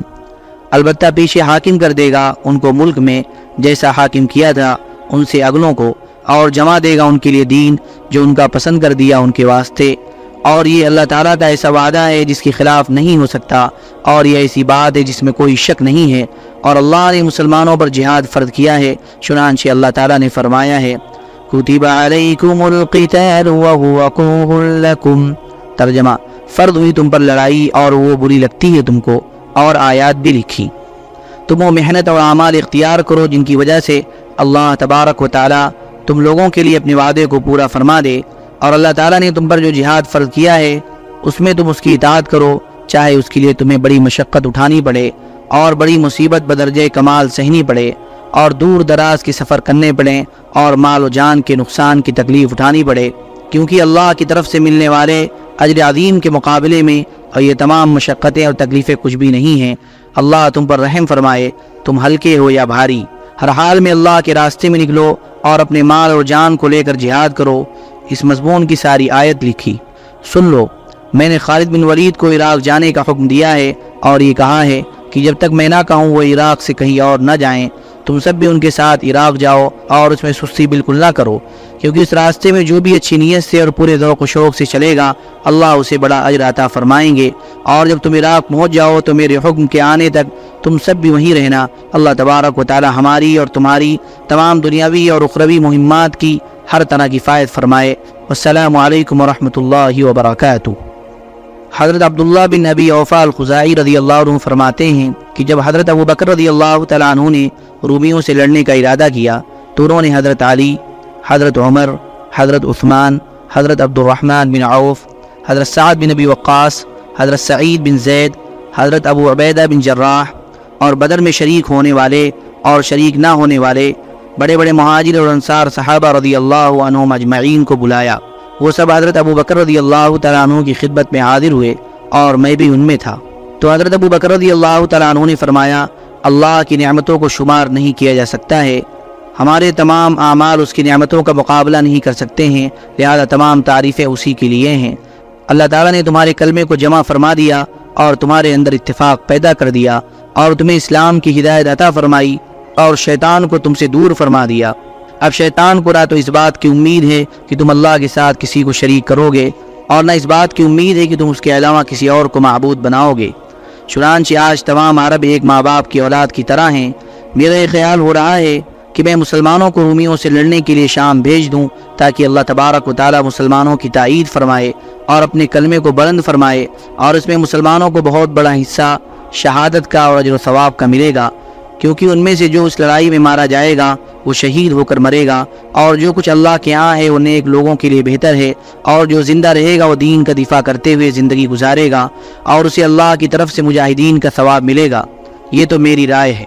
البتہ پیچھے حاکم کر دے گا ان کو ملک میں جیسا حاکم کیا تھا ان سے اگلوں کو، اور جمع دے گا ان کے لیے دین جو ان کا پسند کر دیا ان کے واسطے۔ اور یہ اللہ تعالیٰ کا ایسا وعدہ ہے جس کے خلاف نہیں ہو سکتا، اور یہ ایسی بات ہے جس میں کوئی شک نہیں ہے۔ اور اللہ نے مسلمانوں پر جہاد فرد کیا ہے، چنانچہ اللہ تعالیٰ نے فرمایا ہے، کتب علیکم القتال وهو كره لکم ترجمہ، فرد ہوئی تم پر لڑائی اور وہ بری لگتی ہے تم کو اور آیات بھی لکھی۔ تم وہ محنت اور اعمال اختیار کرو جن کی وجہ سے اللہ تبارک و تعالیٰ تم لوگوں کے لیے اپنے وعدے کو پورا فرما دے۔ اور اللہ تعالیٰ نے تم پر جو جہاد فرض کیا ہے، اس میں تم اس کی اطاعت کرو، چاہے اس کے لیے تمہیں بڑی مشقت اٹھانی پڑے اور بڑی مصیبت بدرجہ کمال سہنی پڑے اور دور دراز کے سفر کرنے پڑیں اور مال و جان کے نقصان کی تکلیف اٹھانی پڑے، کیونکہ اللہ کی طرف سے ملنے والے اجر عظیم کے مقابلے میں اور یہ تمام مشقتیں اور تکلیفیں کچھ بھی نہیں ہیں۔ اللہ تم پر رحم فرمائے، تم ہلکے ہو یا بھاری، ہر حال میں اللہ کے راستے میں نکلو اور اپنے مال اور جان کو لے کر جہاد کرو۔ اس مضمون کی ساری آیت لکھی۔ سن لو، میں نے خالد بن ولید کو عراق جانے کا حکم دیا ہے اور یہ کہا ہے کہ جب تک میں نہ کہوں وہ عراق سے کہیں اور نہ جائیں، تم سب بھی ان کے ساتھ عراق جاؤ اور اس میں سستی بالکل نہ کرو، کیونکہ اس راستے میں جو بھی اچھی نیت سے اور پورے ذوق و شوق سے چلے گا، اللہ اسے بڑا اجر عطا فرمائیں گے۔ اور جب تم عراق پہنچ جاؤ تو میرے حکم کے آنے تک تم سب بھی وہیں رہنا۔ اللہ تبارک و تعالی ہماری اور تمہاری تمام دنیاوی اور اخروی مہمات کی ہر طرح کی فائد فرمائے۔ السلام علیکم ورحمۃ اللہ وبرکاتہ۔ حضرت عبداللہ بن نبی اوفا الخزائی رضی اللہ عنہ فرماتے ہیں کہ جب حضرت ابو بکر رضی اللہ تعالیٰ عنہ نے رومیوں سے لڑنے کا ارادہ کیا، تو انہوں نے حضرت علی، حضرت عمر، حضرت عثمان، حضرت عبد الرحمن بن عوف، حضرت سعد بن نبی وقاص، حضرت سعید بن زید، حضرت ابو عبیدہ بن جراح اور بدر میں شریک ہونے والے اور شریک نہ ہونے والے بڑے بڑے مہاجر اور انصار صحابہ رضی اللہ عنہم اجمعین کو بلایا۔ وہ سب حضرت ابو بکر رضی اللہ تعالیٰ عنہ کی خدمت میں حاضر ہوئے اور میں بھی ان میں تھا۔ تو حضرت ابو بکر رضی اللہ تعالیٰ عنہ نے فرمایا، اللہ کی نعمتوں کو شمار نہیں کیا جا سکتا ہے۔ ہمارے تمام اعمال اس کی نعمتوں کا مقابلہ نہیں کر سکتے ہیں، لہذا تمام تعریفیں اسی کے لیے ہیں۔ اللہ تعالیٰ نے تمہارے کلمے کو جمع فرما دیا اور تمہارے اندر اتفاق پیدا کر دیا اور تمہیں اسلام کی ہدایت عطا فرمائی۔ اور شیطان کو تم سے دور فرما دیا۔ اب شیطان کو نہ تو اس بات کی امید ہے کہ تم اللہ کے ساتھ کسی کو شریک کرو گے، اور نہ اس بات کی امید ہے کہ تم اس کے علاوہ کسی اور کو معبود بناؤ گے۔ چنانچہ آج تمام عرب ایک ماں باپ کی اولاد کی طرح ہیں۔ میرا یہ خیال ہو رہا ہے کہ میں مسلمانوں کو رومیوں سے لڑنے کے لیے شام بھیج دوں، تاکہ اللہ تبارک و تعالی مسلمانوں کی تائید فرمائے اور اپنے کلمے کو بلند فرمائے اور اس میں مسلمانوں کو بہت بڑا حصہ شہادت کا اور اجر و ثواب کا ملے گا۔ کیونکہ ان میں سے جو اس لڑائی میں مارا جائے گا، وہ شہید ہو کر مرے گا، اور جو کچھ اللہ کے ہاں ہے، وہ نیک لوگوں کے لیے بہتر ہے، اور جو زندہ رہے گا، وہ دین کا دفاع کرتے ہوئے زندگی گزارے گا، اور اسے اللہ کی طرف سے مجاہدین کا ثواب ملے گا۔ یہ تو میری رائے ہے۔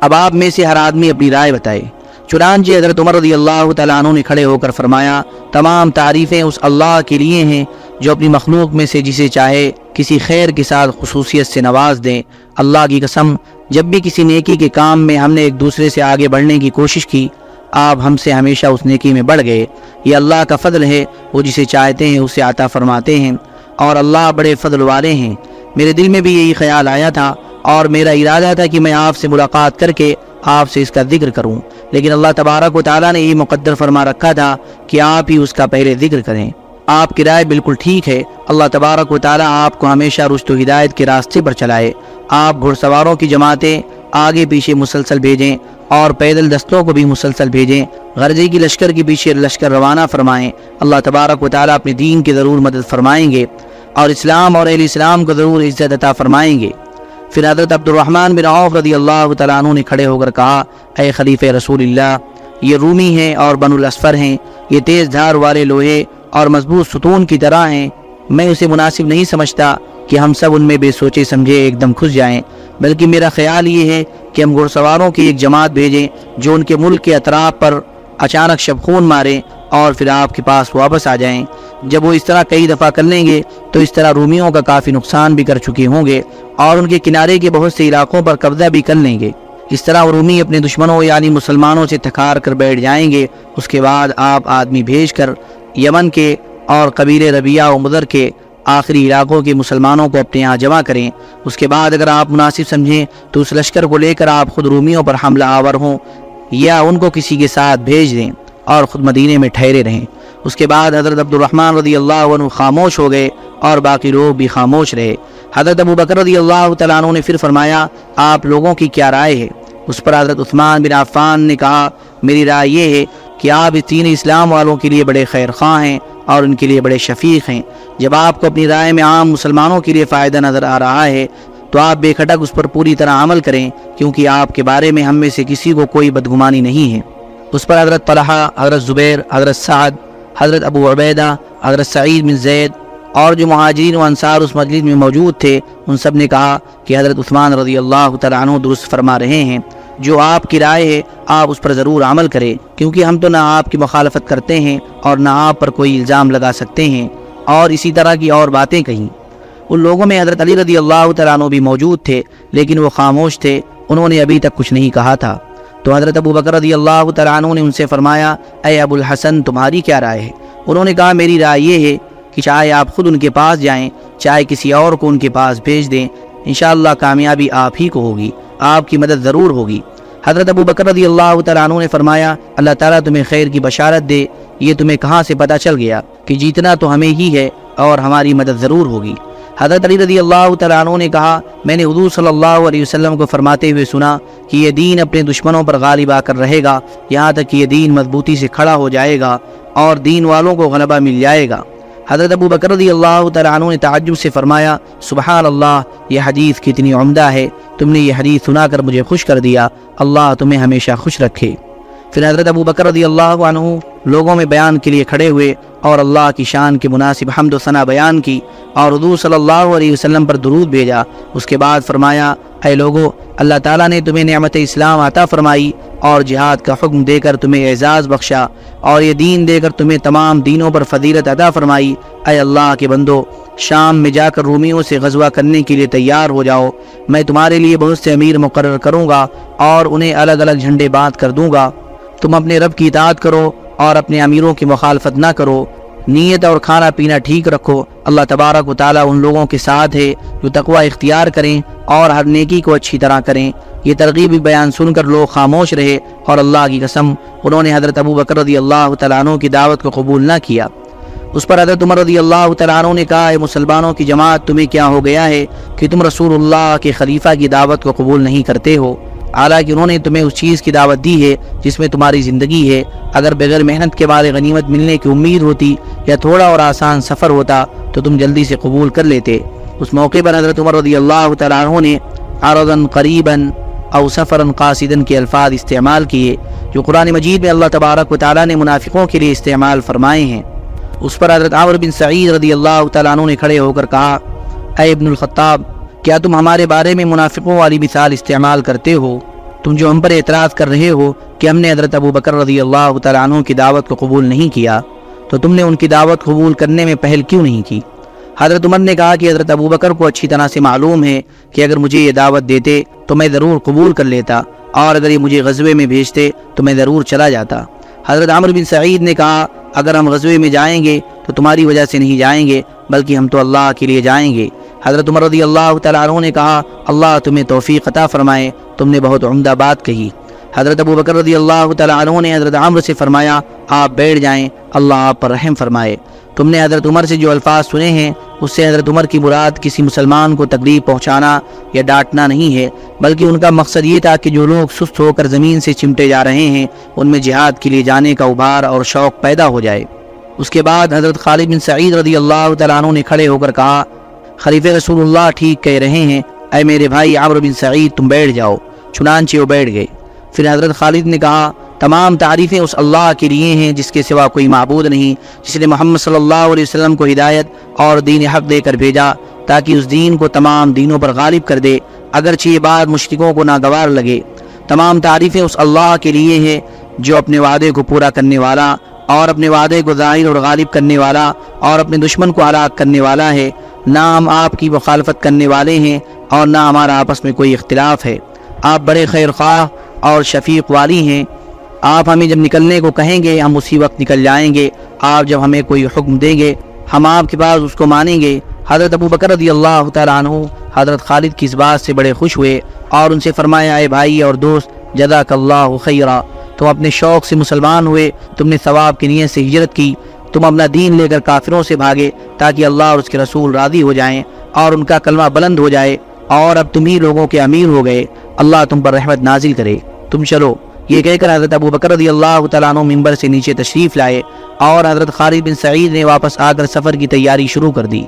اب آپ میں سے ہر آدمی اپنی رائے بتائے۔ چنانچہ حضرت عمر رضی اللہ تعالیٰ عنہ نے کھڑے ہو کر فرمایا، تمام تعریفیں اس اللہ کے لیے ہیں جو اپنی مخلوق میں سے جسے چاہے کسی خیر کے ساتھ خصوصیت سے نواز دیں۔ اللہ کی قسم، جب بھی کسی نیکی کے کام میں ہم نے ایک دوسرے سے آگے بڑھنے کی کوشش کی، آپ ہم سے ہمیشہ اس نیکی میں بڑھ گئے۔ یہ اللہ کا فضل ہے، وہ جسے چاہتے ہیں اسے عطا فرماتے ہیں۔ اور اللہ بڑے فضل والے ہیں۔ میرے دل میں بھی یہی خیال آیا تھا اور میرا ارادہ تھا کہ میں آپ سے ملاقات کر کے آپ سے اس کا ذکر کروں۔ لیکن اللہ تبارک و تعالیٰ نے یہ مقدر فرما رکھا تھا کہ آپ ہی اس کا پہلے ذکر کریں۔ آپ کی رائے بالکل ٹھیک ہے۔ اللہ تبارک و تعالیٰ آپ کو ہمیشہ رشت و ہدایت کے راستے پر چلائے۔ آپ گھڑ سواروں کی جماعتیں آگے پیچھے مسلسل بھیجیں اور پیدل دستوں کو بھی مسلسل بھیجیں۔ غرضی کی لشکر کے پیچھے لشکر روانہ فرمائیں۔ اللہ تبارک و تعالیٰ اپنے دین کی ضرور مدد فرمائیں گے اور اسلام اور اہل اسلام کو ضرور عزت عطا فرمائیں گے۔ پھر حضرت عبد الرحمن بن عوف رضی اللہ تعالیٰ عنہ نے کھڑے ہو کر کہا، اے خلیف رسول اللہ، یہ رومی ہیں اور بن الاسفر ہیں، یہ تیز دھار والے لوہے اور مضبوط ستون کی طرح ہیں۔ میں اسے مناسب نہیں سمجھتا کہ ہم سب ان میں بے سوچے سمجھے ایک دم کھس جائیں، بلکہ میرا خیال یہ ہے کہ ہم گھڑ سواروں کی ایک جماعت بھیجیں جو ان کے ملک کے اطراف پر اچانک شب خون ماریں اور پھر آپ کے پاس واپس آ جائیں۔ جب وہ اس طرح کئی دفعہ کر لیں گے تو اس طرح رومیوں کا کافی نقصان بھی کر چکے ہوں گے اور ان کے کنارے کے بہت سے علاقوں پر قبضہ بھی کر لیں گے۔ اس طرح رومی اپنے دشمنوں یعنی مسلمانوں سے تھکار کر بیٹھ جائیں گے، اس کے بعد آپ آدمی بھیج کر یمن کے اور قبیل ربیہ و مدر کے آخری علاقوں کے مسلمانوں کو اپنے یہاں جمع کریں۔ اس کے بعد اگر آپ مناسب سمجھیں تو اس لشکر کو لے کر آپ خود رومیوں پر حملہ آور ہوں یا ان کو کسی کے ساتھ بھیج دیں اور خود مدینے میں ٹھہرے رہیں۔ اس کے بعد حضرت عبد الرحمن رضی اللہ عنہ خاموش ہو گئے اور باقی لوگ بھی خاموش رہے۔ حضرت ابو بکر رضی اللہ تعالیٰ عنہ نے پھر فرمایا، آپ لوگوں کی کیا رائے ہے؟ اس پر حضرت عثمان بن عفان نے کہا، میری رائے یہ ہے کہ آپ اس تین اسلام والوں کے لیے بڑے خیر خواہ ہیں اور ان کے لیے بڑے شفیق ہیں۔ جب آپ کو اپنی رائے میں عام مسلمانوں کے لیے فائدہ نظر آ رہا ہے، تو آپ بے کھٹک اس پر پوری طرح عمل کریں، کیونکہ آپ کے بارے میں ہم میں سے کسی کو کوئی بدگمانی نہیں ہے۔ اس پر حضرت طلحہ، حضرت زبیر، حضرت سعد، حضرت ابو عبیدہ، حضرت سعید بن زید اور جو مہاجرین و انصار اس مجلس میں موجود تھے، ان سب نے کہا کہ حضرت عثمان رضی اللہ تعالیٰ عنہ درست فرما رہے ہیں۔ جو آپ کی رائے ہے، آپ اس پر ضرور عمل کریں، کیونکہ ہم تو نہ آپ کی مخالفت کرتے ہیں اور نہ آپ پر کوئی الزام لگا سکتے ہیں۔ اور اسی طرح کی اور باتیں کہیں۔ ان لوگوں میں حضرت علی رضی اللہ تعالیٰ عنہ بھی موجود تھے، لیکن وہ خاموش تھے، انہوں نے ابھی تک کچھ نہیں کہا تھا۔ تو حضرت ابو بکر رضی اللہ تعالیٰ عنہ نے ان سے فرمایا، اے ابو الحسن، تمہاری کیا رائے ہے؟ انہوں نے کہا، میری رائے یہ ہے کہ چاہے آپ خود ان کے پاس جائیں، چاہے کسی اور کو ان کے پاس بھیج دیں، انشاءاللہ کامیابی آپ ہی کو ہوگی۔ آپ کی مدد ضرور ہوگی۔ حضرت ابو بکر رضی اللہ تعالیٰ عنہ نے فرمایا، اللہ تعالیٰ تمہیں خیر کی بشارت دے، یہ تمہیں کہاں سے پتہ چل گیا کہ جیتنا تو ہمیں ہی ہے اور ہماری مدد ضرور ہوگی۔ حضرت علی رضی اللہ تعالیٰ عنہ نے کہا، میں نے حضور صلی اللہ علیہ وسلم کو فرماتے ہوئے سنا کہ یہ دین اپنے دشمنوں پر غالب آ کر رہے گا، یہاں تک کہ یہ دین مضبوطی سے کھڑا ہو جائے گا اور دین والوں کو غلبہ مل جائے گا۔ حضرت ابو بکر رضی اللہ تعالیٰ عنہ نے تعجب سے فرمایا سبحان اللہ یہ حدیث کتنی عمدہ ہے، تم نے یہ حدیث سنا کر مجھے خوش کر دیا، اللہ تمہیں ہمیشہ خوش رکھے۔ پھر حضرت ابو بکر رضی اللہ عنہ لوگوں میں بیان کے لیے کھڑے ہوئے اور اللہ کی شان کے مناسب حمد و ثنا بیان کی اور حضور صلی اللہ علیہ وسلم پر درود بھیجا۔ اس کے بعد فرمایا، اے لوگو، اللہ تعالیٰ نے تمہیں نعمت اسلام عطا فرمائی اور جہاد کا حکم دے کر تمہیں اعزاز بخشا اور یہ دین دے کر تمہیں تمام دینوں پر فضیلت عطا فرمائی۔ اے اللہ کے بندو، شام میں جا کر رومیوں سے غزوہ کرنے کے لیے تیار ہو جاؤ۔ میں تمہارے لیے بہت سے امیر مقرر کروں گا اور انہیں الگ الگ جھنڈے بات کر دوں گا۔ تم اپنے رب کی اطاعت کرو اور اپنے امیروں کی مخالفت نہ کرو۔ نیت اور کھانا پینا ٹھیک رکھو۔ اللہ تبارک و تعالیٰ ان لوگوں کے ساتھ ہے جو تقوی اختیار کریں اور ہر نیکی کو اچھی طرح کریں۔ یہ ترغیبی بیان سن کر لوگ خاموش رہے اور اللہ کی قسم، انہوں نے حضرت ابو بکر رضی اللہ تعالیٰ عنہ کی دعوت کو قبول نہ کیا۔ اس پر حضرت عمر رضی اللہ تعالیٰ عنہ نے کہا، اے مسلمانوں کی جماعت، تمہیں کیا ہو گیا ہے کہ تم رسول اللہ کے خلیفہ کی دعوت کو قبول نہیں کرتے ہو؟ حالانکہ انہوں نے تمہیں اس چیز کی دعوت دی ہے جس میں تمہاری زندگی ہے۔ اگر بغیر محنت کے بعد غنیمت ملنے کی امید ہوتی یا تھوڑا اور آسان سفر ہوتا تو تم جلدی سے قبول کر لیتے۔ اس موقع پر حضرت عمر رضی اللہ تعالیٰ عنہ نے عرضاً قریباً او سفرن قاصدن کے الفاظ استعمال کیے، جو قرآن مجید میں اللہ تبارک و تعالیٰ نے منافقوں کے لیے استعمال فرمائے ہیں۔ اس پر حضرت عامر بن سعید رضی اللہ تعالیٰ عنہ نے کھڑے ہو کر کہا، اے ابن الخطاب کیا تم ہمارے بارے میں منافقوں والی مثال استعمال کرتے ہو؟ تم جو ہم پر اعتراض کر رہے ہو کہ ہم نے حضرت ابو بکر رضی اللہ تعالیٰ عنہ کی دعوت کو قبول نہیں کیا، تو تم نے ان کی دعوت قبول کرنے میں پہل کیوں نہیں کی؟ حضرت عمر نے کہا کہ حضرت ابو بکر کو اچھی طرح سے معلوم ہے کہ اگر مجھے یہ دعوت دیتے تو میں ضرور قبول کر لیتا، اور اگر یہ مجھے غزوے میں بھیجتے تو میں ضرور چلا جاتا۔ حضرت عمر بن سعید نے کہا، اگر ہم غزوے میں جائیں گے تو تمہاری وجہ سے نہیں جائیں گے، بلکہ ہم تو اللہ کے لیے جائیں گے۔ حضرت عمر رضی اللہ تعالیٰ عنہ نے کہا، اللہ تمہیں توفیق عطا فرمائے، تم نے بہت عمدہ بات کہی۔ حضرت ابو بکر رضی اللہ تعالیٰ عنہ نے حضرت عمر سے فرمایا، آپ بیٹھ جائیں، اللہ آپ پر رحم فرمائے۔ تم نے حضرت عمر سے جو الفاظ سنے ہیں، اس سے حضرت عمر کی مراد کسی مسلمان کو تکلیف پہنچانا یا ڈانٹنا نہیں ہے، بلکہ ان کا مقصد یہ تھا کہ جو لوگ سست ہو کر زمین سے چمٹے جا رہے ہیں، ان میں جہاد کے لیے جانے کا ابھار اور شوق پیدا ہو جائے۔ اس کے بعد حضرت خالد بن سعید رضی اللہ تعالیٰ عنہ نے کھڑے ہو کر کہا خلیف رسول اللہ ٹھیک کہہ رہے ہیں، اے میرے بھائی عمر بن سعید، تم بیٹھ جاؤ۔ چنانچہ وہ بیٹھ گئے۔ پھر حضرت خالد نے کہا، تمام تعریفیں اس اللہ کے لیے ہیں جس کے سوا کوئی معبود نہیں، جس نے محمد صلی اللہ علیہ وسلم کو ہدایت اور دین حق دے کر بھیجا، تاکہ اس دین کو تمام دینوں پر غالب کر دے، اگرچہ یہ بات مشرکوں کو ناگوار لگے۔ تمام تعریفیں اس اللہ کے لیے ہیں جو اپنے وعدے کو پورا کرنے والا اور اپنے وعدے کو ظاہر اور غالب کرنے والا اور اپنے دشمن کو ہلاک کرنے والا ہے۔ نہ ہم آپ کی مخالفت کرنے والے ہیں اور نہ ہمارا آپس میں کوئی اختلاف ہے۔ آپ بڑے خیر خواہ اور شفیق والی ہیں۔ آپ ہمیں جب نکلنے کو کہیں گے، ہم اسی وقت نکل جائیں گے۔ آپ جب ہمیں کوئی حکم دیں گے، ہم آپ کے پاس اس کو مانیں گے۔ حضرت ابو بکر رضی اللہ تعالیٰ عنہ حضرت خالد کی اس بات سے بڑے خوش ہوئے اور ان سے فرمایا، اے بھائی اور دوست، جزاک اللہ خیرہ تم اپنے شوق سے مسلمان ہوئے، تم نے ثواب کی نیت سے ہجرت کی۔ تم اپنا دین لے کر کافروں سے بھاگے تاکہ اللہ اور اس کے رسول راضی ہو جائیں اور ان کا کلمہ بلند ہو جائے اور اب تم ہی لوگوں کے امیر ہو گئے۔ اللہ تم پر رحمت نازل کرے۔ تم چلو۔ یہ کہہ کر حضرت ابو بکر رضی اللہ تعالیٰ عنہ ممبر سے نیچے تشریف لائے اور حضرت خالد بن سعید نے واپس آ کر سفر کی تیاری شروع کر دی۔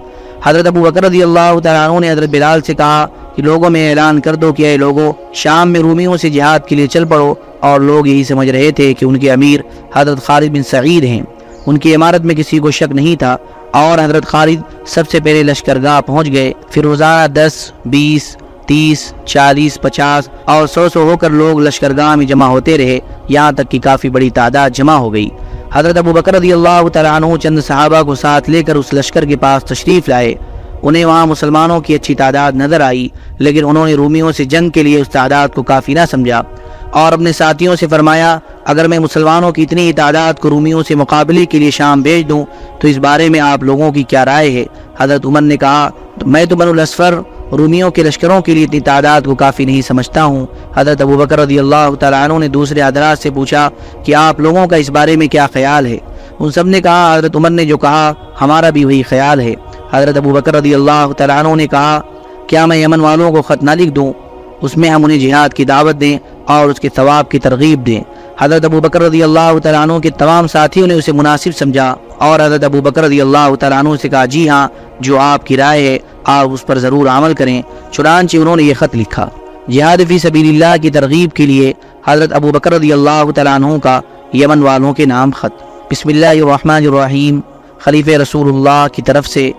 حضرت ابو بکر رضی اللہ تعالیٰ عنہ نے حضرت بلال سے کہا کہ لوگوں میں اعلان کر دو کہ اے لوگوں شام میں رومیوں سے جہاد کے لیے چل پڑو اور لوگ یہی سمجھ رہے تھے کہ ان کے امیر حضرت خالد بن سعید ہیں۔ ان کی عمارت میں کسی کو شک نہیں تھا اور حضرت خالد سب سے پہلے لشکر گاہ پہنچ گئے۔ پھر روزانہ دس، بیس، تیس، چالیس، پچاس اور سو سو ہو کر لوگ لشکرگاہ میں جمع ہوتے رہے۔ یہاں تک کہ کافی بڑی تعداد جمع ہو گئی۔ حضرت ابو بکر رضی اللہ تعالیٰ عنہ چند صحابہ کو ساتھ لے کر اس لشکر کے پاس تشریف لائے۔ انہیں وہاں مسلمانوں کی اچھی تعداد نظر آئی، لیکن انہوں نے رومیوں سے جنگ کے لیے اس تعداد کو کافی نہ سمجھا۔ اور اپنے ساتھیوں سے فرمایا، اگر میں مسلمانوں کی اتنی تعداد کو رومیوں سے مقابلے کے لیے شام بھیج دوں، تو اس بارے میں آپ لوگوں کی کیا رائے ہے؟ حضرت عمر نے کہا، میں تو بن الاسفر رومیوں کے لشکروں کے لیے اتنی تعداد کو کافی نہیں سمجھتا ہوں۔ حضرت ابو بکر رضی اللہ تعالیٰ عنہ نے دوسرے حضرات سے پوچھا کہ آپ لوگوں کا اس بارے میں کیا خیال ہے؟ ان سب نے کہا، حضرت عمر نے جو کہا، ہمارا بھی وہی خیال ہے۔ حضرت ابو بکر رضی اللہ تعالیٰ عنہ نے کہا، کیا میں یمن والوں کو خط نہ لکھ دوں؟ اس میں ہم انہیں جہاد کی دعوت دیں اور اس کے ثواب کی ترغیب دیں۔ حضرت ابو بکر رضی اللہ تعالیٰ عنہ کے تمام ساتھیوں نے اسے مناسب سمجھا۔ اور حضرت ابو بکر رضی اللہ تعالیٰ عنہ سے کہا جی ہاں جو آپ کی رائے ہے، آپ اس پر ضرور عمل کریں۔ چنانچہ انہوں نے یہ خط لکھا۔ جہاد فی سبیل اللہ کی ترغیب کے لیے حضرت ابو بکر رضی اللہ تعالیٰ عنہ کا یمن والوں کے نام خط۔ بسم اللہ الرحمن الرحیم۔ خلیف رسول اللہ کی طرف سے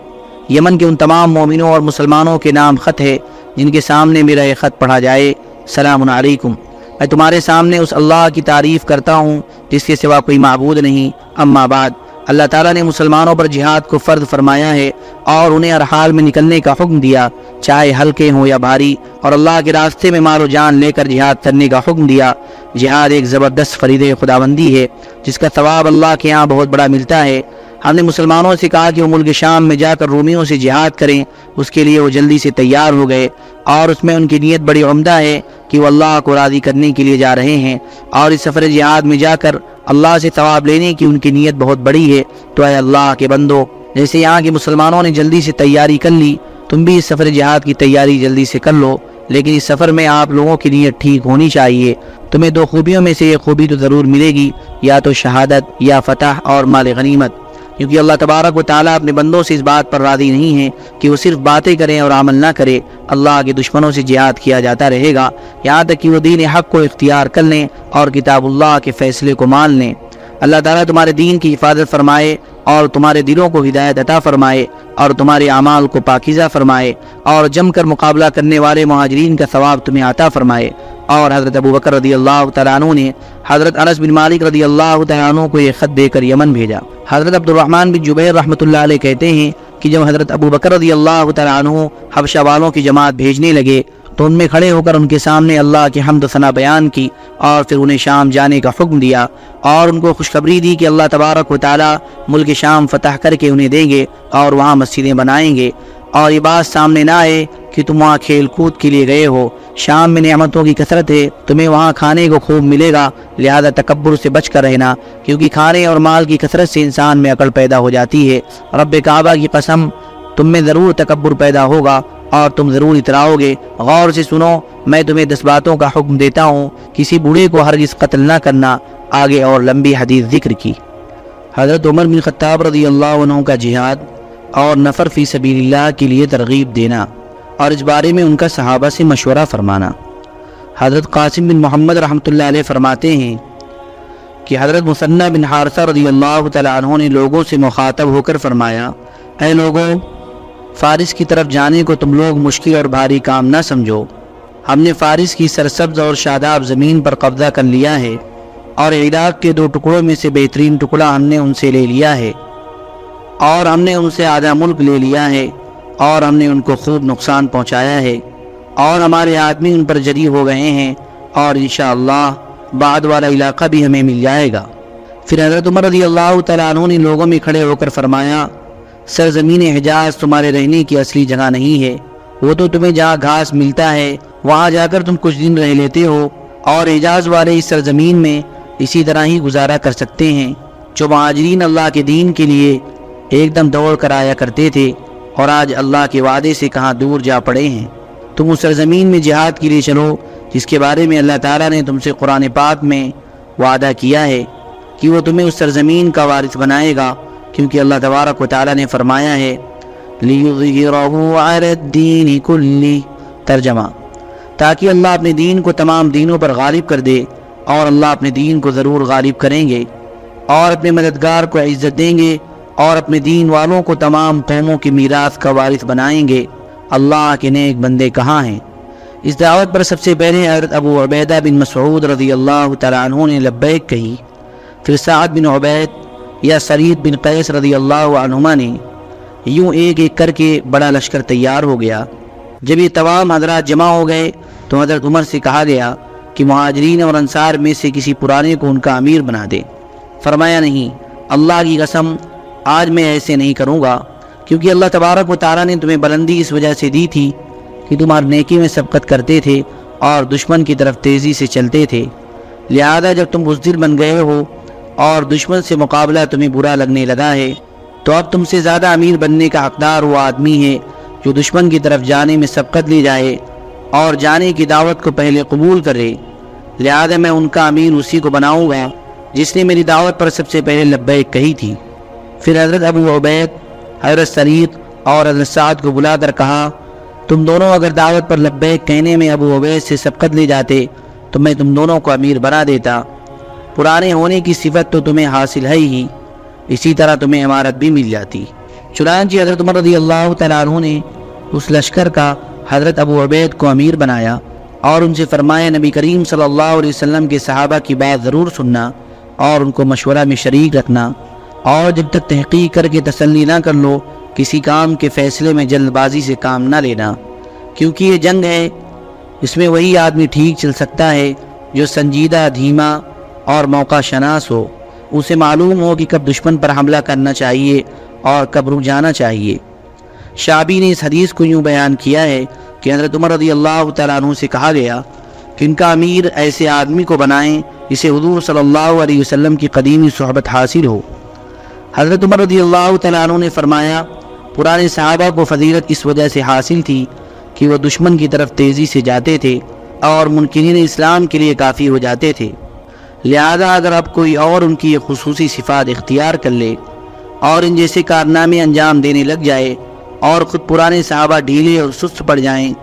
یمن کے ان تمام مومنوں اور مسلمانوں کے نام خط ہے، جن کے سامنے میرا یہ خط پڑھا جائے۔ سلام علیکم۔ میں تمہارے سامنے اس اللہ کی تعریف کرتا ہوں، جس کے سوا کوئی معبود نہیں۔ اما بعد، اللہ تعالیٰ نے مسلمانوں پر جہاد کو فرد فرمایا ہے اور انہیں ہر حال میں نکلنے کا حکم دیا۔ چاہے ہلکے ہوں یا بھاری، اور اللہ کے راستے میں مار و جان لے کر جہاد کرنے کا حکم دیا۔ جہاد ایک زبردست فرید خداوندی ہے، جس کا ثواب اللہ کے ہاں بہت بڑا ملتا ہے۔ ہم نے مسلمانوں سے کہا کہ وہ ملک شام میں جا کر رومیوں سے جہاد کریں، اس کے لیے وہ جلدی سے تیار ہو گئے اور اس میں ان کی نیت بڑی عمدہ ہے کہ وہ اللہ کو راضی کرنے کے لیے جا رہے ہیں اور اس سفر جہاد میں جا کر اللہ سے ثواب لینے کی ان کی نیت بہت بڑی ہے۔ تو اے اللہ کے بندو، جیسے یہاں کے مسلمانوں نے جلدی سے تیاری کر لی، تم بھی اس سفر جہاد کی تیاری جلدی سے کر لو، لیکن اس سفر میں آپ لوگوں کی نیت ٹھیک ہونی چاہیے۔ تمہیں دو خوبیوں میں سے ایک خوبی تو ضرور ملے گی، یا تو شہادت یا فتح اور مال غنیمت۔ کیونکہ اللہ تبارک و تعالیٰ اپنے بندوں سے اس بات پر راضی نہیں ہے کہ وہ صرف باتیں کریں اور عمل نہ کرے، اللہ کے دشمنوں سے جہاد کیا جاتا رہے گا۔ یہاں تک کہ وہ دین حق کو اختیار کر لیں اور کتاب اللہ کے فیصلے کو مان لیں۔ اللہ تعالیٰ تمہارے دین کی حفاظت فرمائے اور تمہارے دلوں کو ہدایت عطا فرمائے اور تمہارے اعمال کو پاکیزہ فرمائے اور جم کر مقابلہ کرنے والے مہاجرین کا ثواب تمہیں عطا فرمائے اور حضرت ابو بکر رضی اللہ تعالیٰ عنہ نے حضرت انس بن مالک رضی اللہ تعالیٰ عنہ کو یہ خط دے کر یمن بھیجا۔ حضرت عبد الرحمن بن جبیر رحمۃ اللہ علیہ کہتے ہیں کہ جب حضرت ابو بکر رضی اللہ تعالیٰ عنہ حبشہ والوں کی جماعت بھیجنے لگے تو ان میں کھڑے ہو کر ان کے سامنے اللہ کی حمد و ثنا بیان کی اور پھر انہیں شام جانے کا حکم دیا اور ان کو خوشخبری دی کہ اللہ تبارک و تعالیٰ ملک شام فتح کر کے انہیں دیں گے اور وہاں مسجدیں بنائیں گے اور یہ بات سامنے نہ آئے کہ تم وہاں کھیل کود کے لیے گئے ہو۔ شام میں نعمتوں کی کثرت ہے، تمہیں وہاں کھانے کو خوب ملے گا، لہذا تکبر سے بچ کر رہنا، کیونکہ کھانے اور مال کی کثرت سے انسان میں عقل پیدا ہو جاتی ہے۔ رب کعبہ کی قسم، تم میں ضرور تکبر پیدا ہوگا اور تم ضرور اتراؤ گے۔ غور سے سنو، میں تمہیں دس باتوں کا حکم دیتا ہوں۔ کسی بوڑھے کو ہرگز قتل نہ کرنا۔ آگے اور لمبی حدیث ذکر کی۔ حضرت عمر بن خطاب رضی اللہ عنہ کا جہاد اور نفر فی سبیل اللہ کے لیے ترغیب دینا اور اس بارے میں ان کا صحابہ سے مشورہ فرمانا۔ حضرت قاسم بن محمد رحمۃ اللہ علیہ فرماتے ہیں کہ حضرت مصنع بن حارثہ رضی اللہ تعالیٰ عنہ نے لوگوں سے مخاطب ہو کر فرمایا، اے لوگوں فارس کی طرف جانے کو تم لوگ مشکل اور بھاری کام نہ سمجھو۔ ہم نے فارس کی سرسبز اور شاداب زمین پر قبضہ کر لیا ہے اور عراق کے دو ٹکڑوں میں سے بہترین ٹکڑا ہم نے ان سے لے لیا ہے۔ اور ہم نے ان سے آدھا ملک لے لیا ہے اور ہم نے ان کو خوب نقصان پہنچایا ہے۔ اور ہمارے آدمی ان پر جری ہو گئے ہیں اور انشاءاللہ بعد والا علاقہ بھی ہمیں مل جائے گا۔ پھر حضرت عمر رضی اللہ تعالیٰ عنہ نے لوگوں میں کھڑے ہو کر فرمایا سرزمین حجاز تمہارے رہنے کی اصلی جگہ نہیں ہے۔ وہ تو تمہیں جہاں گھاس ملتا ہے، وہاں جا کر تم کچھ دن رہ لیتے ہو اور حجاز والے اس سرزمین میں اسی طرح ہی گزارا کر سکتے ہیں۔ جو مہاجرین اللہ کے دین کے لیے ایک دم دوڑ کر آیا کرتے تھے اور آج اللہ کے وعدے سے کہاں دور جا پڑے ہیں۔ تم اس سرزمین میں جہاد کے لیے چلو، جس کے بارے میں اللہ تعالیٰ نے تم سے قرآن پاک میں وعدہ کیا ہے کہ وہ تمہیں اس سرزمین کا وارث بنائے گا۔ کیونکہ اللہ تبارک و تعالیٰ نے فرمایا ہے ترجمہ۔ تاکہ اللہ اپنے دین کو تمام دینوں پر غالب کر دے اور اللہ اپنے دین کو ضرور غالب کریں گے اور اپنے مددگار کو عزت دیں گے اور اپنے دین والوں کو تمام قوموں کی میراث کا وارث بنائیں گے۔ اللہ کے نیک بندے کہاں ہیں؟ اس دعوت پر سب سے پہلے حضرت ابو عبیدہ بن مسعود رضی اللہ تعالیٰ عنہ نے لبیک کہی۔ پھر سعد بن عبید یا سرید بن قیس رضی اللہ عنہما نے یوں ایک ایک کر کے بڑا لشکر تیار ہو گیا۔ جب یہ تمام حضرات جمع ہو گئے تو حضرت عمر سے کہا گیا کہ مہاجرین اور انصار میں سے کسی پرانے کو ان کا امیر بنا دے۔ فرمایا نہیں، اللہ کی قسم آج میں ایسے نہیں کروں گا، کیونکہ اللہ تبارک و تعالیٰ نے تمہیں بلندی اس وجہ سے دی تھی کہ تمہار نیکی میں سبقت کرتے تھے اور دشمن کی طرف تیزی سے چلتے تھے۔ لہذا جب تم بزدل بن گئے ہو اور دشمن سے مقابلہ تمہیں برا لگنے لگا ہے۔ تو اب تم سے زیادہ امیر بننے کا حقدار وہ آدمی ہے جو دشمن کی طرف جانے میں سبقت لی جائے اور جانے کی دعوت کو پہلے قبول کرے۔ لہذا میں ان کا امیر اسی کو بناؤں گا جس نے میری دعوت پر سب سے پہلے لبیک کہی تھی۔ پھر حضرت ابو عبید، حضرت سریق اور حضرت سعد کو بلا کر کہا، تم دونوں اگر دعوت پر لبیک کہنے میں ابو عبید سے سبقت لی جاتے تو میں تم دونوں کو امیر بنا دیتا۔ پرانے ہونے کی صفت تو تمہیں حاصل ہے ہی۔ اسی طرح تمہیں عمارت بھی مل جاتی۔ چنانچہ حضرت عمر رضی اللہ تعالیٰ عنہ نے اس لشکر کا حضرت ابو عبید کو امیر بنایا اور ان سے فرمایا، نبی کریم صلی اللہ علیہ وسلم کے صحابہ کی بات ضرور سننا اور ان کو مشورہ میں شریک رکھنا اور جب تک تحقیق کر کے تسلی نہ کر لو، کسی کام کے فیصلے میں جلد بازی سے کام نہ لینا۔ کیونکہ یہ جنگ ہے، اس میں وہی آدمی ٹھیک چل سکتا ہے جو سنجیدہ دھیما اور موقع شناس ہو، اسے معلوم ہو کہ کب دشمن پر حملہ کرنا چاہیے اور کب رک جانا چاہیے۔ شابی نے اس حدیث کو یوں بیان کیا ہے کہ حضرت عمر رضی اللہ تعالیٰ عنہ سے کہا گیا کہ ان کا امیر ایسے آدمی کو بنائیں جسے حضور صلی اللہ علیہ وسلم کی قدیمی صحبت حاصل ہو۔ حضرت عمر رضی اللہ تعالیٰ عنہ نے فرمایا، پرانے صحابہ کو فضیلت اس وجہ سے حاصل تھی کہ وہ دشمن کی طرف تیزی سے جاتے تھے اور منکرین اسلام کے لیے کافی ہو جاتے تھے۔ لہذا اگر اب کوئی اور ان کی یہ خصوصی صفات اختیار کر لے اور ان جیسے کارنامے انجام دینے لگ جائے اور خود پرانے صحابہ ڈھیلے اور سست پڑ جائیں،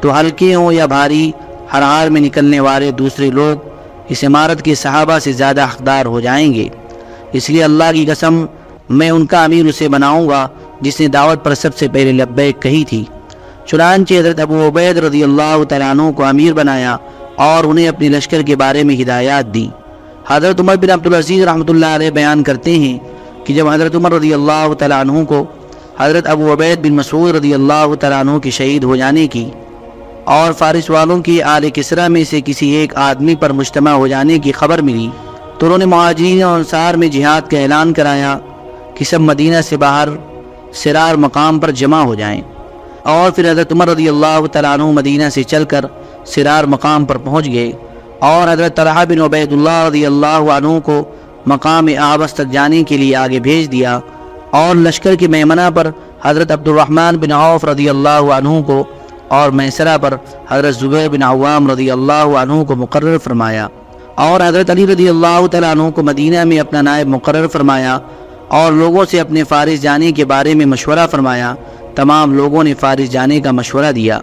تو ہلکے ہوں یا بھاری، ہر حال میں نکلنے والے دوسرے لوگ اس عمارت کے صحابہ سے زیادہ حقدار ہو جائیں گے۔ اس لیے اللہ کی قسم، میں ان کا امیر اسے بناؤں گا جس نے دعوت پر سب سے پہلے لبیک کہی تھی۔ چنانچہ حضرت ابو عبید رضی اللہ تعالیٰ عنہ کو امیر بنایا اور انہیں اپنے لشکر کے بارے میں ہدایات دی۔ حضرت عمر بن عبدالعزیز رحمۃ اللہ علیہ بیان کرتے ہیں کہ جب حضرت عمر رضی اللہ تعالیٰ عنہ کو حضرت ابو عبید بن مسعود رضی اللہ تعالیٰ عنہ کی شہید ہو جانے کی اور فارس والوں کی آل کسرا میں سے کسی ایک آدمی پر مجتمع ہو جانے کی خبر ملی، تو انہوں نے معاجرین اور انصار میں جہاد کا اعلان کرایا کہ سب مدینہ سے باہر سرار مقام پر جمع ہو جائیں۔ اور پھر حضرت عمر رضی اللہ تعالیٰ عنہ مدینہ سے چل کر سرار مقام پر پہنچ گئے۔ اور حضرت طلحہ بن عبید اللہ رضی اللہ عنہ کو مقام آبس تک جانے کے لیے آگے بھیج دیا اور لشکر کی میمنہ پر حضرت عبد الرحمن بن عوف رضی اللہ عنہ کو اور میسرہ پر حضرت زبیر بن عوام رضی اللہ عنہ کو مقرر فرمایا اور حضرت علی رضی اللہ تعالیٰ عنہ کو مدینہ میں اپنا نائب مقرر فرمایا اور لوگوں سے اپنے فارس جانے کے بارے میں مشورہ فرمایا تمام لوگوں نے فارس جانے کا مشورہ دیا۔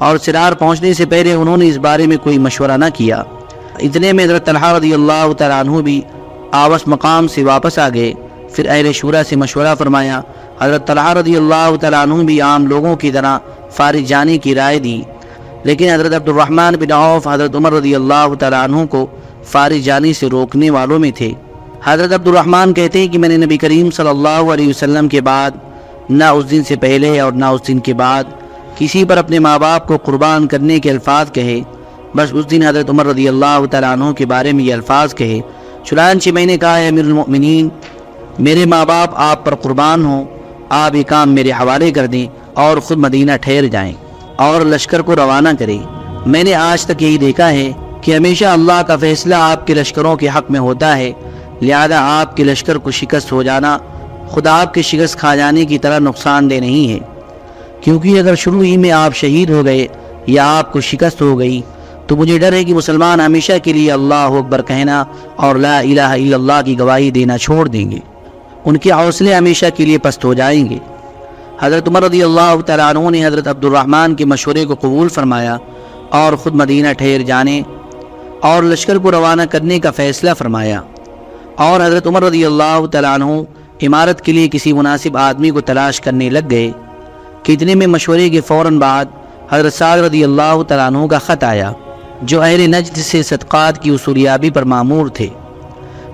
اور سرار پہنچنے سے پہلے انہوں نے اس بارے میں کوئی مشورہ نہ کیا۔ اتنے میں حضرت طلحہ رضی اللہ تعالیٰ عنہ بھی آوس مقام سے واپس آ گئے۔ پھر اہل شورہ سے مشورہ فرمایا۔ حضرت طلحہ رضی اللہ تعالیٰ عنہ بھی عام لوگوں کی طرح فارغ جانے کی رائے دی۔ لیکن حضرت عبد الرحمن بن عوف، حضرت عمر رضی اللہ تعالیٰ عنہ کو فارغ جانے سے روکنے والوں میں تھے۔ حضرت عبد الرحمن کہتے ہیں کہ میں نے نبی کریم صلی اللہ علیہ وسلم کے بعد، نہ اس دن سے پہلے اور نہ اس دن کے بعد کسی پر اپنے ماں باپ کو قربان کرنے کے الفاظ کہے۔ بس اس دن حضرت عمر رضی اللہ تعالیٰ عنہ کے بارے میں یہ الفاظ کہے۔ چنانچہ میں نے کہا ہے امیر المؤمنین، میرے ماں باپ آپ پر قربان ہوں۔ آپ یہ کام میرے حوالے کر دیں اور خود مدینہ ٹھہر جائیں اور لشکر کو روانہ کریں۔ میں نے آج تک یہی دیکھا ہے کہ ہمیشہ اللہ کا فیصلہ آپ کے لشکروں کے حق میں ہوتا ہے۔ لہذا آپ کے لشکر کو شکست ہو جانا خدا آپ کے شکست کھا جانے کی طرح نقصان دہ نہیں ہے۔ کیونکہ اگر شروع ہی میں آپ شہید ہو گئے یا آپ کو شکست ہو گئی، تو مجھے ڈر ہے کہ مسلمان ہمیشہ کے لیے اللہ اکبر کہنا اور لا الہ الا اللہ کی گواہی دینا چھوڑ دیں گے۔ ان کے حوصلے ہمیشہ کے لیے پست ہو جائیں گے۔ حضرت عمر رضی اللہ تعالیٰ عنہ نے حضرت عبد الرحمن کے مشورے کو قبول فرمایا اور خود مدینہ ٹھہر جانے اور لشکر کو روانہ کرنے کا فیصلہ فرمایا۔ اور حضرت عمر رضی اللہ تعالیٰ عنہ عمارت کے لیے کسی مناسب آدمی کو تلاش کرنے لگ گئے۔ کتنے میں مشورے کے فوراً بعد حضرت سعد رضی اللہ تعالیٰ عنہ کا خط آیا جو اہل نجد سے صدقات کی اصولیابی پر معمور تھے۔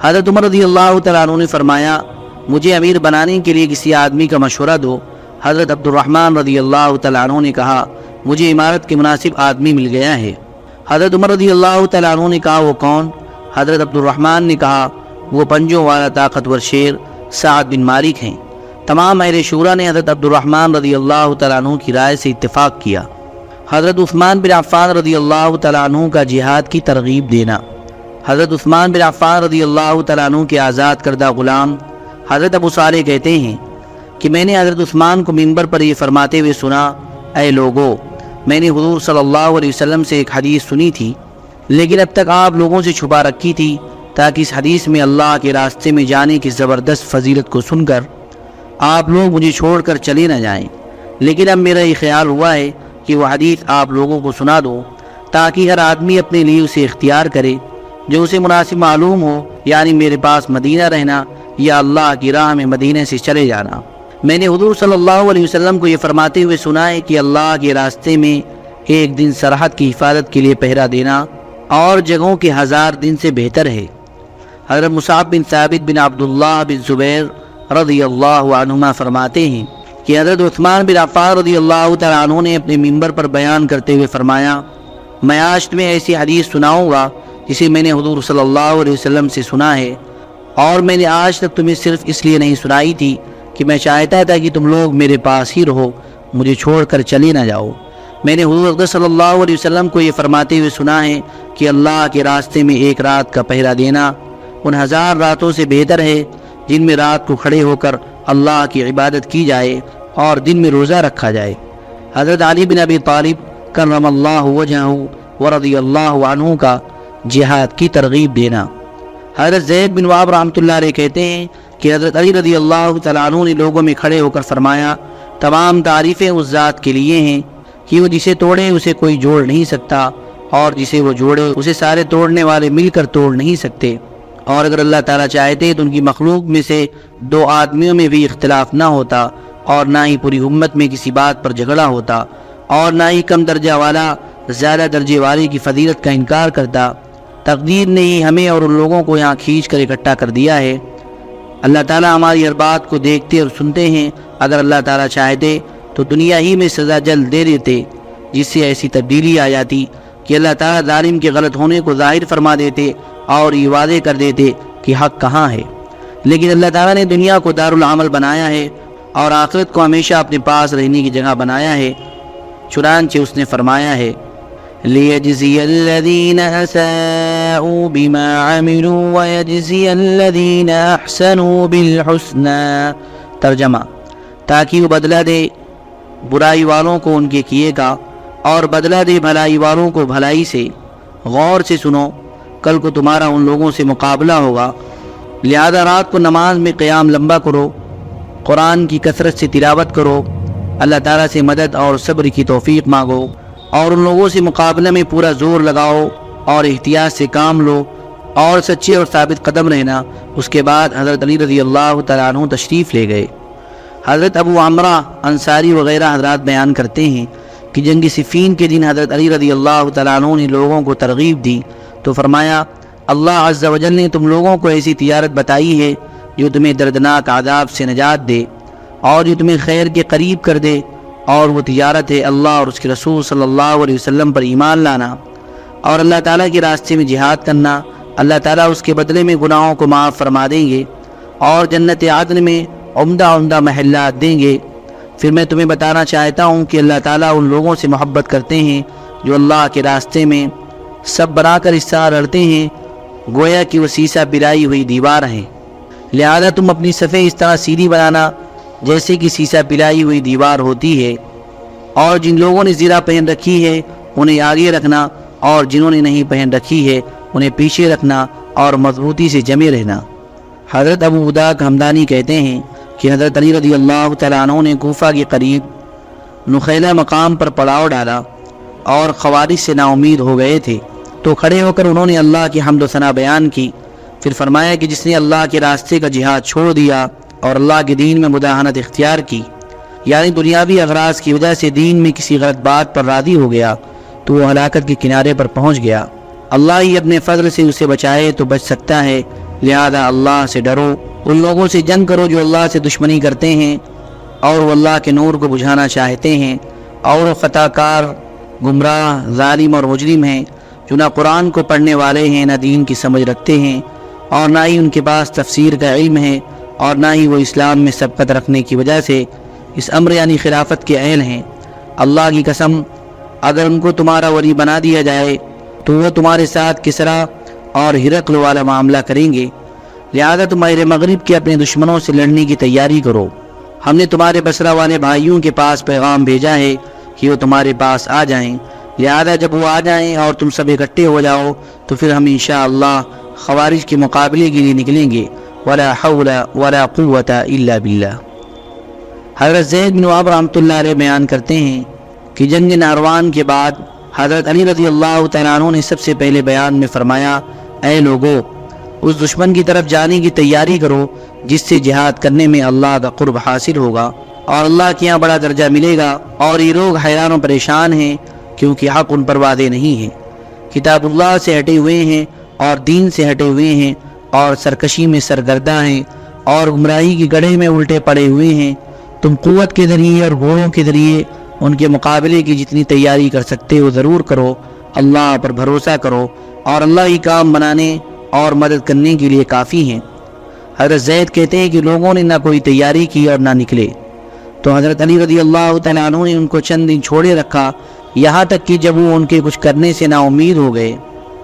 حضرت عمر رضی اللہ تعالیٰ عنہ نے فرمایا، مجھے امیر بنانے کے لیے کسی آدمی کا مشورہ دو۔ حضرت عبد الرحمن رضی اللہ تعالیٰ عنہ نے کہا، مجھے عمارت کے مناسب آدمی مل گیا ہے۔ حضرت عمر رضی اللہ تعالیٰ عنہ نے کہا، وہ کون؟ حضرت عبد الرحمن نے کہا، وہ پنجوں والا طاقتور شیر سعد بن مالک ہیں۔ تمام اہل شورا نے حضرت عبد الرحمن رضی اللہ تعالیٰ عنہ کی رائے سے اتفاق کیا۔ حضرت عثمان بن عفان رضی اللہ تعالیٰ عنہ کا جہاد کی ترغیب دینا۔ حضرت عثمان بن عفان رضی اللہ تعالیٰ عنہ کے آزاد کردہ غلام۔ حضرت ابو صالح کہتے ہیں کہ میں نے حضرت عثمان کو ممبر پر یہ فرماتے ہوئے سنا، اے لوگو، میں نے حضور صلی اللہ علیہ وسلم سے ایک حدیث سنی تھی، لیکن اب تک آپ لوگوں سے چھپا رکھی تھی تاکہ اس حدیث میں اللہ کے راستے میں جانے کی زبردست فضیلت کو سن کر آپ لوگ مجھے چھوڑ کر چلے نہ جائیں۔ لیکن اب میرا یہ خیال ہوا ہے کہ وہ حدیث آپ لوگوں کو سنا دو، تاکہ ہر آدمی اپنے لیے اسے اختیار کرے، جو اسے مناسب معلوم ہو یعنی میرے پاس مدینہ رہنا یا اللہ کی راہ میں مدینہ سے چلے جانا۔ میں نے حضور صلی اللہ علیہ وسلم کو یہ فرماتے ہوئے سنا ہے کہ اللہ کے راستے میں ایک دن سرحد کی حفاظت کے لیے پہرا دینا اور جگہوں کے ہزار دن سے بہتر ہے۔ حضرت مصعب بن ثابت بن عبداللہ بن زبیر رضی اللہ عنہما فرماتے ہیں کہ حضرت عثمان بن عفار رضی اللہ تعالیٰ عنہ نے اپنے ممبر پر بیان کرتے ہوئے فرمایا، میں آج تمہیں ایسی حدیث سناؤں گا جسے میں نے حضور صلی اللہ علیہ وسلم سے سنا ہے، اور میں نے آج تک تمہیں صرف اس لیے نہیں سنائی تھی کہ میں چاہتا تھا کہ تم لوگ میرے پاس ہی رہو، مجھے چھوڑ کر چلے نہ جاؤ۔ میں نے حضور صلی اللہ علیہ وسلم کو یہ فرماتے ہوئے سنا ہے کہ اللہ کے راستے میں ایک رات کا پہرا دینا ان ہزار راتوں سے بہتر ہے جن میں رات کو کھڑے ہو کر اللہ کی عبادت کی جائے اور دن میں روزہ رکھا جائے۔ حضرت علی بن ابی طالب کرم اللہ وجہ ورضی اللہ عنہ کا جہاد کی ترغیب دینا۔ حضرت زید بن واب رحمۃ اللہ علیہ کہتے ہیں کہ حضرت علی رضی اللہ تعالیٰ عنہ نے لوگوں میں کھڑے ہو کر فرمایا، تمام تعریفیں اس ذات کے لیے ہیں، کہ وہ جسے توڑے اسے کوئی جوڑ نہیں سکتا اور جسے وہ جوڑے اسے سارے توڑنے والے مل کر توڑ نہیں سکتے۔ اور اگر اللہ تعالیٰ چاہتے تو ان کی مخلوق میں سے دو آدمیوں میں بھی اختلاف نہ ہوتا اور نہ ہی پوری امت میں کسی بات پر جھگڑا ہوتا اور نہ ہی کم درجہ والا، زیادہ درجے والے کی فضیلت کا انکار کرتا۔ تقدیر نے ہی ہمیں اور ان لوگوں کو یہاں کھینچ کر اکٹھا کر دیا ہے۔ اللہ تعالیٰ ہماری ہر بات کو دیکھتے اور سنتے ہیں۔ اگر اللہ تعالیٰ چاہتے تو دنیا ہی میں سزا جلد دے دیتے، جس سے ایسی تبدیلی آ جاتی کہ اللہ تعالیٰ ظالم کے غلط ہونے کو ظاہر فرما دیتے اور یہ وعدے کر دیتے کہ حق کہاں ہے۔ لیکن اللہ تعالیٰ نے دنیا کو دار العمل بنایا ہے اور آخرت کو ہمیشہ اپنے پاس رہنے کی جگہ بنایا ہے۔ چنانچہ اس نے فرمایا ہے، لِيَجْزِيَ الَّذِينَ أَسَاءُوا بِمَا عَمِلُوا وَيَجْزِيَ الَّذِينَ أَحْسَنُوا بِالْحُسْنَى۔ ترجمہ، تاکہ وہ بدلہ دے برائی والوں کو ان کے کیے گا اور بدلہ دے بھلائی والوں کو بھلائی سے۔ غور سے سنو کل کو تمہارا ان لوگوں سے مقابلہ ہوگا۔ لہذا رات کو نماز میں قیام لمبا کرو، قرآن کی کثرت سے تلاوت کرو، اللہ تعالیٰ سے مدد اور صبر کی توفیق مانگو اور ان لوگوں سے مقابلہ میں پورا زور لگاؤ اور احتیاط سے کام لو اور سچے اور ثابت قدم رہنا۔ اس کے بعد حضرت علی رضی اللہ تعالیٰ عنہ تشریف لے گئے۔ حضرت ابو عمرہ انصاری وغیرہ حضرات بیان کرتے ہیں کہ جنگ صفین کے دن حضرت علی رضی اللہ تعالیٰ عنہ نے لوگوں کو ترغیب دی۔ تو فرمایا، اللہ عز و جل نے تم لوگوں کو ایسی تجارت بتائی ہے جو تمہیں دردناک عذاب سے نجات دے اور جو تمہیں خیر کے قریب کر دے اور وہ تجارت ہے اللہ اور اس کے رسول صلی اللہ علیہ وسلم پر ایمان لانا اور اللہ تعالیٰ کے راستے میں جہاد کرنا، اللہ تعالیٰ اس کے بدلے میں گناہوں کو معاف فرما دیں گے اور جنت عادن میں عمدہ عمدہ محلات دیں گے۔ پھر میں تمہیں بتانا چاہتا ہوں کہ اللہ تعالیٰ ان لوگوں سے محبت کرتے ہیں جو اللہ کے راستے میں سب بنا کر حصہ لڑتے ہیں، گویا کہ وہ سیسا برائی ہوئی دیوار ہیں۔ لہذا تم اپنی صفحے اس طرح سیدھی بنانا جیسے کہ سیسا پلائی ہوئی دیوار ہوتی ہے۔ اور جن لوگوں نے زیرہ پہن رکھی ہے، انہیں آگے رکھنا، اور جنہوں نے نہیں پہن رکھی ہے، انہیں پیچھے رکھنا اور مضبوطی سے جمے رہنا۔ حضرت ابو اداک ہمدانی کہتے ہیں کہ حضرت علی رضی اللہ تعالیٰ عنہ نے کوفہ کے قریب نخیلہ مقام پر پڑاؤ ڈالا اور خوارش سے نا امید ہو گئے تھے۔ تو کھڑے ہو کر انہوں نے اللہ کی حمد و ثنا بیان کی۔ پھر فرمایا کہ جس نے اللہ کے راستے کا جہاد چھوڑ دیا اور اللہ کے دین میں مداحنت اختیار کی یعنی دنیاوی اغراض کی وجہ سے دین میں کسی غلط بات پر راضی ہو گیا، تو وہ ہلاکت کے کنارے پر پہنچ گیا۔ اللہ ہی اپنے فضل سے اسے بچائے تو بچ سکتا ہے، لہذا اللہ سے ڈرو۔ ان لوگوں سے جنگ کرو جو اللہ سے دشمنی کرتے ہیں اور وہ اللہ کے نور کو بجھانا چاہتے ہیں۔ اور خطا کار گمراہ، ظالم اور مجرم ہیں۔ جو نہ قرآن کو پڑھنے والے ہیں، نہ دین کی سمجھ رکھتے ہیں اور نہ ہی ان کے پاس تفسیر کا علم ہے اور نہ ہی وہ اسلام میں سبقت رکھنے کی وجہ سے اس امر یعنی خلافت کے اہل ہیں۔ اللہ کی قسم، اگر ان کو تمہارا ولی بنا دیا جائے تو وہ تمہارے ساتھ کسرا اور ہرقل والا معاملہ کریں گے۔ لہذا تمہارے مغرب کے اپنے دشمنوں سے لڑنے کی تیاری کرو۔ ہم نے تمہارے بسرا والے بھائیوں کے پاس پیغام بھیجا ہے کہ وہ تمہارے پاس آ جائیں۔ لہذا جب وہ آ جائیں اور تم سب اکٹھے ہو جاؤ، تو پھر ہم انشاءاللہ خوارج کے مقابلے کے لیے نکلیں گے۔ ولا حول ولا قوت الا باللہ۔ حضرت زید بن واب رحمۃ اللہ علیہ بیان کرتے ہیں کہ جنگ ناروان کے بعد حضرت علی رضی اللہ تعالیٰ عنہ نے سب سے پہلے بیان میں فرمایا، اے لوگو، اس دشمن کی طرف جانے کی تیاری کرو، جس سے جہاد کرنے میں اللہ کا قرب حاصل ہوگا اور اللہ کے یہاں بڑا درجہ ملے گا اور یہ لوگ حیران و پریشان ہیں۔ کیونکہ حق ان پر وعدے نہیں ہیں کتاب اللہ سے ہٹے ہوئے ہیں اور دین سے ہٹے ہوئے ہیں اور سرکشی میں سرگردہ ہیں اور گمراہی کی گڑھے میں الٹے پڑے ہوئے ہیں۔ تم قوت کے ذریعے اور گھوڑوں کے ذریعے ان کے مقابلے کی جتنی تیاری کر سکتے ہو ضرور کرو۔ اللہ پر بھروسہ کرو اور اللہ ہی کام بنانے اور مدد کرنے کے لیے کافی ہیں۔ حضرت زید کہتے ہیں کہ لوگوں نے نہ کوئی تیاری کی اور نہ نکلے۔ تو حضرت علی رضی اللہ تعالیٰ عنہ نے ان کو چند دن چھوڑے رکھا یہاں تک کہ جب وہ ان کے کچھ کرنے سے نا امید ہو گئے،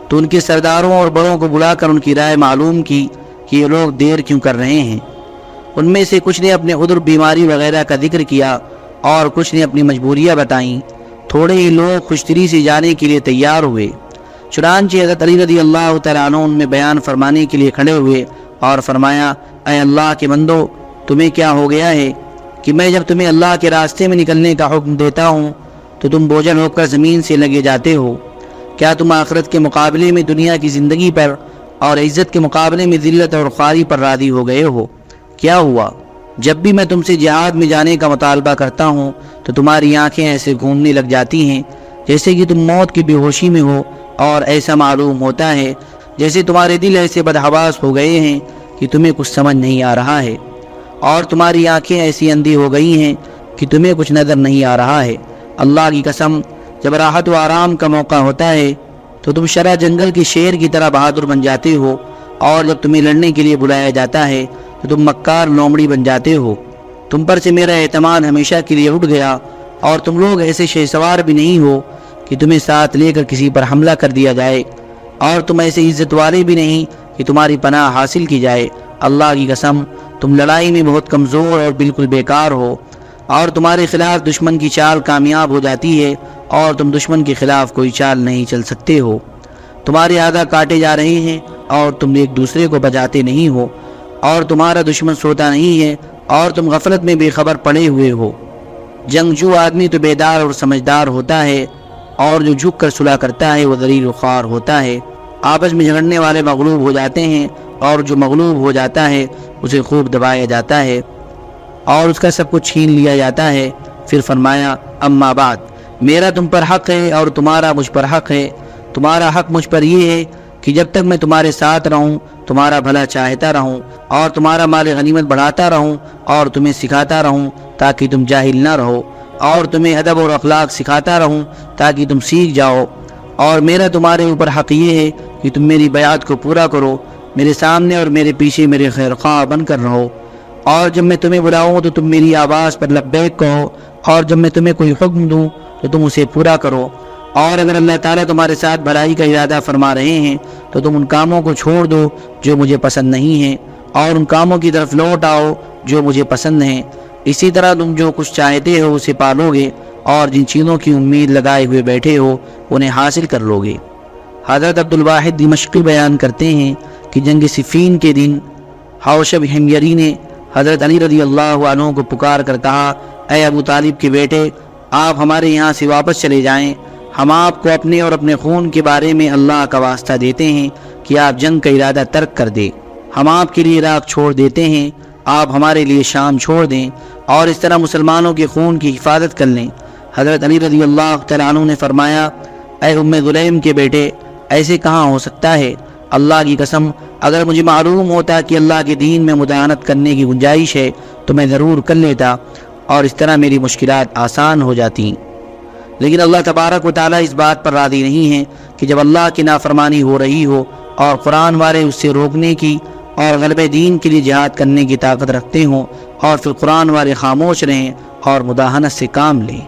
تو ان کے سرداروں اور بڑوں کو بلا کر ان کی رائے معلوم کی کہ یہ لوگ دیر کیوں کر رہے ہیں۔ ان میں سے کچھ نے اپنے عذر، بیماری وغیرہ کا ذکر کیا اور کچھ نے اپنی مجبوریاں بتائیں۔ تھوڑے ہی لوگ خوشتری سے جانے کے لیے تیار ہوئے۔ چنانچہ حضرت علی رضی اللہ تعالیٰ عنہ ان میں بیان فرمانے کے لیے کھڑے ہوئے اور فرمایا، اے اللہ کے بندو، تمہیں کیا ہو گیا ہے کہ میں جب تمہیں اللہ کے راستے میں نکلنے کا حکم دیتا ہوں تو تم بوجھل ہو کر زمین سے لگے جاتے ہو۔ کیا تم آخرت کے مقابلے میں دنیا کی زندگی پر اور عزت کے مقابلے میں ذلت اور خواری پر راضی ہو گئے ہو؟ کیا ہوا؟ جب بھی میں تم سے جہاد میں جانے کا مطالبہ کرتا ہوں تو تمہاری آنکھیں ایسے گھومنے لگ جاتی ہیں جیسے کہ تم موت کی بے ہوشی میں ہو اور ایسا معلوم ہوتا ہے جیسے تمہارے دل ایسے بدحواس ہو گئے ہیں کہ تمہیں کچھ سمجھ نہیں آ رہا ہے۔ اور تمہاری آنکھیں ایسی اندھی ہو گئی ہیں کہ تمہیں کچھ نظر نہیں آ رہا ہے۔ اللہ کی قسم، جب راحت و آرام کا موقع ہوتا ہے، تو تم شرح جنگل کی شیر کی طرح بہادر بن جاتے ہو، اور جب تمہیں لڑنے کے لیے بلایا جاتا ہے، تو تم مکار لومڑی بن جاتے ہو۔ تم پر سے میرا اعتماد ہمیشہ کے لیے اٹھ گیا، اور تم لوگ ایسے شہ سوار بھی نہیں ہو کہ تمہیں ساتھ لے کر کسی پر حملہ کر دیا جائے۔ اور تم ایسے عزت والے بھی نہیں کہ تمہاری پناہ حاصل کی جائے۔ اللہ کی قسم، تم لڑائی میں بہت کمزور اور بالکل بیکار ہو۔ اور تمہارے خلاف دشمن کی چال کامیاب ہو جاتی ہے اور تم دشمن کے خلاف کوئی چال نہیں چل سکتے ہو۔ تمہارے آدھا کاٹے جا رہے ہیں اور تم ایک دوسرے کو بجاتے نہیں ہو۔ اور تمہارا دشمن سوتا نہیں ہے اور تم غفلت میں بے خبر پڑے ہوئے ہو۔ جنگجو آدمی تو بیدار اور سمجھدار ہوتا ہے اور جو جھک کر صلح کرتا ہے وہ ذلیل و خوار ہوتا ہے۔ آپس میں جھگڑنے والے مغلوب ہو جاتے ہیں اور جو مغلوب ہو جاتا ہے اسے خوب دبایا جاتا ہے۔ اور اس کا سب کچھ چھین لیا جاتا ہے۔ پھر فرمایا، اما بعد، میرا تم پر حق ہے اور تمہارا مجھ پر حق ہے۔ تمہارا حق مجھ پر یہ ہے کہ جب تک میں تمہارے ساتھ رہوں، تمہارا بھلا چاہتا رہوں اور تمہارا مال غنیمت بڑھاتا رہوں اور تمہیں سکھاتا رہوں تاکہ تم جاہل نہ رہو اور تمہیں ادب اور اخلاق سکھاتا رہوں تاکہ تم سیکھ جاؤ۔ اور میرا تمہارے اوپر حق یہ ہے کہ تم میری بیعت کو پورا کرو، میرے سامنے اور میرے پیچھے میرے خیر خواہ بن کر رہو۔ اور جب میں تمہیں بلاؤں تو تم میری آواز پر لبیک کہو اور جب میں تمہیں کوئی حکم دوں تو تم اسے پورا کرو اور اگر اللہ تعالیٰ تمہارے ساتھ بھلائی کا ارادہ فرما رہے ہیں تو تم ان کاموں کو چھوڑ دو جو مجھے پسند نہیں ہیں اور ان کاموں کی طرف لوٹ آؤ جو مجھے پسند ہیں اسی طرح تم جو کچھ چاہتے ہو اسے پالو گے اور جن چیزوں کی امید لگائے ہوئے بیٹھے ہو انہیں حاصل کر لو گے۔ حضرت عبد الواحد دمشقی بیان کرتے ہیں کہ جنگ صفین کے دن حوشب ہمیری نے حضرت علی رضی اللہ عنہ کو پکار کر کہا، اے ابو طالب کے بیٹے، آپ ہمارے یہاں سے واپس چلے جائیں. ہم آپ کو اپنے اور اپنے خون کے بارے میں اللہ کا واسطہ دیتے ہیں کہ آپ جنگ کا ارادہ ترک کر دیں. ہم آپ کے لیے عراق چھوڑ دیتے ہیں. آپ ہمارے لیے شام چھوڑ دیں اور اس طرح مسلمانوں کے خون کی حفاظت کر لیں. حضرت علی رضی اللہ تعالیٰ عنہ نے فرمایا، اے ام غلیم کے بیٹے، ایسے کہاں ہو سکتا ہے؟ اللہ کی قسم، اگر مجھے معلوم ہوتا کہ اللہ کے دین میں مدانت کرنے کی گنجائش ہے، تو میں ضرور کر لیتا اور اس طرح میری مشکلات آسان ہو جاتی۔ لیکن اللہ تبارک و تعالیٰ اس بات پر راضی نہیں ہے کہ جب اللہ کی نافرمانی ہو رہی ہو اور قرآن والے اس سے روکنے کی اور غلب دین کے لیے جہاد کرنے کی طاقت رکھتے ہوں اور پھر قرآن والے خاموش رہیں اور مداحنت سے کام لیں۔